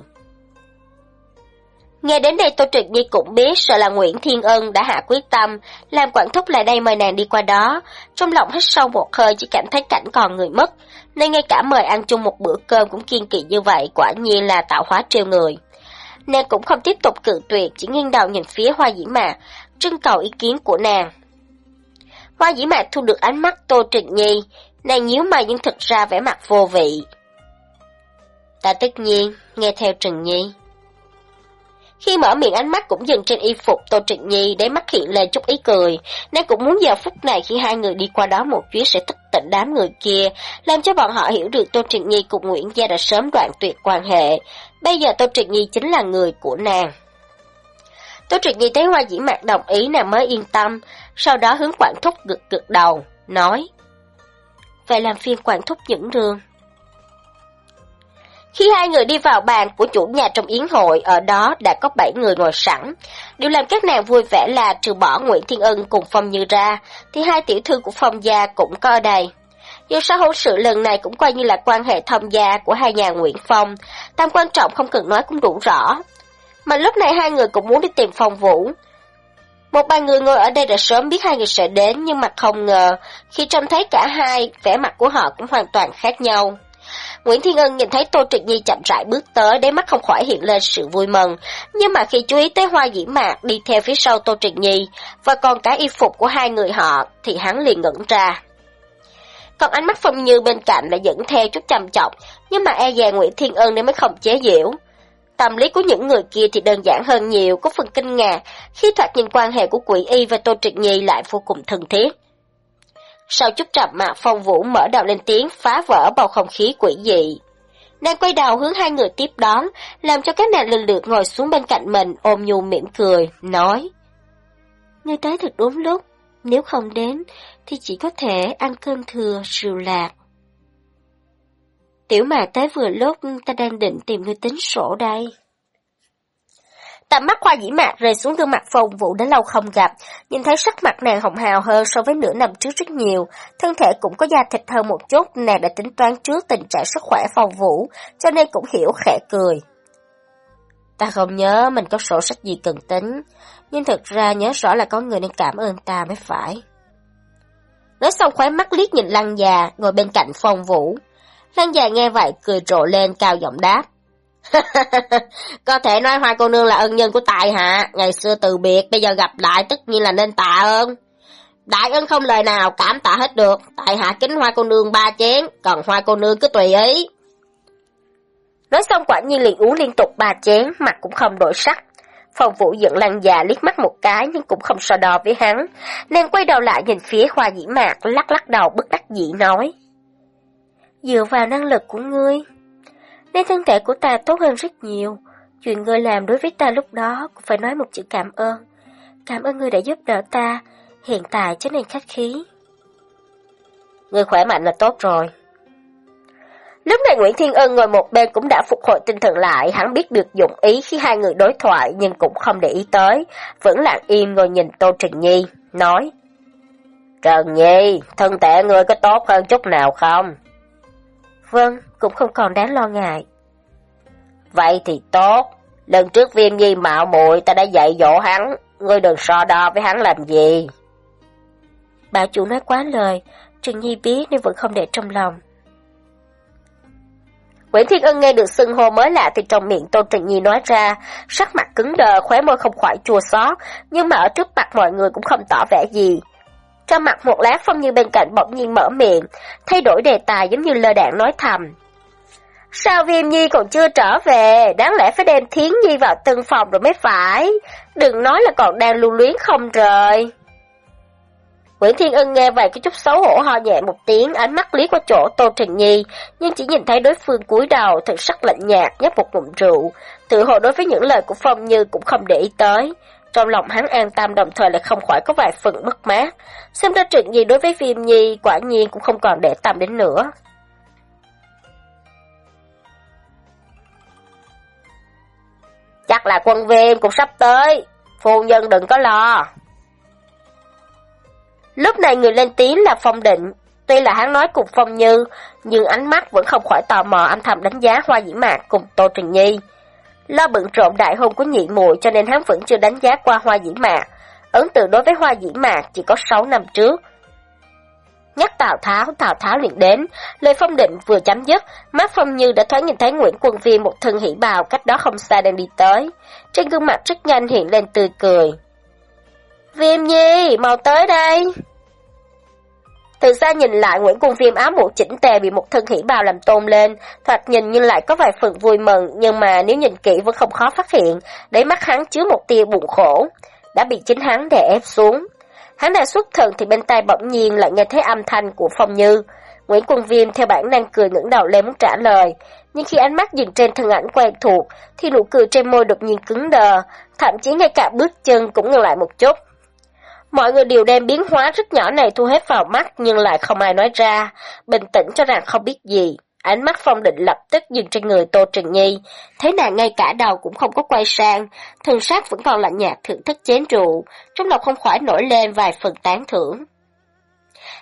Nghe đến đây Tô Trực Nhi cũng biết sợ là Nguyễn Thiên Ân đã hạ quyết tâm, làm quản thúc lại đây mời nàng đi qua đó. Trong lòng hít sâu một hơi chỉ cảm thấy cảnh còn người mất, nên ngay cả mời ăn chung một bữa cơm cũng kiên kỵ như vậy, quả nhiên là tạo hóa trêu người. Nàng cũng không tiếp tục cự tuyệt, chỉ nghiêng đầu nhìn phía hoa dĩ mạc, trưng cầu ý kiến của nàng. Hoa dĩ mạc thu được ánh mắt Tô trực Nhi, nàng nhíu mày nhưng thực ra vẻ mặt vô vị. Ta tất nhiên, nghe theo Trần Nhi. Khi mở miệng ánh mắt cũng dừng trên y phục Tô Trịnh Nhi để mắt hiện lên chút ý cười. Nàng cũng muốn giờ phút này khi hai người đi qua đó một chuyến sẽ thức tỉnh đám người kia, làm cho bọn họ hiểu được Tô Trịnh Nhi cùng Nguyễn Gia đã sớm đoạn tuyệt quan hệ. Bây giờ Tô Trịnh Nhi chính là người của nàng. Tô Trịnh Nhi thấy Hoa Dĩ Mạc đồng ý nàng mới yên tâm, sau đó hướng quản thúc gật gật đầu, nói Vậy làm phiên quản thúc dẫn đường. Khi hai người đi vào bàn của chủ nhà trong yến hội, ở đó đã có bảy người ngồi sẵn. Điều làm các nàng vui vẻ là trừ bỏ Nguyễn Thiên Ân cùng Phong Như ra, thì hai tiểu thư của Phong Gia cũng có ở đây. Dù sao hôn sự lần này cũng coi như là quan hệ thông gia của hai nhà Nguyễn Phong, tam quan trọng không cần nói cũng đủ rõ. Mà lúc này hai người cũng muốn đi tìm Phong Vũ. Một vài người ngồi ở đây đã sớm biết hai người sẽ đến nhưng mà không ngờ, khi trông thấy cả hai, vẻ mặt của họ cũng hoàn toàn khác nhau. Nguyễn Thiên Ân nhìn thấy Tô Trịnh Nhi chậm rãi bước tới, đáy mắt không khỏi hiện lên sự vui mừng. Nhưng mà khi chú ý tới hoa dĩ mạc đi theo phía sau Tô Trịnh Nhi, và còn cả y phục của hai người họ, thì hắn liền ngẩn ra. Còn ánh mắt Phong Như bên cạnh lại dẫn theo chút trầm trọng, nhưng mà e dè Nguyễn Thiên Ân nên mới không chế giễu. Tâm lý của những người kia thì đơn giản hơn nhiều, có phần kinh ngạc, khi thoạt nhìn quan hệ của quỷ y và Tô Trịnh Nhi lại vô cùng thân thiết. Sau chút trầm mặt phong vũ mở đầu lên tiếng phá vỡ bầu không khí quỷ dị. Nàng quay đầu hướng hai người tiếp đón, làm cho các nàng lần lượt ngồi xuống bên cạnh mình, ôm nhu mỉm cười, nói. Ngươi tới thật đúng lúc, nếu không đến thì chỉ có thể ăn cơm thừa rượu lạc. Tiểu mà tới vừa lúc ta đang định tìm người tính sổ đây. Tầm mắt khoa dĩ mạc rơi xuống gương mặt phong vũ đã lâu không gặp, nhìn thấy sắc mặt nàng hồng hào hơn so với nửa năm trước rất nhiều, thân thể cũng có da thịt hơn một chút, nàng đã tính toán trước tình trạng sức khỏe phong vũ, cho nên cũng hiểu khẽ cười. Ta không nhớ mình có sổ sách gì cần tính, nhưng thực ra nhớ rõ là có người nên cảm ơn ta mới phải. Nói xong khóe mắt liếc nhìn lăng già, ngồi bên cạnh phong vũ. Lăng già nghe vậy cười rộ lên cao giọng đáp. (laughs) có thể nói hoa cô nương là ân nhân của tài hạ, ngày xưa từ biệt, bây giờ gặp lại tất nhiên là nên tạ ơn. Đại ân không lời nào cảm tạ hết được, tại hạ kính hoa cô nương ba chén, còn hoa cô nương cứ tùy ý. Nói xong quả nhiên liền uống liên tục ba chén, mặt cũng không đổi sắc. Phòng vũ giận lăng già liếc mắt một cái nhưng cũng không so đo với hắn. nên quay đầu lại nhìn phía hoa dĩ mạc, lắc lắc đầu bất đắc dĩ nói. Dựa vào năng lực của ngươi, nên thân thể của ta tốt hơn rất nhiều. Chuyện ngươi làm đối với ta lúc đó cũng phải nói một chữ cảm ơn. Cảm ơn ngươi đã giúp đỡ ta, hiện tại trở nên khách khí. Ngươi khỏe mạnh là tốt rồi. Lúc này Nguyễn Thiên Ân ngồi một bên cũng đã phục hồi tinh thần lại, hắn biết được dụng ý khi hai người đối thoại nhưng cũng không để ý tới, vẫn lặng im ngồi nhìn Tô Trần Nhi, nói Trần Nhi, thân thể ngươi có tốt hơn chút nào không? Vâng, cũng không còn đáng lo ngại. Vậy thì tốt, lần trước viêm nhi mạo muội ta đã dạy dỗ hắn, ngươi đừng so đo với hắn làm gì. Bà chủ nói quá lời, Trần Nhi biết nên vẫn không để trong lòng. Nguyễn Thiên Ân nghe được xưng hô mới lạ thì trong miệng Tôn Trần Nhi nói ra, sắc mặt cứng đờ, khóe môi không khỏi chua xót, nhưng mà ở trước mặt mọi người cũng không tỏ vẻ gì. Trong mặt một lát Phong Như bên cạnh bỗng nhiên mở miệng, thay đổi đề tài giống như lơ đạn nói thầm. Sao Viêm Nhi còn chưa trở về, đáng lẽ phải đem Thiến Nhi vào từng phòng rồi mới phải, đừng nói là còn đang lưu luyến không rời. Nguyễn Thiên Ân nghe vậy có chút xấu hổ ho nhẹ một tiếng, ánh mắt lý qua chỗ Tô Trình Nhi, nhưng chỉ nhìn thấy đối phương cúi đầu, thật sắc lạnh nhạt, nhấp một ngụm rượu, tự hồ đối với những lời của Phong Như cũng không để ý tới. Trong lòng hắn an tâm đồng thời lại không khỏi có vài phần mất mát. Xem ra chuyện gì đối với phim Nhi quả nhiên cũng không còn để tâm đến nữa. Chắc là quân viên cũng sắp tới, phu nhân đừng có lo. Lúc này người lên tiếng là Phong Định, tuy là hắn nói cùng Phong Như, nhưng ánh mắt vẫn không khỏi tò mò âm thầm đánh giá Hoa Dĩ Mạc cùng Tô Trình Nhi. Lo bận rộn đại hôn của nhị muội cho nên hắn vẫn chưa đánh giá qua Hoa Dĩ Mạc. Ấn tượng đối với Hoa Dĩ Mạc chỉ có 6 năm trước. Nhắc Tào Tháo, Tào Tháo liền đến, lời phong định vừa chấm dứt, mắt phong như đã thoáng nhìn thấy Nguyễn Quân Viên một thân hỉ bào cách đó không xa đang đi tới. Trên gương mặt rất nhanh hiện lên tươi cười. Viêm nhi, mau tới đây. Từ xa nhìn lại Nguyễn Cung Viêm áo mũ chỉnh tề bị một thân hỉ bào làm tôn lên, thoạt nhìn nhưng lại có vài phần vui mừng, nhưng mà nếu nhìn kỹ vẫn không khó phát hiện, đáy mắt hắn chứa một tia buồn khổ, đã bị chính hắn đè ép xuống. Hắn đang xuất thần thì bên tai bỗng nhiên lại nghe thấy âm thanh của Phong Như. Nguyễn Quân Viêm theo bản năng cười ngẩng đầu lên muốn trả lời, nhưng khi ánh mắt dừng trên thân ảnh quen thuộc, thì nụ cười trên môi đột nhiên cứng đờ, thậm chí ngay cả bước chân cũng ngừng lại một chút. Mọi người đều đem biến hóa rất nhỏ này thu hết vào mắt nhưng lại không ai nói ra, bình tĩnh cho rằng không biết gì. Ánh mắt phong định lập tức dừng trên người Tô Trừng Nhi, thế nàng ngay cả đầu cũng không có quay sang, thần sát vẫn còn lạnh nhạt thưởng thức chén rượu, trong lòng không khỏi nổi lên vài phần tán thưởng.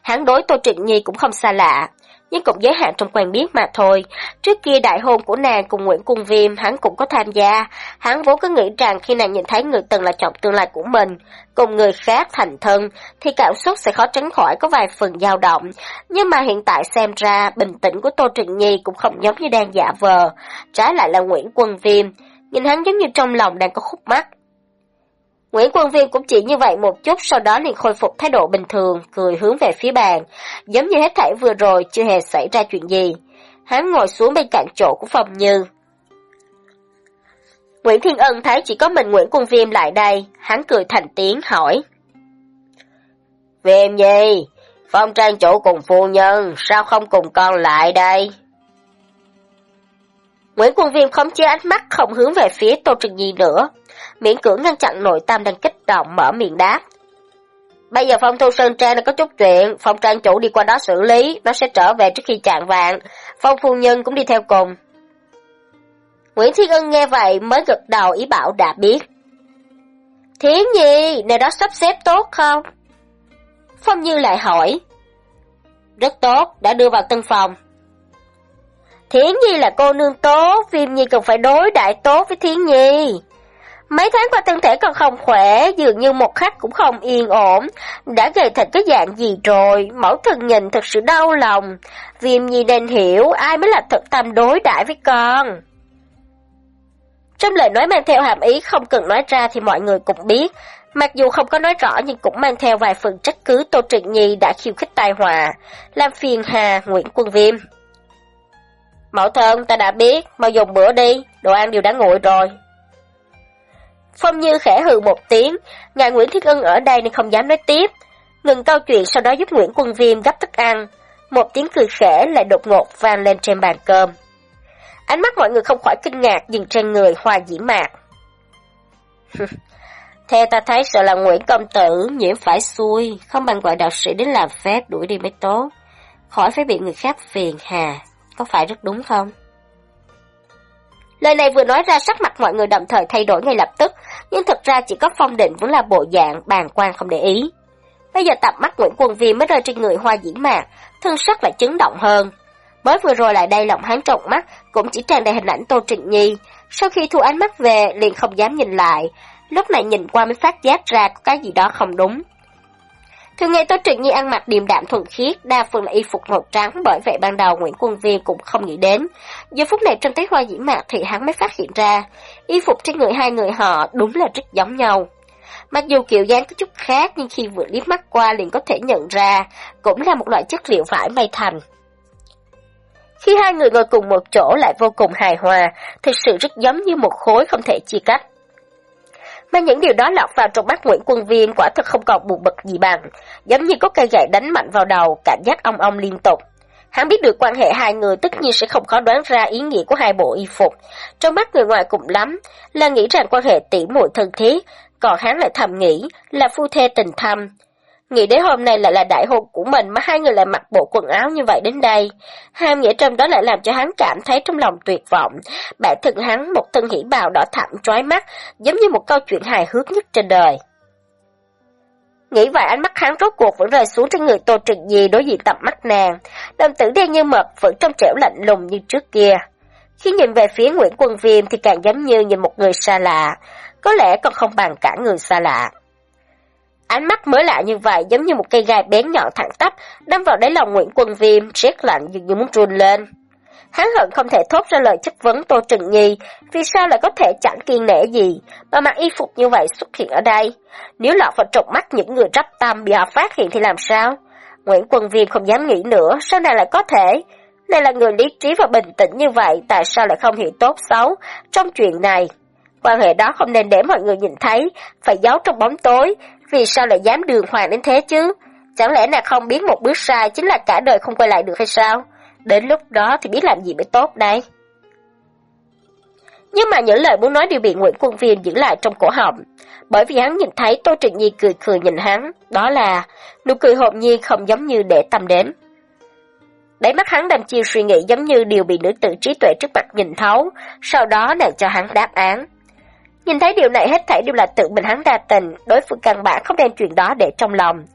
Hắn đối Tô Trịnh Nhi cũng không xa lạ, nhưng cũng giới hạn trong quen biết mà thôi. Trước kia đại hôn của nàng cùng Nguyễn Cung Viêm hắn cũng có tham gia, hắn vốn cứ nghĩ rằng khi nàng nhìn thấy người từng là chồng tương lai của mình, cùng người khác thành thân, thì cảm xúc sẽ khó tránh khỏi có vài phần dao động. Nhưng mà hiện tại xem ra, bình tĩnh của Tô Trịnh Nhi cũng không giống như đang giả vờ, trái lại là Nguyễn Quân Viêm, nhìn hắn giống như trong lòng đang có khúc mắc. Nguyễn Quân Viêm cũng chỉ như vậy một chút sau đó liền khôi phục thái độ bình thường, cười hướng về phía bàn, giống như hết thảy vừa rồi chưa hề xảy ra chuyện gì. Hắn ngồi xuống bên cạnh chỗ của Phong Như. Nguyễn Thiên Ân thấy chỉ có mình Nguyễn Quân Viêm lại đây, hắn cười thành tiếng hỏi. Viêm gì? Phong trang chủ cùng phu nhân, sao không cùng con lại đây? Nguyễn Quân Viêm không chế ánh mắt không hướng về phía Tô Trừng Nhi nữa, miễn cưỡng ngăn chặn nội tâm đang kích động mở miệng đáp. Bây giờ phong thu sơn trang đã có chút chuyện, phong trang chủ đi qua đó xử lý, nó sẽ trở về trước khi chạng vạn, phong phu nhân cũng đi theo cùng. Nguyễn Thiên Ân nghe vậy mới gật đầu ý bảo đã biết. Thiến nhi, nơi đó sắp xếp tốt không? Phong Như lại hỏi. Rất tốt, đã đưa vào tân phòng. Thiến Nhi là cô nương tốt, Viêm Nhi cần phải đối đại tốt với Thiến Nhi. Mấy tháng qua thân thể còn không khỏe, dường như một khắc cũng không yên ổn. Đã gầy thành cái dạng gì rồi, mẫu thân nhìn thật sự đau lòng. Viêm nhi nên hiểu ai mới là thật tâm đối đãi với con. Trong lời nói mang theo hàm ý không cần nói ra thì mọi người cũng biết. Mặc dù không có nói rõ nhưng cũng mang theo vài phần trách cứ Tô Trịnh Nhi đã khiêu khích tai họa, làm phiền hà Nguyễn Quân Viêm. Mẫu thân ta đã biết, mau dùng bữa đi, đồ ăn đều đã nguội rồi, Phong Như khẽ hừ một tiếng, ngài Nguyễn Thiết Ân ở đây nên không dám nói tiếp. Ngừng câu chuyện sau đó giúp Nguyễn Quân Viêm gấp thức ăn. Một tiếng cười khẽ lại đột ngột vang lên trên bàn cơm. Ánh mắt mọi người không khỏi kinh ngạc nhìn trên người hoa dĩ mạc. (laughs) Theo ta thấy sợ là Nguyễn Công Tử nhiễm phải xui, không bằng gọi đạo sĩ đến làm phép đuổi đi mới tốt. Khỏi phải bị người khác phiền hà, có phải rất đúng không? Lời này vừa nói ra sắc mặt mọi người đồng thời thay đổi ngay lập tức, nhưng thật ra chỉ có phong định vẫn là bộ dạng bàn quan không để ý. Bây giờ tập mắt Nguyễn Quân Vi mới rơi trên người hoa diễn mạc, thân sắc lại chấn động hơn. Mới vừa rồi lại đây lòng hắn trọng mắt, cũng chỉ tràn đầy hình ảnh Tô Trịnh Nhi. Sau khi thu ánh mắt về, liền không dám nhìn lại. Lúc này nhìn qua mới phát giác ra có cái gì đó không đúng. Thường ngày Tô Trịnh Nhi ăn mặc điềm đạm thuần khiết, đa phần là y phục màu trắng, bởi vậy ban đầu Nguyễn Quân Viên cũng không nghĩ đến. Giờ phút này trong thấy hoa dĩ mạc thì hắn mới phát hiện ra, y phục trên người hai người họ đúng là rất giống nhau. Mặc dù kiểu dáng có chút khác nhưng khi vừa liếc mắt qua liền có thể nhận ra, cũng là một loại chất liệu vải may thành. Khi hai người ngồi cùng một chỗ lại vô cùng hài hòa, thực sự rất giống như một khối không thể chia cách mà những điều đó lọt vào trong mắt Nguyễn Quân Viên quả thật không còn buồn bực gì bằng, giống như có cây gậy đánh mạnh vào đầu, cảm giác ong ong liên tục. Hắn biết được quan hệ hai người tất nhiên sẽ không khó đoán ra ý nghĩa của hai bộ y phục. Trong mắt người ngoài cũng lắm, là nghĩ rằng quan hệ tỉ muội thân thiết, còn hắn lại thầm nghĩ là phu thê tình thâm. Nghĩ đến hôm nay lại là đại hôn của mình mà hai người lại mặc bộ quần áo như vậy đến đây. Ham nghĩa trong đó lại làm cho hắn cảm thấy trong lòng tuyệt vọng. Bản thân hắn một thân hỉ bào đỏ thẳm trói mắt, giống như một câu chuyện hài hước nhất trên đời. Nghĩ vậy ánh mắt hắn rốt cuộc vẫn rơi xuống trên người Tô Trịnh Nhi đối diện tầm mắt nàng. Đồng tử đen như mật vẫn trong trẻo lạnh lùng như trước kia. Khi nhìn về phía Nguyễn Quân Viêm thì càng giống như nhìn một người xa lạ, có lẽ còn không bằng cả người xa lạ. Ánh mắt mới lạ như vậy giống như một cây gai bén nhọn thẳng tắp, đâm vào đáy lòng Nguyễn Quân Viêm, rét lạnh dường như muốn trùn lên. Hắn hận không thể thốt ra lời chất vấn Tô Trừng Nhi, vì sao lại có thể chẳng kiên nể gì, mà mặc y phục như vậy xuất hiện ở đây. Nếu lọt vào trộm mắt những người rắp tâm bị họ phát hiện thì làm sao? Nguyễn Quân Viêm không dám nghĩ nữa, sao này lại có thể? Này là người lý trí và bình tĩnh như vậy, tại sao lại không hiểu tốt xấu trong chuyện này? Quan hệ đó không nên để mọi người nhìn thấy, phải giấu trong bóng tối, vì sao lại dám đường hoàng đến thế chứ? Chẳng lẽ là không biết một bước sai chính là cả đời không quay lại được hay sao? Đến lúc đó thì biết làm gì mới tốt đây? Nhưng mà những lời muốn nói đều bị Nguyễn Quân Viêm giữ lại trong cổ họng, bởi vì hắn nhìn thấy Tô Trịnh Nhi cười cười nhìn hắn, đó là nụ cười hồn nhiên không giống như để tâm đến. Đáy mắt hắn đầm chiêu suy nghĩ giống như điều bị nữ tử trí tuệ trước mặt nhìn thấu, sau đó nàng cho hắn đáp án. Nhìn thấy điều này hết thảy đều là tự mình hắn ra tình, đối phương căn bản không đem chuyện đó để trong lòng.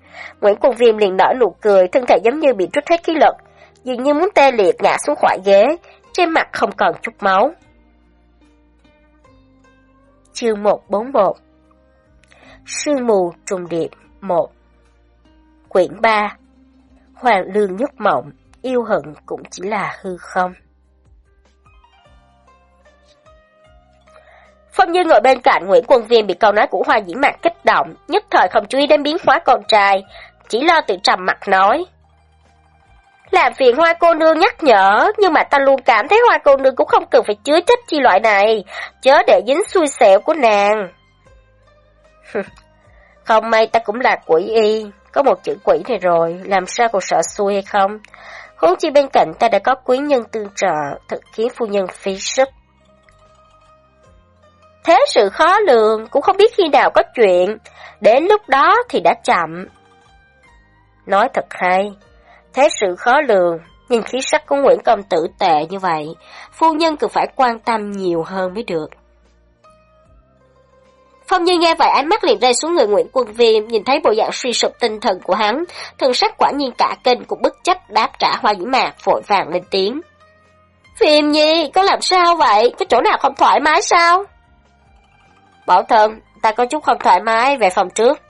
Nguyễn Quân Viêm liền nở nụ cười, thân thể giống như bị rút hết khí lực, dường như muốn tê liệt ngã xuống khỏi ghế, trên mặt không còn chút máu. Chương 141 Sương mù trùng điệp 1 Quyển 3 Hoàng lương nhất mộng, yêu hận cũng chỉ là hư không. Phong Như ngồi bên cạnh Nguyễn Quân Viên bị câu nói của Hoa Dĩ Mạc kích động, nhất thời không chú ý đến biến hóa con trai, chỉ lo tự trầm mặt nói. Làm phiền Hoa cô nương nhắc nhở, nhưng mà ta luôn cảm thấy Hoa cô nương cũng không cần phải chứa trách chi loại này, chớ để dính xui xẻo của nàng. không may ta cũng là quỷ y, có một chữ quỷ này rồi, làm sao còn sợ xui hay không? Huống chi bên cạnh ta đã có quý nhân tương trợ, thực khiến phu nhân phí sức. Thế sự khó lường, cũng không biết khi nào có chuyện, đến lúc đó thì đã chậm. Nói thật hay, thế sự khó lường, nhìn khí sắc của Nguyễn Công Tử tệ như vậy, phu nhân cần phải quan tâm nhiều hơn mới được. Phong Như nghe vậy ánh mắt liền rơi xuống người Nguyễn Quân Viêm, nhìn thấy bộ dạng suy sụp tinh thần của hắn, thần sắc quả nhiên cả kinh cũng bất chấp đáp trả hoa dĩ mạc vội vàng lên tiếng. Viêm Nhi, có làm sao vậy? Có chỗ nào không thoải mái sao? Bảo thân, ta có chút không thoải mái, về phòng trước.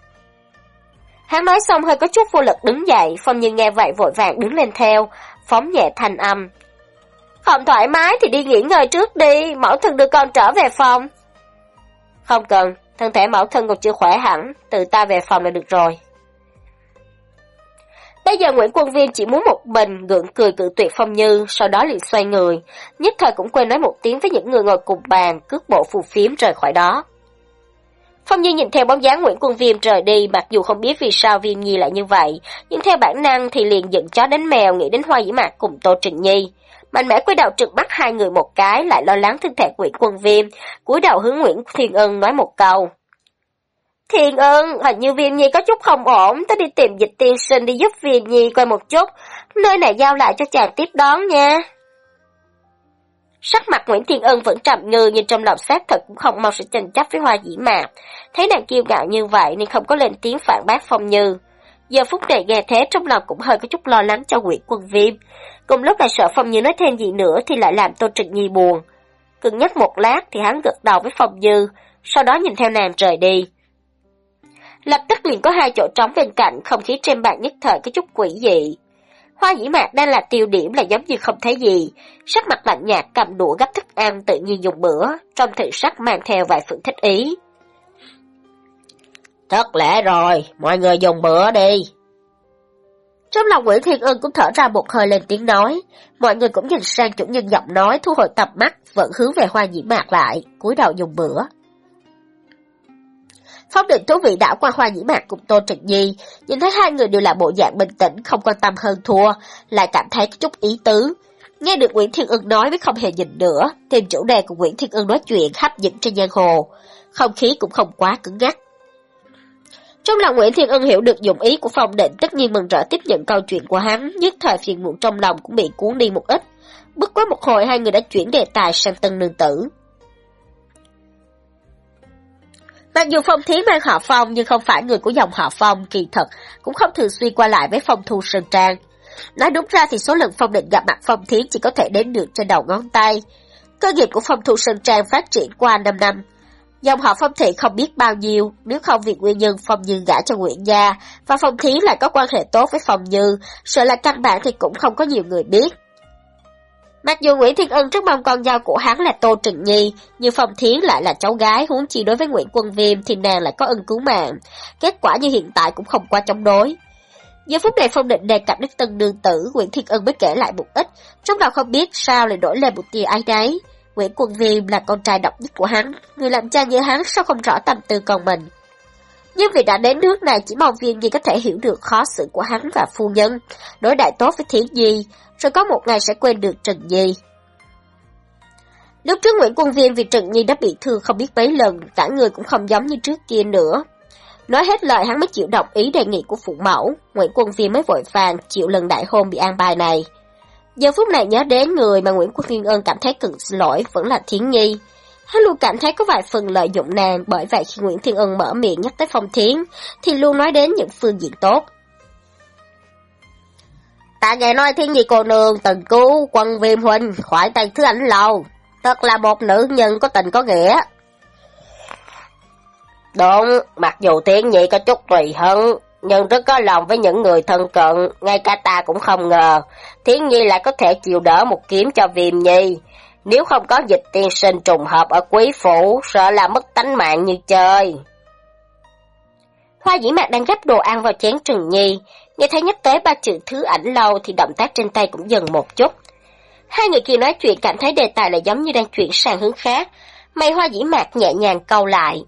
Hắn nói xong hơi có chút vô lực đứng dậy, Phong Như nghe vậy vội vàng đứng lên theo, phóng nhẹ thanh âm. Không thoải mái thì đi nghỉ ngơi trước đi, mẫu thân đưa con trở về phòng. Không cần, thân thể mẫu thân còn chưa khỏe hẳn, từ ta về phòng là được rồi. Bây giờ Nguyễn Quân Viên chỉ muốn một mình gượng cười cự tuyệt Phong Như, sau đó liền xoay người, nhất thời cũng quên nói một tiếng với những người ngồi cùng bàn, cước bộ phù phiếm rời khỏi đó. Phong Như nhìn theo bóng dáng Nguyễn Quân Viêm rời đi, mặc dù không biết vì sao Viêm Nhi lại như vậy, nhưng theo bản năng thì liền giận chó đánh mèo nghĩ đến Hoa Dĩ Mạc cùng Tô Trịnh Nhi. Mạnh mẽ quay đầu trực bắt hai người một cái, lại lo lắng thân thể Nguyễn Quân Viêm, cúi đầu hướng Nguyễn Thiên Ân nói một câu. Thiên Ân, hình như Viêm Nhi có chút không ổn, ta đi tìm dịch tiên sinh đi giúp Viêm Nhi coi một chút, nơi này giao lại cho chàng tiếp đón nha. Sắc mặt Nguyễn Thiên Ân vẫn trầm ngư nhưng trong lòng xác thật cũng không mau sự tranh chấp với Hoa Dĩ Mạc. Thấy nàng kiêu ngạo như vậy nên không có lên tiếng phản bác Phong Như. Giờ phút này nghe thế trong lòng cũng hơi có chút lo lắng cho Nguyễn Quân Viêm. Cùng lúc lại sợ Phong Như nói thêm gì nữa thì lại làm Tô Trịnh Nhi buồn. Cưng nhắc một lát thì hắn gật đầu với Phong Như, sau đó nhìn theo nàng rời đi. Lập tức liền có hai chỗ trống bên cạnh, không khí trên bàn nhất thời có chút quỷ dị. Hoa dĩ mạc đang là tiêu điểm là giống như không thấy gì, sắc mặt lạnh nhạt cầm đũa gấp thức ăn tự nhiên dùng bữa, trong thị sắc mang theo vài phần thích ý. Thất lẽ rồi, mọi người dùng bữa đi. Trong lòng Nguyễn Thiên Ân cũng thở ra một hơi lên tiếng nói, mọi người cũng nhìn sang chủ nhân giọng nói thu hồi tầm mắt, vẫn hướng về hoa dĩ mạc lại, cúi đầu dùng bữa. Phong định thú vị đảo qua hoa nhĩ mạc cùng Tô Trịnh Nhi, nhìn thấy hai người đều là bộ dạng bình tĩnh, không quan tâm hơn thua, lại cảm thấy có chút ý tứ. Nghe được Nguyễn Thiên Ưng nói với không hề nhìn nữa, tìm chủ đề của Nguyễn Thiên Ưng nói chuyện hấp dẫn trên giang hồ, không khí cũng không quá cứng ngắc. Trong lòng Nguyễn Thiên Ân hiểu được dụng ý của Phong Định tất nhiên mừng rỡ tiếp nhận câu chuyện của hắn, nhất thời phiền muộn trong lòng cũng bị cuốn đi một ít. Bất quá một hồi hai người đã chuyển đề tài sang tân nương tử. Mặc dù Phong Thiến mang họ Phong nhưng không phải người của dòng họ Phong, kỳ thật, cũng không thường xuyên qua lại với Phong Thu Sơn Trang. Nói đúng ra thì số lần Phong Định gặp mặt Phong Thiến chỉ có thể đến được trên đầu ngón tay. Cơ nghiệp của Phong Thu Sơn Trang phát triển qua 5 năm. Dòng họ Phong Thị không biết bao nhiêu, nếu không vì nguyên nhân Phong Như gả cho Nguyễn Gia, và Phong Thiến lại có quan hệ tốt với Phong Như, sợ là căn bản thì cũng không có nhiều người biết. Mặc dù Nguyễn Thiên Ân rất mong con dâu của hắn là Tô trịnh Nhi, nhưng Phong Thiến lại là cháu gái, huống chi đối với Nguyễn Quân Viêm thì nàng lại có ân cứu mạng. Kết quả như hiện tại cũng không qua chống đối. Giờ phút này Phong Định đề cập đến tân đương tử, Nguyễn Thiên Ân mới kể lại một ít, trong đầu không biết sao lại đổi lên một tia ai đấy. Nguyễn Quân Viêm là con trai độc nhất của hắn, người làm cha như hắn sao không rõ tâm tư còn mình. Nhưng vì đã đến nước này chỉ mong viên Nhi có thể hiểu được khó xử của hắn và phu nhân, đối đại tốt với Thiến Nhi, rồi có một ngày sẽ quên được Trần Nhi. Lúc trước Nguyễn Quân Viên vì Trần Nhi đã bị thương không biết mấy lần, cả người cũng không giống như trước kia nữa. Nói hết lời hắn mới chịu đồng ý đề nghị của phụ mẫu, Nguyễn Quân Viên mới vội vàng chịu lần đại hôn bị an bài này. Giờ phút này nhớ đến người mà Nguyễn Quân Viên ơn cảm thấy cực xin lỗi vẫn là Thiến Nhi. Hắn luôn cảm thấy có vài phần lợi dụng nàng, bởi vậy khi Nguyễn Thiên Ân mở miệng nhắc tới Phong Thiến, thì luôn nói đến những phương diện tốt. Ta nghe nói Thiên Nhi cô nương từng cứu quân viêm huynh khỏi tay thứ ảnh lầu, thật là một nữ nhân có tình có nghĩa. Đúng, mặc dù Thiên Nhi có chút tùy hận, nhưng rất có lòng với những người thân cận, ngay cả ta cũng không ngờ, Thiên Nhi lại có thể chịu đỡ một kiếm cho Viêm Nhi. Nếu không có dịch tiên sinh trùng hợp ở quý phủ, sợ là mất tánh mạng như chơi. Hoa dĩ mạc đang gấp đồ ăn vào chén Trừng Nhi, nghe thấy nhắc tới ba chữ thứ ảnh lâu thì động tác trên tay cũng dần một chút. Hai người kia nói chuyện cảm thấy đề tài là giống như đang chuyển sang hướng khác, mày hoa dĩ mạc nhẹ nhàng câu lại.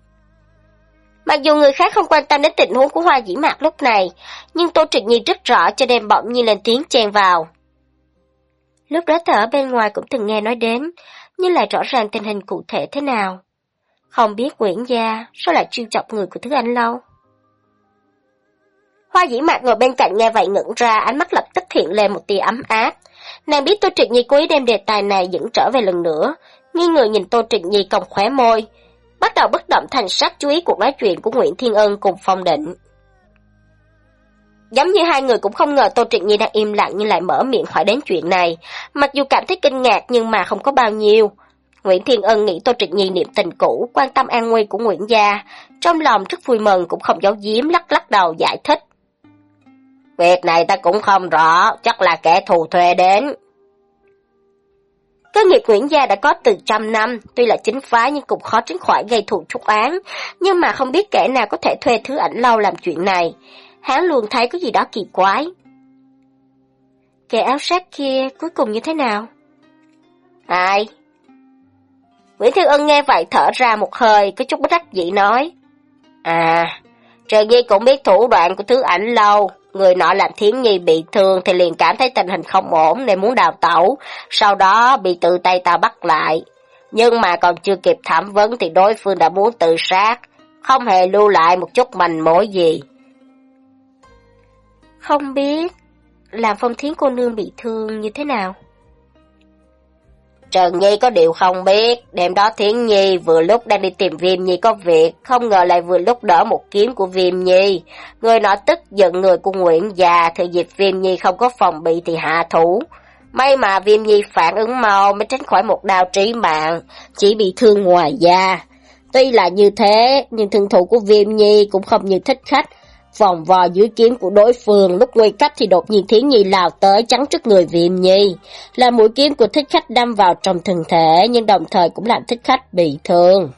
Mặc dù người khác không quan tâm đến tình huống của hoa dĩ mạc lúc này, nhưng Tô Trịnh Nhi rất rõ cho nên bỗng nhiên lên tiếng chen vào. Lúc đó tớ bên ngoài cũng từng nghe nói đến, nhưng lại rõ ràng tình hình cụ thể thế nào. Không biết Nguyễn Gia sao lại chuyên chọc người của Thứ Anh Lâu. Hoa dĩ mạc ngồi bên cạnh nghe vậy ngẩn ra, ánh mắt lập tức hiện lên một tia ấm áp. Nàng biết Tô Trịnh Nhi cố ý đem đề tài này dẫn trở về lần nữa, nghi ngờ nhìn Tô Trịnh Nhi còng khóe môi, bắt đầu bất động thành sắc chú ý cuộc nói chuyện của Nguyễn Thiên Ân cùng Phong Định. Giống như hai người cũng không ngờ Tô Trịnh Nhi đang im lặng nhưng lại mở miệng hỏi đến chuyện này, mặc dù cảm thấy kinh ngạc nhưng mà không có bao nhiêu. Nguyễn Thiên Ân nghĩ Tô Trịnh Nhi niệm tình cũ, quan tâm an nguy của Nguyễn Gia, trong lòng rất vui mừng cũng không giấu giếm lắc lắc đầu giải thích. Việc này ta cũng không rõ, chắc là kẻ thù thuê đến. Cơ nghiệp Nguyễn Gia đã có từ trăm năm, tuy là chính phái nhưng cũng khó tránh khỏi gây thù trúc án, nhưng mà không biết kẻ nào có thể thuê thứ ảnh lâu làm chuyện này. Hắn luôn thấy có gì đó kỳ quái. Kẻ áo sát kia cuối cùng như thế nào? Ai? Nguyễn Thiên Ân nghe vậy thở ra một hơi, có chút bất đắc dĩ nói. À, Trần Nhi cũng biết thủ đoạn của thứ ảnh lâu, Người nọ làm thiến nhi bị thương thì liền cảm thấy tình hình không ổn nên muốn đào tẩu, sau đó bị tự tay ta bắt lại. Nhưng mà còn chưa kịp thẩm vấn thì đối phương đã muốn tự sát, không hề lưu lại một chút manh mối gì. Không biết, làm phong thiến cô nương bị thương như thế nào? Trần Nhi có điều không biết, đêm đó Thiến Nhi vừa lúc đang đi tìm Viêm Nhi có việc, không ngờ lại vừa lúc đỡ một kiếm của Viêm Nhi. Người nọ tức giận người của Nguyễn già, thì dịp Viêm Nhi không có phòng bị thì hạ thủ. May mà Viêm Nhi phản ứng mau mới tránh khỏi một đao trí mạng, chỉ bị thương ngoài da. Tuy là như thế, nhưng thân thủ của Viêm Nhi cũng không như thích khách, vòng vò dưới kiếm của đối phương, lúc nguy cấp thì đột nhiên Thiến Nhi lao tới chắn trước người Viêm Nhi. Là mũi kiếm của thích khách đâm vào trong thân thể, nhưng đồng thời cũng làm thích khách bị thương.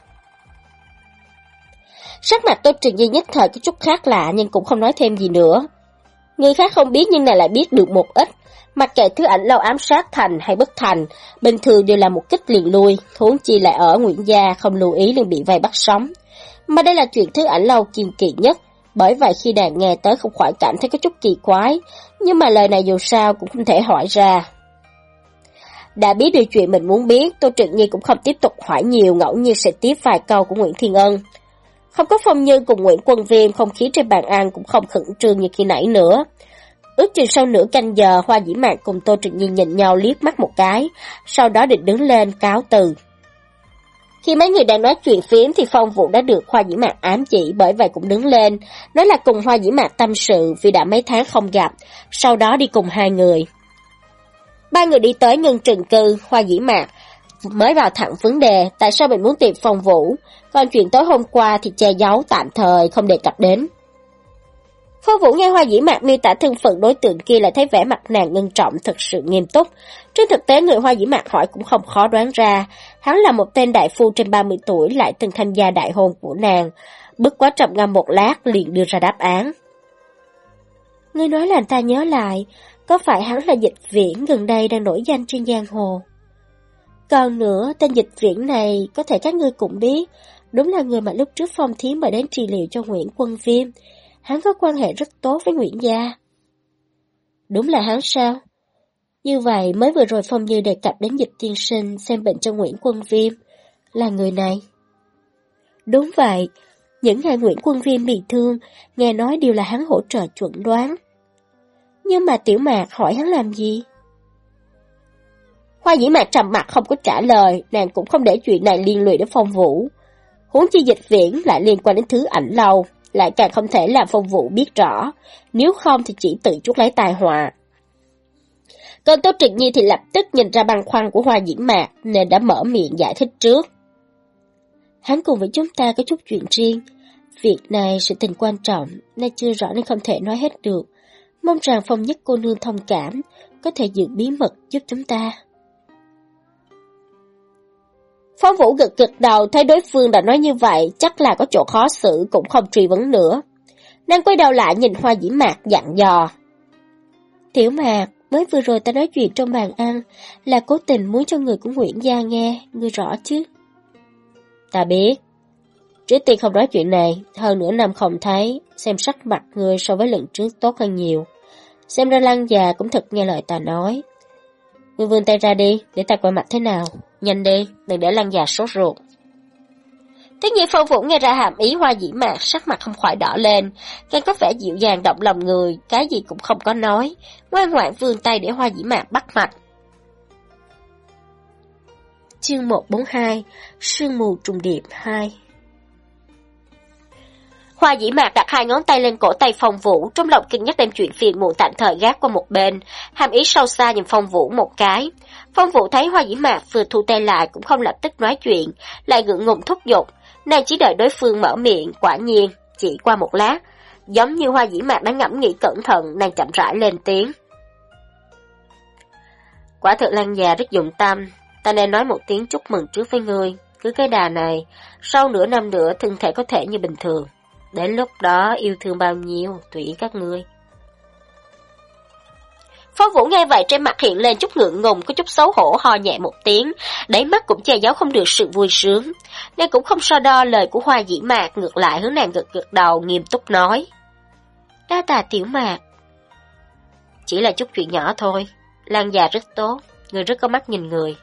Sắc mặt Tô Trừng Nhi nhất thời có chút khác lạ nhưng cũng không nói thêm gì nữa. Người khác không biết nhưng này lại biết được một ít. Mặc kệ thứ ảnh lâu ám sát thành hay bất thành, bình thường đều là một kích liền lui, thốn chi lại ở Nguyễn Gia không lưu ý liền bị vây bắt sống. Mà đây là chuyện thứ ảnh lâu kiên kỳ nhất, bởi vậy khi đàn nghe tới không khỏi cảm thấy có chút kỳ quái, nhưng mà lời này dù sao cũng không thể hỏi ra. Đã biết điều chuyện mình muốn biết, Tô Trịnh Nhi cũng không tiếp tục hỏi nhiều ngẫu nhiên sẽ tiếp vài câu của Nguyễn Thiên Ân. Không có phong như cùng Nguyễn Quân Viêm, không khí trên bàn ăn cũng không khẩn trương như khi nãy nữa. Ước chừng sau nửa canh giờ, Hoa Dĩ Mạc cùng Tô Trịnh Nhi nhìn nhau liếc mắt một cái, sau đó định đứng lên cáo từ. Khi mấy người đang nói chuyện phiếm thì phong vụ đã được Hoa Dĩ Mạc ám chỉ bởi vậy cũng đứng lên, nói là cùng Hoa Dĩ Mạc tâm sự vì đã mấy tháng không gặp, sau đó đi cùng hai người. Ba người đi tới ngân trừng cư, Hoa Dĩ Mạc mới vào thẳng vấn đề tại sao mình muốn tìm phong vũ, còn chuyện tối hôm qua thì che giấu tạm thời không đề cập đến. Phương Vũ nghe Hoa Dĩ Mạc miêu tả thân phận đối tượng kia lại thấy vẻ mặt nàng ngưng trọng thật sự nghiêm túc. Trên thực tế người Hoa Dĩ Mạc hỏi cũng không khó đoán ra, hắn là một tên đại phu trên 30 tuổi lại từng tham gia đại hôn của nàng. Bức quá trầm ngâm một lát liền đưa ra đáp án. Ngươi nói là ta nhớ lại, có phải hắn là dịch viễn gần đây đang nổi danh trên giang hồ? Còn nữa, tên dịch viễn này có thể các ngươi cũng biết, đúng là người mà lúc trước phong thiến mời đến trị liệu cho Nguyễn Quân Viêm. Hắn có quan hệ rất tốt với Nguyễn Gia. Đúng là hắn sao? Như vậy mới vừa rồi Phong Như đề cập đến dịch tiên sinh xem bệnh cho Nguyễn Quân Viêm. Là người này. Đúng vậy, những ngày Nguyễn Quân Viêm bị thương, nghe nói đều là hắn hỗ trợ chuẩn đoán. Nhưng mà tiểu mạc hỏi hắn làm gì? Hoa dĩ mạc trầm mặt không có trả lời, nàng cũng không để chuyện này liên lụy đến phong vũ. Huống chi dịch viễn lại liên quan đến thứ ảnh lâu, lại càng không thể làm phong vũ biết rõ, nếu không thì chỉ tự chuốc lấy tai họa. Còn Tô Trịnh Nhi thì lập tức nhìn ra băn khoăn của Hoa Diễm Mạc nên đã mở miệng giải thích trước. Hắn cùng với chúng ta có chút chuyện riêng. Việc này sự tình quan trọng, nay chưa rõ nên không thể nói hết được. Mong rằng phong nhất cô nương thông cảm, có thể giữ bí mật giúp chúng ta. Phong Vũ gật gật đầu thấy đối phương đã nói như vậy, chắc là có chỗ khó xử cũng không truy vấn nữa. Nàng quay đầu lại nhìn hoa dĩ mạc dặn dò. Tiểu mạc, mới vừa rồi ta nói chuyện trong bàn ăn, là cố tình muốn cho người của Nguyễn Gia nghe, ngươi rõ chứ? Ta biết. Trước tiên không nói chuyện này, hơn nửa năm không thấy, xem sắc mặt người so với lần trước tốt hơn nhiều. Xem ra lăng già cũng thật nghe lời ta nói. Ngươi vươn tay ra đi, để ta coi mặt thế nào. Nhanh đi, đừng để lăng già sốt ruột. Thế nhiên phong vũ nghe ra hàm ý hoa dĩ mạc, sắc mặt không khỏi đỏ lên, càng có vẻ dịu dàng động lòng người, cái gì cũng không có nói, ngoan ngoãn vươn tay để hoa dĩ mạc bắt mặt. Chương 142 Sương mù trùng điệp 2 Hoa dĩ mạc đặt hai ngón tay lên cổ tay phong vũ, trong lòng kinh nhắc đem chuyện phiền muộn tạm thời gác qua một bên, hàm ý sâu xa nhìn phong vũ một cái. Phong vũ thấy hoa dĩ mạc vừa thu tay lại cũng không lập tức nói chuyện, lại ngượng ngùng thúc giục, nàng chỉ đợi đối phương mở miệng, quả nhiên, chỉ qua một lát, giống như hoa dĩ mạc đã ngẫm nghĩ cẩn thận, nàng chậm rãi lên tiếng. Quả thực Lan già rất dụng tâm, ta nên nói một tiếng chúc mừng trước với ngươi, cứ cái đà này, sau nửa năm nữa thân thể có thể như bình thường. Đến lúc đó yêu thương bao nhiêu, tùy các ngươi. Phó Vũ nghe vậy trên mặt hiện lên chút ngượng ngùng, có chút xấu hổ ho nhẹ một tiếng, đáy mắt cũng che giấu không được sự vui sướng. Nên cũng không so đo lời của hoa dĩ mạc, ngược lại hướng nàng gật gật đầu, nghiêm túc nói. Đa tà tiểu mạc. Chỉ là chút chuyện nhỏ thôi, Lan già rất tốt, người rất có mắt nhìn người.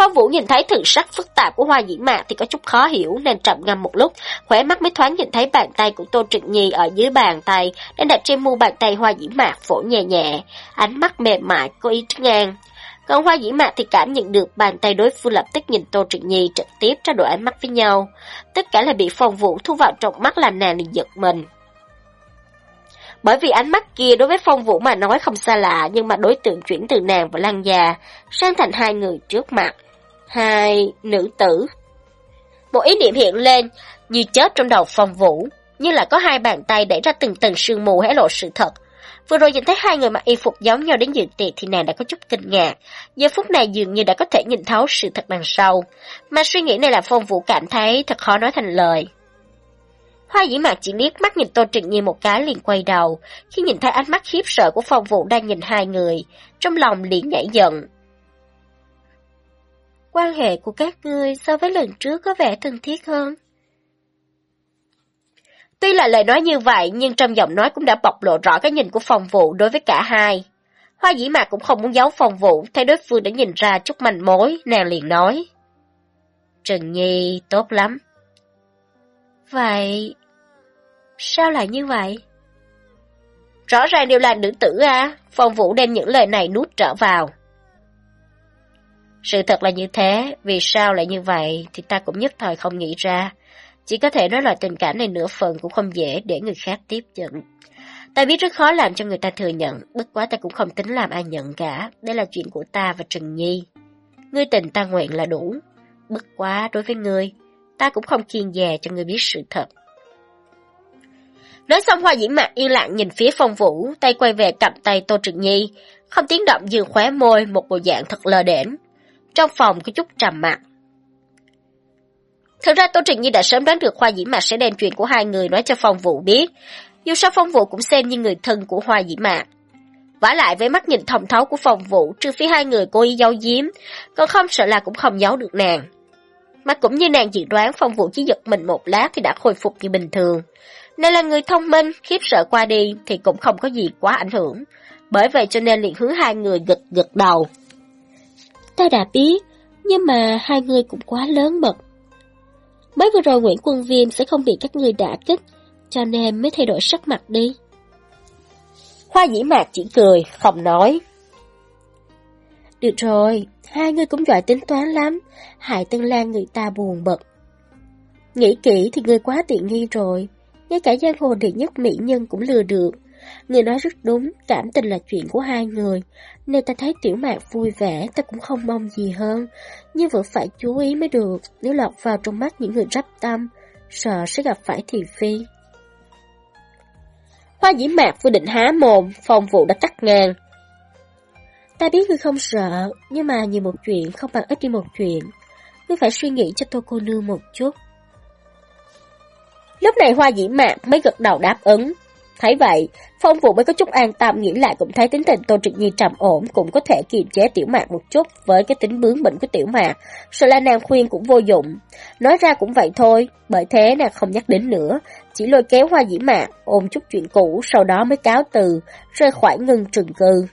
Phong Vũ nhìn thấy thần sắc phức tạp của Hoa Dĩ Mạc thì có chút khó hiểu nên trầm ngâm một lúc, khóe mắt mới thoáng nhìn thấy bàn tay của Tô Trịnh Nhi ở dưới bàn tay, nên đặt trên mu bàn tay Hoa Dĩ Mạc phổ nhẹ nhẹ, ánh mắt mềm mại có ý ngang. Còn Hoa Dĩ Mạc thì cảm nhận được bàn tay đối phương lập tức nhìn Tô Trịnh Nhi trực tiếp trao đổi ánh mắt với nhau. Tất cả là bị Phong Vũ thu vào trong mắt làm nàng liền giật mình. Bởi vì ánh mắt kia đối với Phong Vũ mà nói không xa lạ, nhưng mà đối tượng chuyển từ nàng và Lăng Già sang thành hai người trước mặt hai nữ tử. Một ý niệm hiện lên, như chết trong đầu phong vũ, như là có hai bàn tay đẩy ra từng tầng sương mù hé lộ sự thật. Vừa rồi nhìn thấy hai người mặc y phục giống nhau đến dự tiệc thì nàng đã có chút kinh ngạc. Giờ phút này dường như đã có thể nhìn thấu sự thật đằng sau. Mà suy nghĩ này là phong vũ cảm thấy thật khó nói thành lời. Hoa dĩ mạc chỉ liếc mắt nhìn Tô Trịnh Nhi một cái liền quay đầu, khi nhìn thấy ánh mắt khiếp sợ của phong vũ đang nhìn hai người, trong lòng liền nhảy giận, quan hệ của các ngươi so với lần trước có vẻ thân thiết hơn. Tuy là lời nói như vậy, nhưng trong giọng nói cũng đã bộc lộ rõ cái nhìn của phòng vụ đối với cả hai. Hoa dĩ mạc cũng không muốn giấu phòng vụ, thấy đối phương đã nhìn ra chút manh mối, nàng liền nói. Trần Nhi tốt lắm. Vậy... Sao lại như vậy? Rõ ràng đều là nữ tử à, phòng vũ đem những lời này nuốt trở vào. Sự thật là như thế, vì sao lại như vậy thì ta cũng nhất thời không nghĩ ra. Chỉ có thể nói là tình cảm này nửa phần cũng không dễ để người khác tiếp nhận. Ta biết rất khó làm cho người ta thừa nhận, bất quá ta cũng không tính làm ai nhận cả. Đây là chuyện của ta và Trần Nhi. Ngươi tình ta nguyện là đủ. Bất quá đối với ngươi, ta cũng không kiên dè cho ngươi biết sự thật. Nói xong hoa diễn mạc yên lặng nhìn phía phong vũ, tay quay về cầm tay Tô Trừng Nhi, không tiếng động dường khóe môi một bộ dạng thật lờ đễnh. Trong phòng có chút trầm mặc. Thực ra Tô Trịnh Nhi đã sớm đoán được Hoa Dĩ Mạc sẽ đem chuyện của hai người nói cho Phong Vũ biết. Dù sao Phong Vũ cũng xem như người thân của Hoa Dĩ Mạc. vả lại với mắt nhìn thông thấu của Phong Vũ, trừ phía hai người cô ý giấu giếm, còn không sợ là cũng không giấu được nàng. Mà cũng như nàng dự đoán Phong Vũ chỉ giật mình một lát thì đã khôi phục như bình thường. Nên là người thông minh, khiếp sợ qua đi thì cũng không có gì quá ảnh hưởng. Bởi vậy cho nên liền hướng hai người gật gật đầu. Ta đã biết, nhưng mà hai người cũng quá lớn mật. Mới vừa rồi Nguyễn Quân Viêm sẽ không bị các người đả kích, cho nên mới thay đổi sắc mặt đi. Hoa dĩ mạc chỉ cười, không nói. Được rồi, hai người cũng giỏi tính toán lắm, hại Tân Lan người ta buồn bực. Nghĩ kỹ thì người quá tiện nghi rồi, ngay cả giang hồ đệ nhất mỹ nhân cũng lừa được. Người nói rất đúng, cảm tình là chuyện của hai người nên ta thấy tiểu mạc vui vẻ, ta cũng không mong gì hơn. Nhưng vẫn phải chú ý mới được, nếu lọt vào trong mắt những người rắp tâm, sợ sẽ gặp phải thị phi. Hoa dĩ mạc vừa định há mồm, phòng vụ đã cắt ngang. Ta biết ngươi không sợ, nhưng mà nhiều một chuyện không bằng ít đi một chuyện. Ngươi phải suy nghĩ cho tôi cô nương một chút. Lúc này hoa dĩ mạc mới gật đầu đáp ứng. Thấy vậy, phong vũ mới có chút an tâm nghĩ lại cũng thấy tính tình Tô Trực Nhi trầm ổn cũng có thể kiềm chế tiểu mạc một chút với cái tính bướng bỉnh của tiểu mạc. Sợ là nàng khuyên cũng vô dụng. Nói ra cũng vậy thôi, bởi thế nàng không nhắc đến nữa. Chỉ lôi kéo hoa dĩ mạc, ôm chút chuyện cũ, sau đó mới cáo từ, rơi khỏi ngưng trừng cư.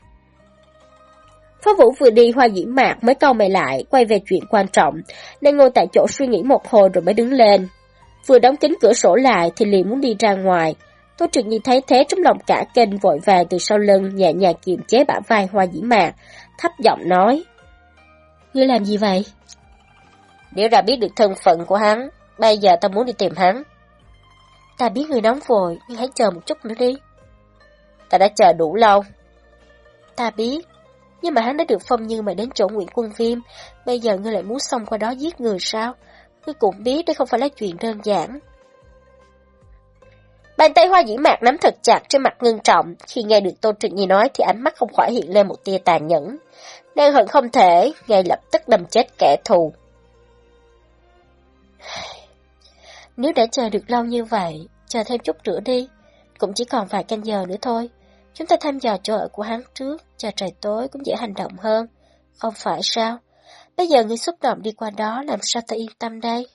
Phong Vũ vừa đi hoa dĩ mạc mới câu mày lại, quay về chuyện quan trọng, nên ngồi tại chỗ suy nghĩ một hồi rồi mới đứng lên. Vừa đóng kín cửa sổ lại thì liền muốn đi ra ngoài, Tô Trực Nhi thấy thế trong lòng cả kênh vội vàng từ sau lưng nhẹ nhàng kiềm chế bả vai hoa dĩ mạc, thấp giọng nói. Ngươi làm gì vậy? Nếu đã biết được thân phận của hắn, bây giờ ta muốn đi tìm hắn. Ta biết người nóng vội, nhưng hãy chờ một chút nữa đi. Ta đã chờ đủ lâu. Ta biết, nhưng mà hắn đã được phong như mà đến chỗ Nguyễn Quân Viêm, bây giờ ngươi lại muốn xông qua đó giết người sao? Ngươi cũng biết đây không phải là chuyện đơn giản. Bàn tay hoa dĩ mạc nắm thật chặt trên mặt ngưng trọng, khi nghe được Tô Trịnh Nhi nói thì ánh mắt không khỏi hiện lên một tia tàn nhẫn. Đang hận không thể, ngay lập tức đâm chết kẻ thù. (sighs) Nếu đã chờ được lâu như vậy, chờ thêm chút nữa đi, cũng chỉ còn vài canh giờ nữa thôi. Chúng ta thăm dò chỗ ở của hắn trước, chờ trời tối cũng dễ hành động hơn. Không phải sao? Bây giờ ngươi xúc động đi qua đó làm sao ta yên tâm đây?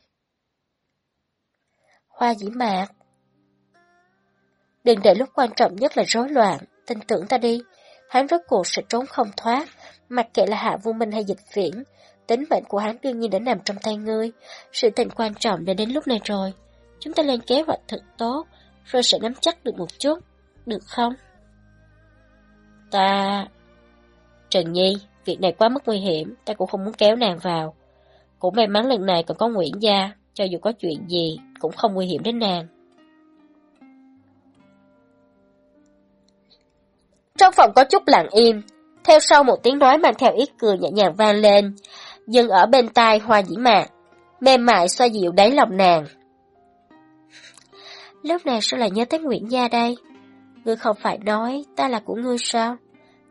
Hoa dĩ mạc, Đừng để lúc quan trọng nhất là rối loạn, tin tưởng ta đi, hắn rốt cuộc sẽ trốn không thoát, mặc kệ là Hạ Vô Minh hay Dịch Viễn, tính mệnh của hắn đương nhiên đã nằm trong tay ngươi, sự tình quan trọng đã đến lúc này rồi, chúng ta lên kế hoạch thật tốt, rồi sẽ nắm chắc được một chút, được không? Ta... Trần Nhi, việc này quá mức nguy hiểm, ta cũng không muốn kéo nàng vào. Cũng may mắn lần này còn có Nguyễn Gia, cho dù có chuyện gì, cũng không nguy hiểm đến nàng. Trong phòng có chút lặng im, theo sau một tiếng nói mang theo ít cười nhẹ nhàng vang lên, dừng ở bên tai hoa dĩ mạc, mềm mại xoa dịu đáy lòng nàng. Lúc này sao lại nhớ tới Nguyễn Gia đây? Ngươi không phải nói ta là của ngươi sao?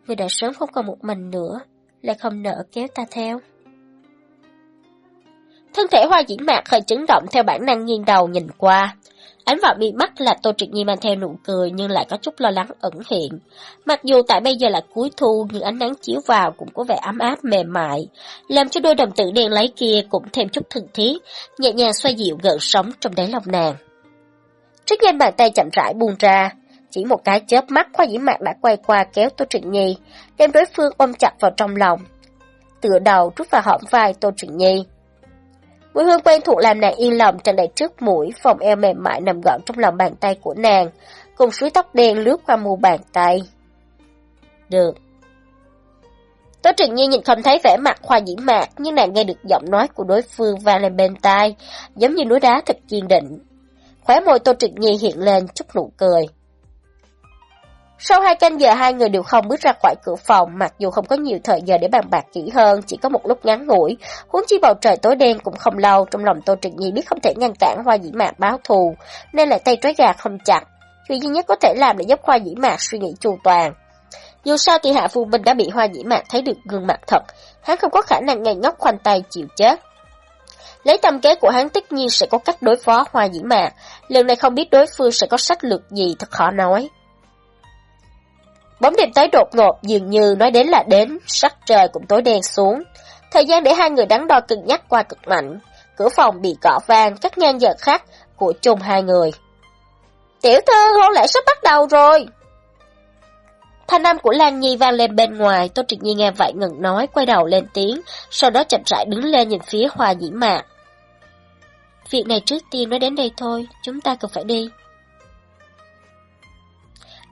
Ngươi đã sớm không còn một mình nữa, lại không nỡ kéo ta theo. Thân thể hoa dĩ mạc hơi chấn động theo bản năng nghiêng đầu nhìn qua. Ánh vào mi mắt là Tô Triệt Nhi mang theo nụ cười nhưng lại có chút lo lắng ẩn hiện. Mặc dù tại bây giờ là cuối thu nhưng ánh nắng chiếu vào cũng có vẻ ấm áp mềm mại, làm cho đôi đồng tử đen lấy kia cũng thêm chút thân thiết, nhẹ nhàng xoay dịu gợn sóng trong đáy lòng nàng. Trước nhanh bàn tay chậm rãi buông ra, chỉ một cái chớp mắt khoa dĩ mạc đã quay qua kéo Tô Trịnh Nhi, đem đối phương ôm chặt vào trong lòng. Tựa đầu rút vào hõm vai Tô Trịnh Nhi. Mùi hương quen thuộc làm nàng yên lòng tràn đầy trước mũi, phòng eo mềm mại nằm gọn trong lòng bàn tay của nàng, cùng suối tóc đen lướt qua mu bàn tay. Được. Tố Trừng Nhi nhìn không thấy vẻ mặt khoa dĩ mạc, nhưng nàng nghe được giọng nói của đối phương vang lên bên tai, giống như núi đá thật kiên định. Khóe môi Tô Trừng Nhi hiện lên chút nụ cười. Sau hai canh giờ hai người đều không bước ra khỏi cửa phòng, mặc dù không có nhiều thời giờ để bàn bạc kỹ hơn, chỉ có một lúc ngắn ngủi. Huống chi bầu trời tối đen cũng không lâu, trong lòng Tô Trịnh Nhi biết không thể ngăn cản hoa dĩ mạc báo thù, nên lại tay trói gà không chặt. Chuyện duy nhất có thể làm để giúp Hoa Dĩ Mạc suy nghĩ chu toàn. Dù sao thì Hạ Phu Minh đã bị Hoa Dĩ Mạc thấy được gương mặt thật, hắn không có khả năng ngây ngốc khoanh tay chịu chết. Lấy tâm kế của hắn tất nhiên sẽ có cách đối phó Hoa Dĩ Mạc, lần này không biết đối phương sẽ có sách lược gì thật khó nói. Bóng đêm tới đột ngột dường như nói đến là đến, sắc trời cũng tối đen xuống. Thời gian để hai người đắn đo cân nhắc qua cực mạnh. Cửa phòng bị cọ vang, các ngang giờ khác của chung hai người. Tiểu thư, hôn lễ sắp bắt đầu rồi. Thanh âm của Lan Nhi vang lên bên ngoài, Tô Trịnh Nhi nghe vậy ngừng nói, quay đầu lên tiếng, sau đó chậm rãi đứng lên nhìn phía Hoa nhĩ Mạc. Việc này trước tiên nói đến đây thôi, chúng ta cần phải đi.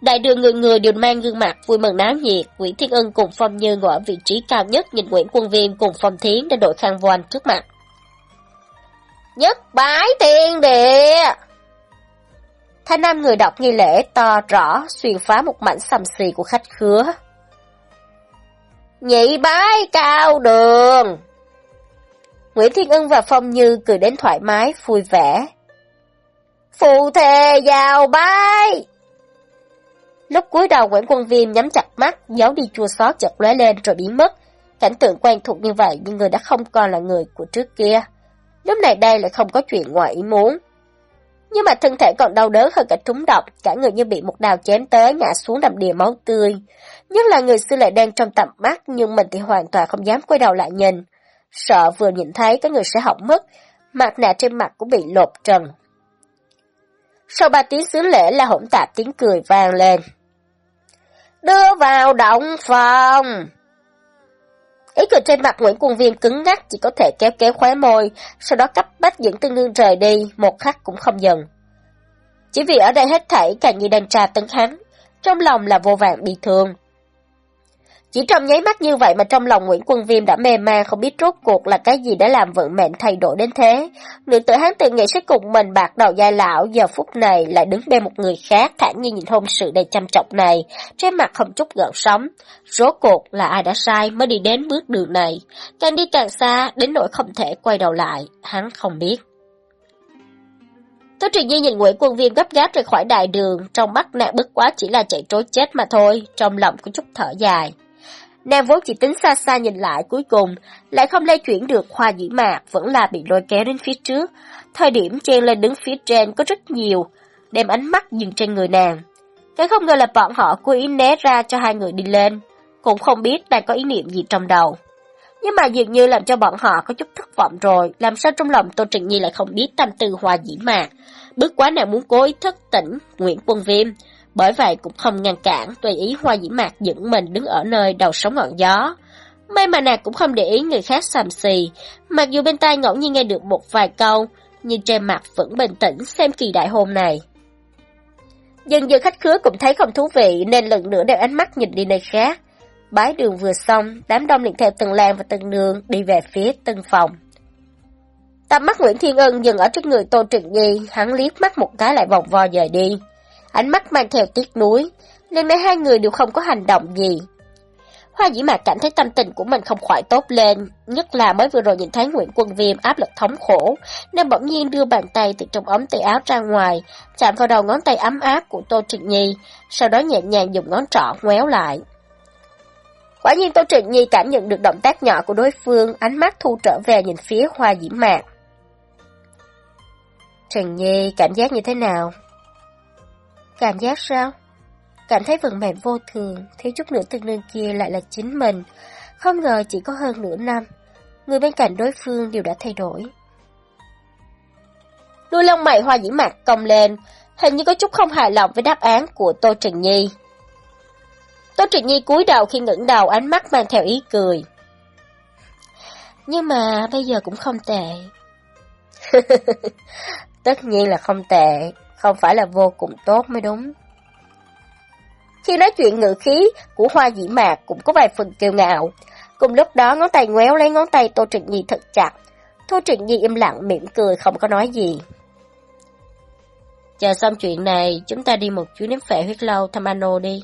Đại đường người người đều mang gương mặt vui mừng náo nhiệt, Nguyễn Thiên Ân cùng Phong Như ngồi ở vị trí cao nhất nhìn Nguyễn Quân Viêm cùng Phong Thiến đã đội khăn voan trước mặt. Nhất bái thiên địa! Thanh nam người đọc nghi lễ to rõ xuyên phá một mảnh sầm xì của khách khứa. Nhị bái cao đường! Nguyễn Thiên Ân và Phong Như cười đến thoải mái, vui vẻ. Phù thề vào bái! Lúc cuối đầu Nguyễn Quân Viêm nhắm chặt mắt, giấu đi chua xót chợt lóe lên rồi biến mất. Cảnh tượng quen thuộc như vậy nhưng người đã không còn là người của trước kia. Lúc này đây lại không có chuyện ngoài ý muốn. Nhưng mà thân thể còn đau đớn hơn cả trúng độc, cả người như bị một đào chém tới ngã xuống đầm đìa máu tươi. Nhất là người xưa lại đang trong tầm mắt nhưng mình thì hoàn toàn không dám quay đầu lại nhìn. Sợ vừa nhìn thấy có người sẽ hỏng mất, mặt nạ trên mặt cũng bị lột trần. Sau ba tiếng xứ lễ là hỗn tạp tiếng cười vang lên. Đưa vào động phòng! Ý cười trên mặt Nguyễn Quân Viêm cứng ngắc chỉ có thể kéo kéo khóe môi, sau đó cấp bách dẫn tương đương rời đi, một khắc cũng không dừng. Chỉ vì ở đây hết thảy càng như đang tra tấn hắn, trong lòng là vô vàng bị thương. Chỉ trong nháy mắt như vậy mà trong lòng Nguyễn Quân Viêm đã mê man không biết rốt cuộc là cái gì đã làm vận mệnh thay đổi đến thế. Nữ tử hắn tự nghĩ sẽ cùng mình bạc đầu giai lão giờ phút này lại đứng bên một người khác thản nhiên nhìn hôn sự đầy chăm trọng này, trên mặt không chút gợn sóng. Rốt cuộc là ai đã sai mới đi đến bước đường này. Càng đi càng xa, đến nỗi không thể quay đầu lại, hắn không biết. Tô Truyền Nhi nhìn Nguyễn Quân Viêm gấp gáp rời khỏi đại đường, trong mắt nạn bức quá chỉ là chạy trối chết mà thôi, trong lòng có chút thở dài. Nàng vốn chỉ tính xa xa nhìn lại cuối cùng, lại không lay chuyển được hoa dĩ mạc, vẫn là bị lôi kéo đến phía trước. Thời điểm chen lên đứng phía trên có rất nhiều, đem ánh mắt dừng trên người nàng. Cái không ngờ là bọn họ cố ý né ra cho hai người đi lên, cũng không biết đang có ý niệm gì trong đầu. Nhưng mà dường như làm cho bọn họ có chút thất vọng rồi, làm sao trong lòng Tô Trịnh Nhi lại không biết tâm tư hoa dĩ mạc. Bước quá nàng muốn cố ý thất tỉnh Nguyễn Quân Viêm, bởi vậy cũng không ngăn cản, tùy ý hoa dĩ mạc dẫn mình đứng ở nơi đầu sóng ngọn gió. May mà nàng cũng không để ý người khác xàm xì, mặc dù bên tai ngẫu nhiên nghe được một vài câu, nhưng trên mặt vẫn bình tĩnh xem kỳ đại hôn này. Dần dần khách khứa cũng thấy không thú vị nên lần nữa đều ánh mắt nhìn đi nơi khác. Bái đường vừa xong, đám đông liền theo từng làng và từng nương đi về phía tân phòng. Tầm mắt Nguyễn Thiên Ân dừng ở trước người Tô Trịnh Nhi, hắn liếc mắt một cái lại vòng vo dời đi ánh mắt mang theo tiếc nuối, nên mấy hai người đều không có hành động gì. Hoa dĩ mạc cảm thấy tâm tình của mình không khỏi tốt lên, nhất là mới vừa rồi nhìn thấy Nguyễn Quân Viêm áp lực thống khổ, nên bỗng nhiên đưa bàn tay từ trong ống tay áo ra ngoài, chạm vào đầu ngón tay ấm áp của Tô Trịnh Nhi, sau đó nhẹ nhàng dùng ngón trỏ ngoéo lại. Quả nhiên Tô Trịnh Nhi cảm nhận được động tác nhỏ của đối phương, ánh mắt thu trở về nhìn phía hoa dĩ mạc. Trần Nhi cảm giác như thế nào? Cảm giác sao? Cảm thấy vận mệnh vô thường, thiếu chút nữa tương nương kia lại là chính mình. Không ngờ chỉ có hơn nửa năm, người bên cạnh đối phương đều đã thay đổi. Đuôi lông mày hoa dĩ mạc cong lên, hình như có chút không hài lòng với đáp án của Tô Trần Nhi. Tô Trần Nhi cúi đầu khi ngẩng đầu ánh mắt mang theo ý cười. Nhưng mà bây giờ cũng không tệ. (laughs) Tất nhiên là không tệ, không phải là vô cùng tốt mới đúng. Khi nói chuyện ngữ khí của hoa dĩ mạc cũng có vài phần kiêu ngạo. Cùng lúc đó ngón tay ngoéo lấy ngón tay Tô Trịnh Nhi thật chặt. Tô Trịnh Nhi im lặng mỉm cười không có nói gì. Chờ xong chuyện này, chúng ta đi một chuyến đến phệ huyết lâu thăm Ano đi.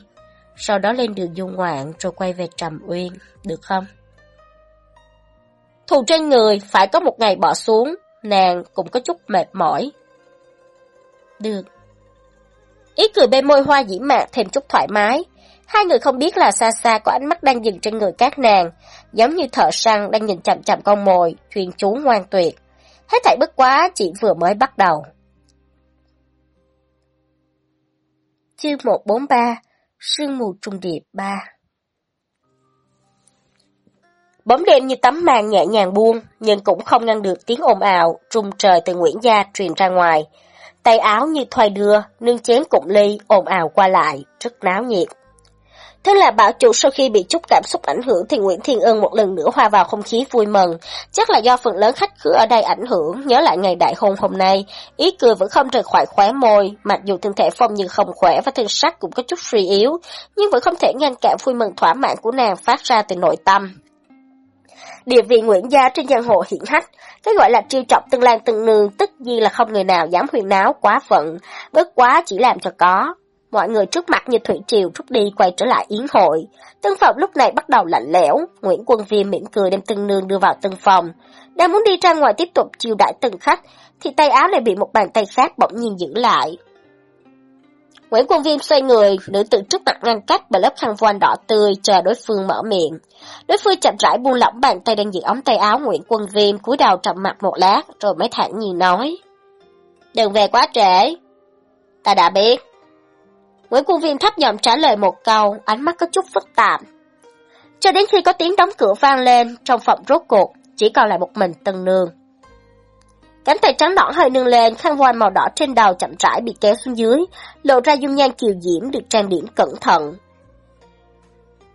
Sau đó lên đường du ngoạn rồi quay về Trầm Uyên, được không? Thù trên người phải có một ngày bỏ xuống, nàng cũng có chút mệt mỏi, được. Ý cười bên môi hoa dĩ mạc thêm chút thoải mái. Hai người không biết là xa xa có ánh mắt đang dừng trên người các nàng, giống như thợ săn đang nhìn chậm chậm con mồi, chuyên chú ngoan tuyệt. Hết thảy bất quá chỉ vừa mới bắt đầu. Chương 143 Sương mù trung điệp 3 Bóng đêm như tấm màn nhẹ nhàng buông, nhưng cũng không ngăn được tiếng ồn ào, trùng trời từ Nguyễn Gia truyền ra ngoài. Tay áo như thoai đưa, nương chén cụng ly, ồn ào qua lại, rất náo nhiệt. Thế là bảo chủ sau khi bị chút cảm xúc ảnh hưởng thì Nguyễn Thiên Ân một lần nữa hòa vào không khí vui mừng. Chắc là do phần lớn khách khứa ở đây ảnh hưởng, nhớ lại ngày đại hôn hôm nay, ý cười vẫn không rời khỏi khóe môi, mặc dù thân thể Phong nhưng không khỏe và thân sắc cũng có chút suy yếu, nhưng vẫn không thể ngăn cản vui mừng thỏa mãn của nàng phát ra từ nội tâm. Địa vị Nguyễn Gia trên giang hồ hiển hách, cái gọi là triêu trọng tương lan từng nương tất nhiên là không người nào dám huyền náo quá phận, bất quá chỉ làm cho có. Mọi người trước mặt như thủy triều rút đi quay trở lại yến hội. Tân phòng lúc này bắt đầu lạnh lẽo, Nguyễn Quân Viêm mỉm cười đem tân nương đưa vào tân phòng. Đang muốn đi ra ngoài tiếp tục chiêu đãi từng khách, thì tay áo lại bị một bàn tay khác bỗng nhiên giữ lại. Nguyễn Quân Viêm xoay người, nữ tử trước mặt ngăn cách bởi lớp khăn voan đỏ tươi, chờ đối phương mở miệng. Đối phương chậm rãi buông lỏng bàn tay đang giữ ống tay áo Nguyễn Quân Viêm, cúi đầu trầm mặt một lát, rồi mới thản nhiên nói. Đừng về quá trễ. Ta đã biết. Nguyễn Quân Viêm thấp giọng trả lời một câu, ánh mắt có chút phức tạp. Cho đến khi có tiếng đóng cửa vang lên, trong phòng rốt cuộc, chỉ còn lại một mình Tân Nương. Cánh tay trắng nõn hơi nâng lên, khăn voan màu đỏ trên đầu chậm rãi bị kéo xuống dưới, lộ ra dung nhan kiều diễm được trang điểm cẩn thận.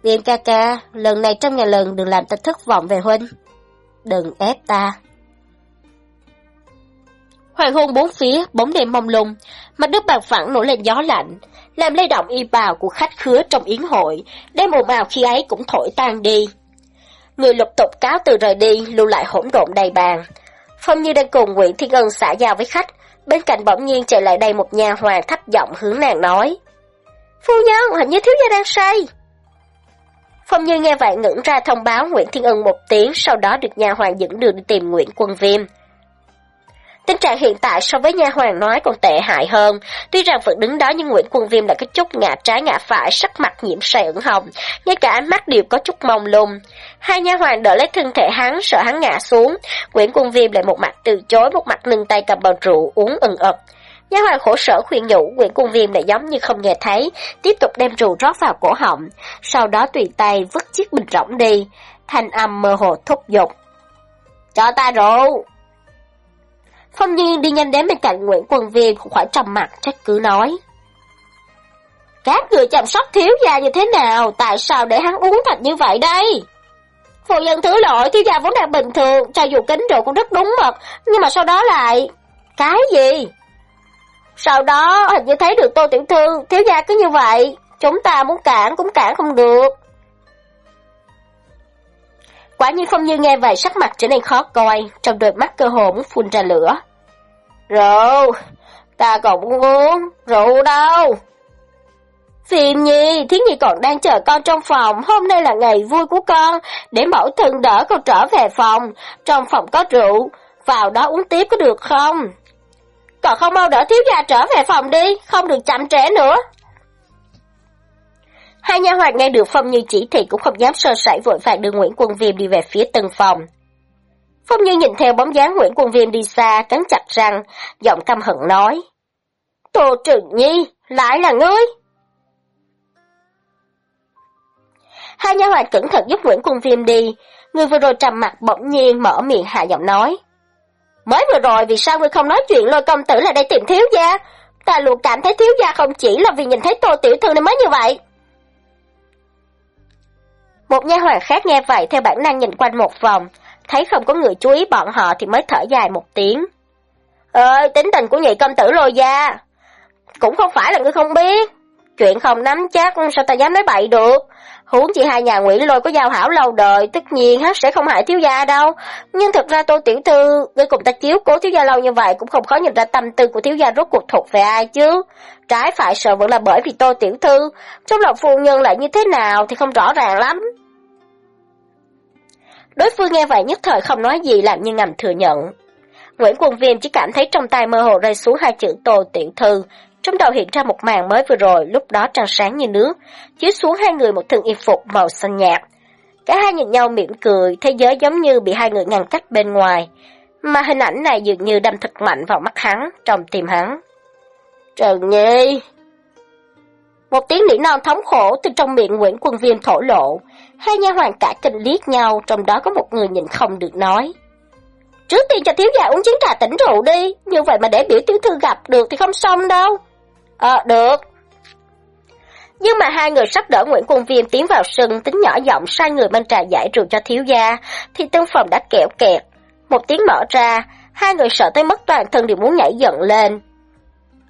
Viêm ca ca, lần này trong ngàn lần đừng làm ta thất vọng về huynh. Đừng ép ta. Hoàng hôn bốn phía, bóng đêm mông lung, mặt đất bằng phẳng nổi lên gió lạnh, làm lay động y bào của khách khứa trong yến hội, đem ồn ào khi ấy cũng thổi tan đi. Người lục tục cáo từ rời đi, lưu lại hỗn độn đầy bàn. Phong Như đang cùng Nguyễn Thiên Ân xã giao với khách, bên cạnh bỗng nhiên chạy lại đây một nhà hoàng thấp giọng hướng nàng nói. Phu nhân, hình như thiếu gia đang say. Phong Như nghe vậy ngẩng ra thông báo Nguyễn Thiên Ân một tiếng, sau đó được nhà hoàng dẫn đường đi tìm Nguyễn Quân Viêm. Tình trạng hiện tại so với nha hoàng nói còn tệ hại hơn. Tuy rằng vẫn đứng đó nhưng Nguyễn Quân Viêm đã có chút ngã trái ngã phải, sắc mặt nhiễm say ửng hồng, ngay cả ánh mắt đều có chút mông lung. Hai nha hoàng đỡ lấy thân thể hắn, sợ hắn ngã xuống. Nguyễn Quân Viêm lại một mặt từ chối, một mặt nâng tay cầm bầu rượu uống ừng ực. Nha hoàng khổ sở khuyên nhủ, Nguyễn Quân Viêm lại giống như không nghe thấy, tiếp tục đem rượu rót vào cổ họng, sau đó tùy tay vứt chiếc bình rỗng đi, thanh âm mơ hồ thúc giục. Cho ta rượu! Phong Nhiên đi nhanh đến bên cạnh Nguyễn Quân Viêm không khỏi trầm mặt trách cứ nói. Các người chăm sóc thiếu gia như thế nào, tại sao để hắn uống thành như vậy đây? Phụ nhân thứ lỗi, thiếu gia vốn đang bình thường, cho dù kính rượu cũng rất đúng mật, nhưng mà sau đó lại... Cái gì? Sau đó hình như thấy được tô tiểu thư, thiếu gia cứ như vậy, chúng ta muốn cản cũng cản không được. Quả nhiên Phong Như nghe vậy sắc mặt trở nên khó coi, trong đôi mắt cơ hồ muốn phun ra lửa. Rượu, ta còn muốn uống, rượu đâu? Phiền nhi, Thiến Nhi còn đang chờ con trong phòng, hôm nay là ngày vui của con, để mẫu thân đỡ con trở về phòng, trong phòng có rượu, vào đó uống tiếp có được không? Còn không mau đỡ thiếu gia trở về phòng đi, không được chậm trễ nữa. Hai nha hoàn nghe được Phong Như chỉ thị cũng không dám sơ sẩy vội vàng đưa Nguyễn Quân Viêm đi về phía tân phòng. Phong Như nhìn theo bóng dáng Nguyễn Quân Viêm đi xa, cắn chặt răng, giọng căm hận nói. Tô Trừng Nhi, lại là ngươi! Hai nha hoàn cẩn thận giúp Nguyễn Quân Viêm đi, người vừa rồi trầm mặt bỗng nhiên mở miệng hạ giọng nói. Mới vừa rồi vì sao ngươi không nói chuyện lôi công tử là đây tìm thiếu gia? Ta luôn cảm thấy thiếu gia không chỉ là vì nhìn thấy tô tiểu thư nên mới như vậy. Một nha hoàn khác nghe vậy theo bản năng nhìn quanh một vòng, thấy không có người chú ý bọn họ thì mới thở dài một tiếng. Ơi, tính tình của nhị công tử lôi gia. Cũng không phải là ngươi không biết. Chuyện không nắm chắc, sao ta dám nói bậy được. Huống chị hai nhà Nguyễn Lôi có giao hảo lâu đời, tất nhiên hắn sẽ không hại thiếu gia đâu. Nhưng thật ra Tô Tiểu Thư, ngươi cùng ta chiếu cố thiếu gia lâu như vậy cũng không khó nhìn ra tâm tư của thiếu gia rốt cuộc thuộc về ai chứ. Trái phải sợ vẫn là bởi vì tôi Tiểu Thư, trong lòng phu nhân lại như thế nào thì không rõ ràng lắm. Đối phương nghe vậy nhất thời không nói gì làm như ngầm thừa nhận. Nguyễn Quân Viêm chỉ cảm thấy trong tay mơ hồ rơi xuống hai chữ Tô Tiểu Thư, Trong đầu hiện ra một màn mới vừa rồi, lúc đó trăng sáng như nước, chiếu xuống hai người một thân y phục màu xanh nhạt. Cả hai nhìn nhau mỉm cười, thế giới giống như bị hai người ngăn cách bên ngoài, mà hình ảnh này dường như đâm thật mạnh vào mắt hắn, trong tim hắn. Trần Nhi! Một tiếng nỉ non thống khổ từ trong miệng Nguyễn Quân Viêm thổ lộ, hai nha hoàng cả kinh liếc nhau, trong đó có một người nhìn không được nói. Trước tiên cho thiếu gia uống chén trà tỉnh rượu đi, như vậy mà để biểu tiểu thư gặp được thì không xong đâu. Ờ, được. Nhưng mà hai người sắp đỡ Nguyễn Quân Viêm tiến vào sân, tính nhỏ giọng sai người mang trà giải rượu cho thiếu gia, thì tân phòng đã kẹo kẹt. Một tiếng mở ra, hai người sợ tới mất toàn thân đều muốn nhảy giận lên.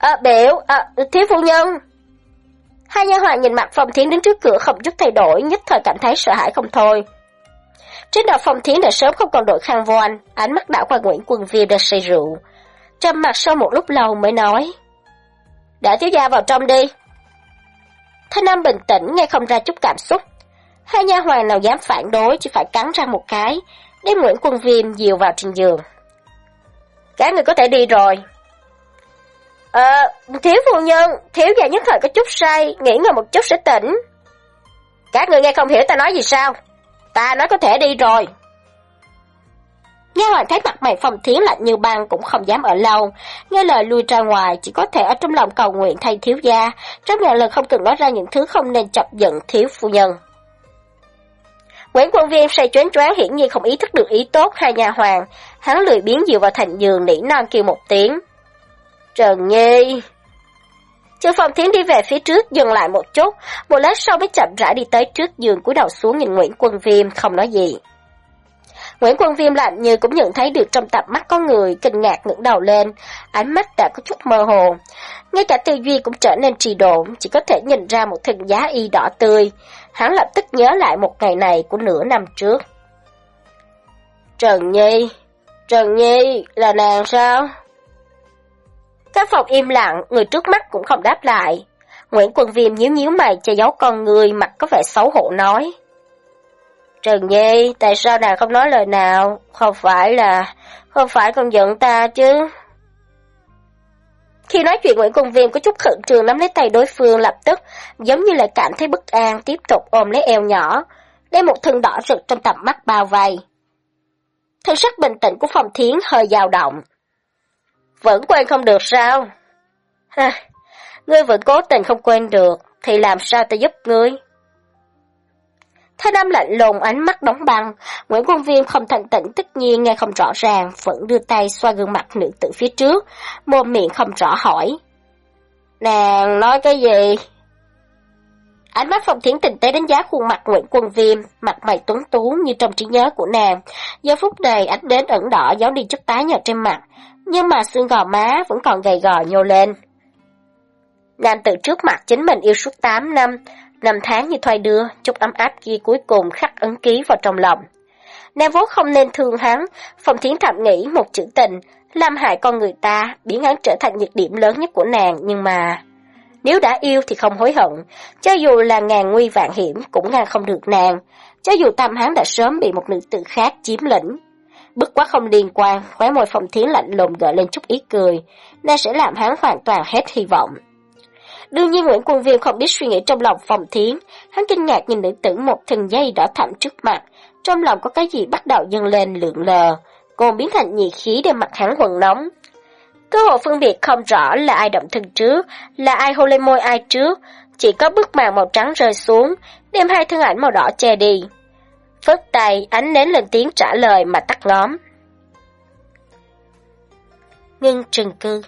À, biểu, à, thiếu phu nhân. Hai nha hoàng nhìn mặt Phong Thiến đứng trước cửa không chút thay đổi, nhất thời cảm thấy sợ hãi không thôi. Trên đầu Phong Thiến đã sớm không còn đội khăn voan, ánh mắt đảo qua Nguyễn Quân Viêm đang say rượu. Trầm mặt sau một lúc lâu mới nói. Đã thiếu gia vào trong đi. Thanh Nam bình tĩnh, nghe không ra chút cảm xúc. Hai nha hoàng nào dám phản đối, chỉ phải cắn răng một cái, đem Nguyễn Quân Viêm dìu vào trên giường. Các người có thể đi rồi. Ờ, thiếu phu nhân, thiếu gia nhất thời có chút say, nghỉ ngơi một chút sẽ tỉnh. Các người nghe không hiểu ta nói gì sao? Ta nói có thể đi rồi. Nghe hoàng thấy mặt mày phòng thiến lạnh như băng cũng không dám ở lâu, nghe lời lui ra ngoài chỉ có thể ở trong lòng cầu nguyện thay thiếu gia, rất ngàn lần không cần nói ra những thứ không nên chọc giận thiếu phu nhân. Nguyễn Quân Viên say chuyến choáng hiển nhiên không ý thức được ý tốt hai nhà hoàng, hắn lười biến dựa vào thành giường nỉ non kêu một tiếng. Trần Nhi! Trương Phong Thiến đi về phía trước, dừng lại một chút, một lát sau mới chậm rãi đi tới trước giường cúi đầu xuống nhìn Nguyễn Quân Viêm, không nói gì. Nguyễn Quân Viêm lạnh như cũng nhận thấy được trong tập mắt có người, kinh ngạc ngẩng đầu lên, ánh mắt đã có chút mơ hồ. Ngay cả tư duy cũng trở nên trì độn, chỉ có thể nhìn ra một thân giá y đỏ tươi. Hắn lập tức nhớ lại một ngày này của nửa năm trước. Trần Nhi, Trần Nhi, là nàng sao? Các phòng im lặng, người trước mắt cũng không đáp lại. Nguyễn Quân Viêm nhíu nhíu mày che giấu con người, mặt có vẻ xấu hổ nói. Trần Nhi, tại sao nàng không nói lời nào? Không phải là... không phải con giận ta chứ? Khi nói chuyện Nguyễn Quân Viêm có chút khẩn trương nắm lấy tay đối phương lập tức, giống như là cảm thấy bất an, tiếp tục ôm lấy eo nhỏ, đem một thân đỏ rực trong tầm mắt bao vây. Thân sắc bình tĩnh của phòng thiến hơi dao động. Vẫn quên không được sao? Ha, ngươi vẫn cố tình không quên được, thì làm sao ta giúp ngươi? Thái Nam lạnh lùng ánh mắt đóng băng, Nguyễn Quân Viêm không thành tỉnh tất nhiên nghe không rõ ràng, vẫn đưa tay xoa gương mặt nữ tử phía trước, mồm miệng không rõ hỏi. Nàng nói cái gì? Ánh mắt phòng thiến tình tế đánh giá khuôn mặt Nguyễn Quân Viêm, mặt mày tuấn tú như trong trí nhớ của nàng. Giờ phút này ánh đến ẩn đỏ giấu đi chút tái nhợt trên mặt, nhưng mà xương gò má vẫn còn gầy gò nhô lên. Nàng tự trước mặt chính mình yêu suốt 8 năm, năm tháng như thoai đưa, chút ấm áp kia cuối cùng khắc ấn ký vào trong lòng. Nàng vốn không nên thương hắn, Phong Thiến thầm nghĩ một chữ tình, làm hại con người ta, biến hắn trở thành nhược điểm lớn nhất của nàng, nhưng mà... Nếu đã yêu thì không hối hận, cho dù là ngàn nguy vạn hiểm cũng ngăn không được nàng, cho dù tâm hắn đã sớm bị một nữ tử khác chiếm lĩnh. Bức quá không liên quan, khóe môi Phong Thiến lạnh lùng gợi lên chút ý cười, nên sẽ làm hắn hoàn toàn hết hy vọng. Đương nhiên Nguyễn Quân Viêm không biết suy nghĩ trong lòng Phong Thiến, hắn kinh ngạc nhìn nữ tử một thần dây đỏ thẳm trước mặt, trong lòng có cái gì bắt đầu dâng lên lượng lờ, còn biến thành nhiệt khí để mặt hắn quần nóng. Cơ hội phân biệt không rõ là ai động thân trước, là ai hôn lên môi ai trước, chỉ có bức màn màu trắng rơi xuống, đem hai thân ảnh màu đỏ che đi. Phớt tay, ánh nến lên tiếng trả lời mà tắt ngóm. Ngưng trừng cư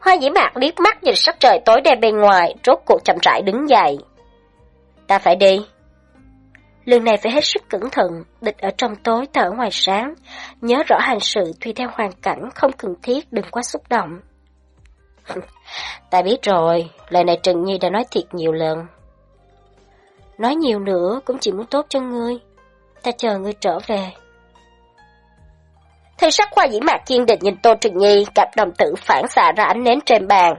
Hoa dĩ mạc liếc mắt nhìn sắc trời tối đen bên ngoài, rốt cuộc chậm rãi đứng dậy. Ta phải đi. Lần này phải hết sức cẩn thận, địch ở trong tối ta ở ngoài sáng. Nhớ rõ hành sự tùy theo hoàn cảnh, không cần thiết, đừng quá xúc động. (laughs) ta biết rồi, lời này Trần Nhi đã nói thiệt nhiều lần. Nói nhiều nữa cũng chỉ muốn tốt cho ngươi. Ta chờ ngươi trở về. Thư sắc khoa dĩ mạc kiên định nhìn Tô Trừng Nhi, cặp đồng tử phản xạ ra ánh nến trên bàn.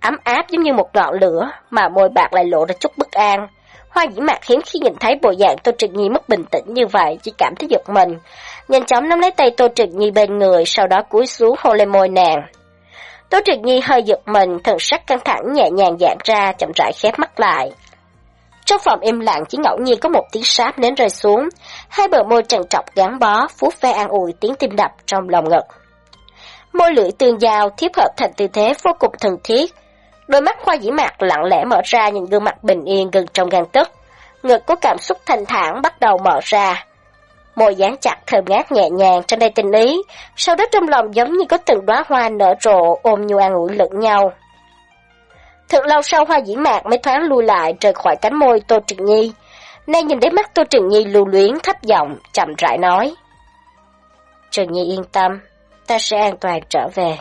Ấm áp giống như một ngọn lửa, mà môi bạc lại lộ ra chút bất an. Hoa dĩ mạc hiếm khi nhìn thấy bộ dạng Tô Trừng Nhi mất bình tĩnh như vậy, chỉ cảm thấy giật mình. Nhanh chóng nắm lấy tay Tô Trừng Nhi bên người, sau đó cúi xuống hôn lên môi nàng. Tô Trịnh Nhi hơi giật mình, thần sắc căng thẳng nhẹ nhàng giãn ra, chậm rãi khép mắt lại. Trong phòng im lặng chỉ ngẫu nhiên có một tiếng sáp nến rơi xuống, hai bờ môi trần trọc gắn bó, vuốt ve an ủi tiếng tim đập trong lòng ngực. Môi lưỡi tương giao thiếp hợp thành tư thế vô cùng thân thiết. Đôi mắt khoa dĩ mạc lặng lẽ mở ra nhìn gương mặt bình yên gần trong gan tức. Ngực có cảm xúc thanh thản bắt đầu mở ra. Môi dán chặt thơm ngát nhẹ nhàng trên đây tình ý, sau đó trong lòng giống như có từng đóa hoa nở rộ ôm nhu an ủi lẫn nhau. Thật lâu sau hoa dĩ mạc mới thoáng lui lại rời khỏi cánh môi Tô Trừng Nhi. Nay nhìn đến mắt Tô Trừng Nhi lưu luyến thấp giọng, chậm rãi nói. Trừng Nhi yên tâm, ta sẽ an toàn trở về.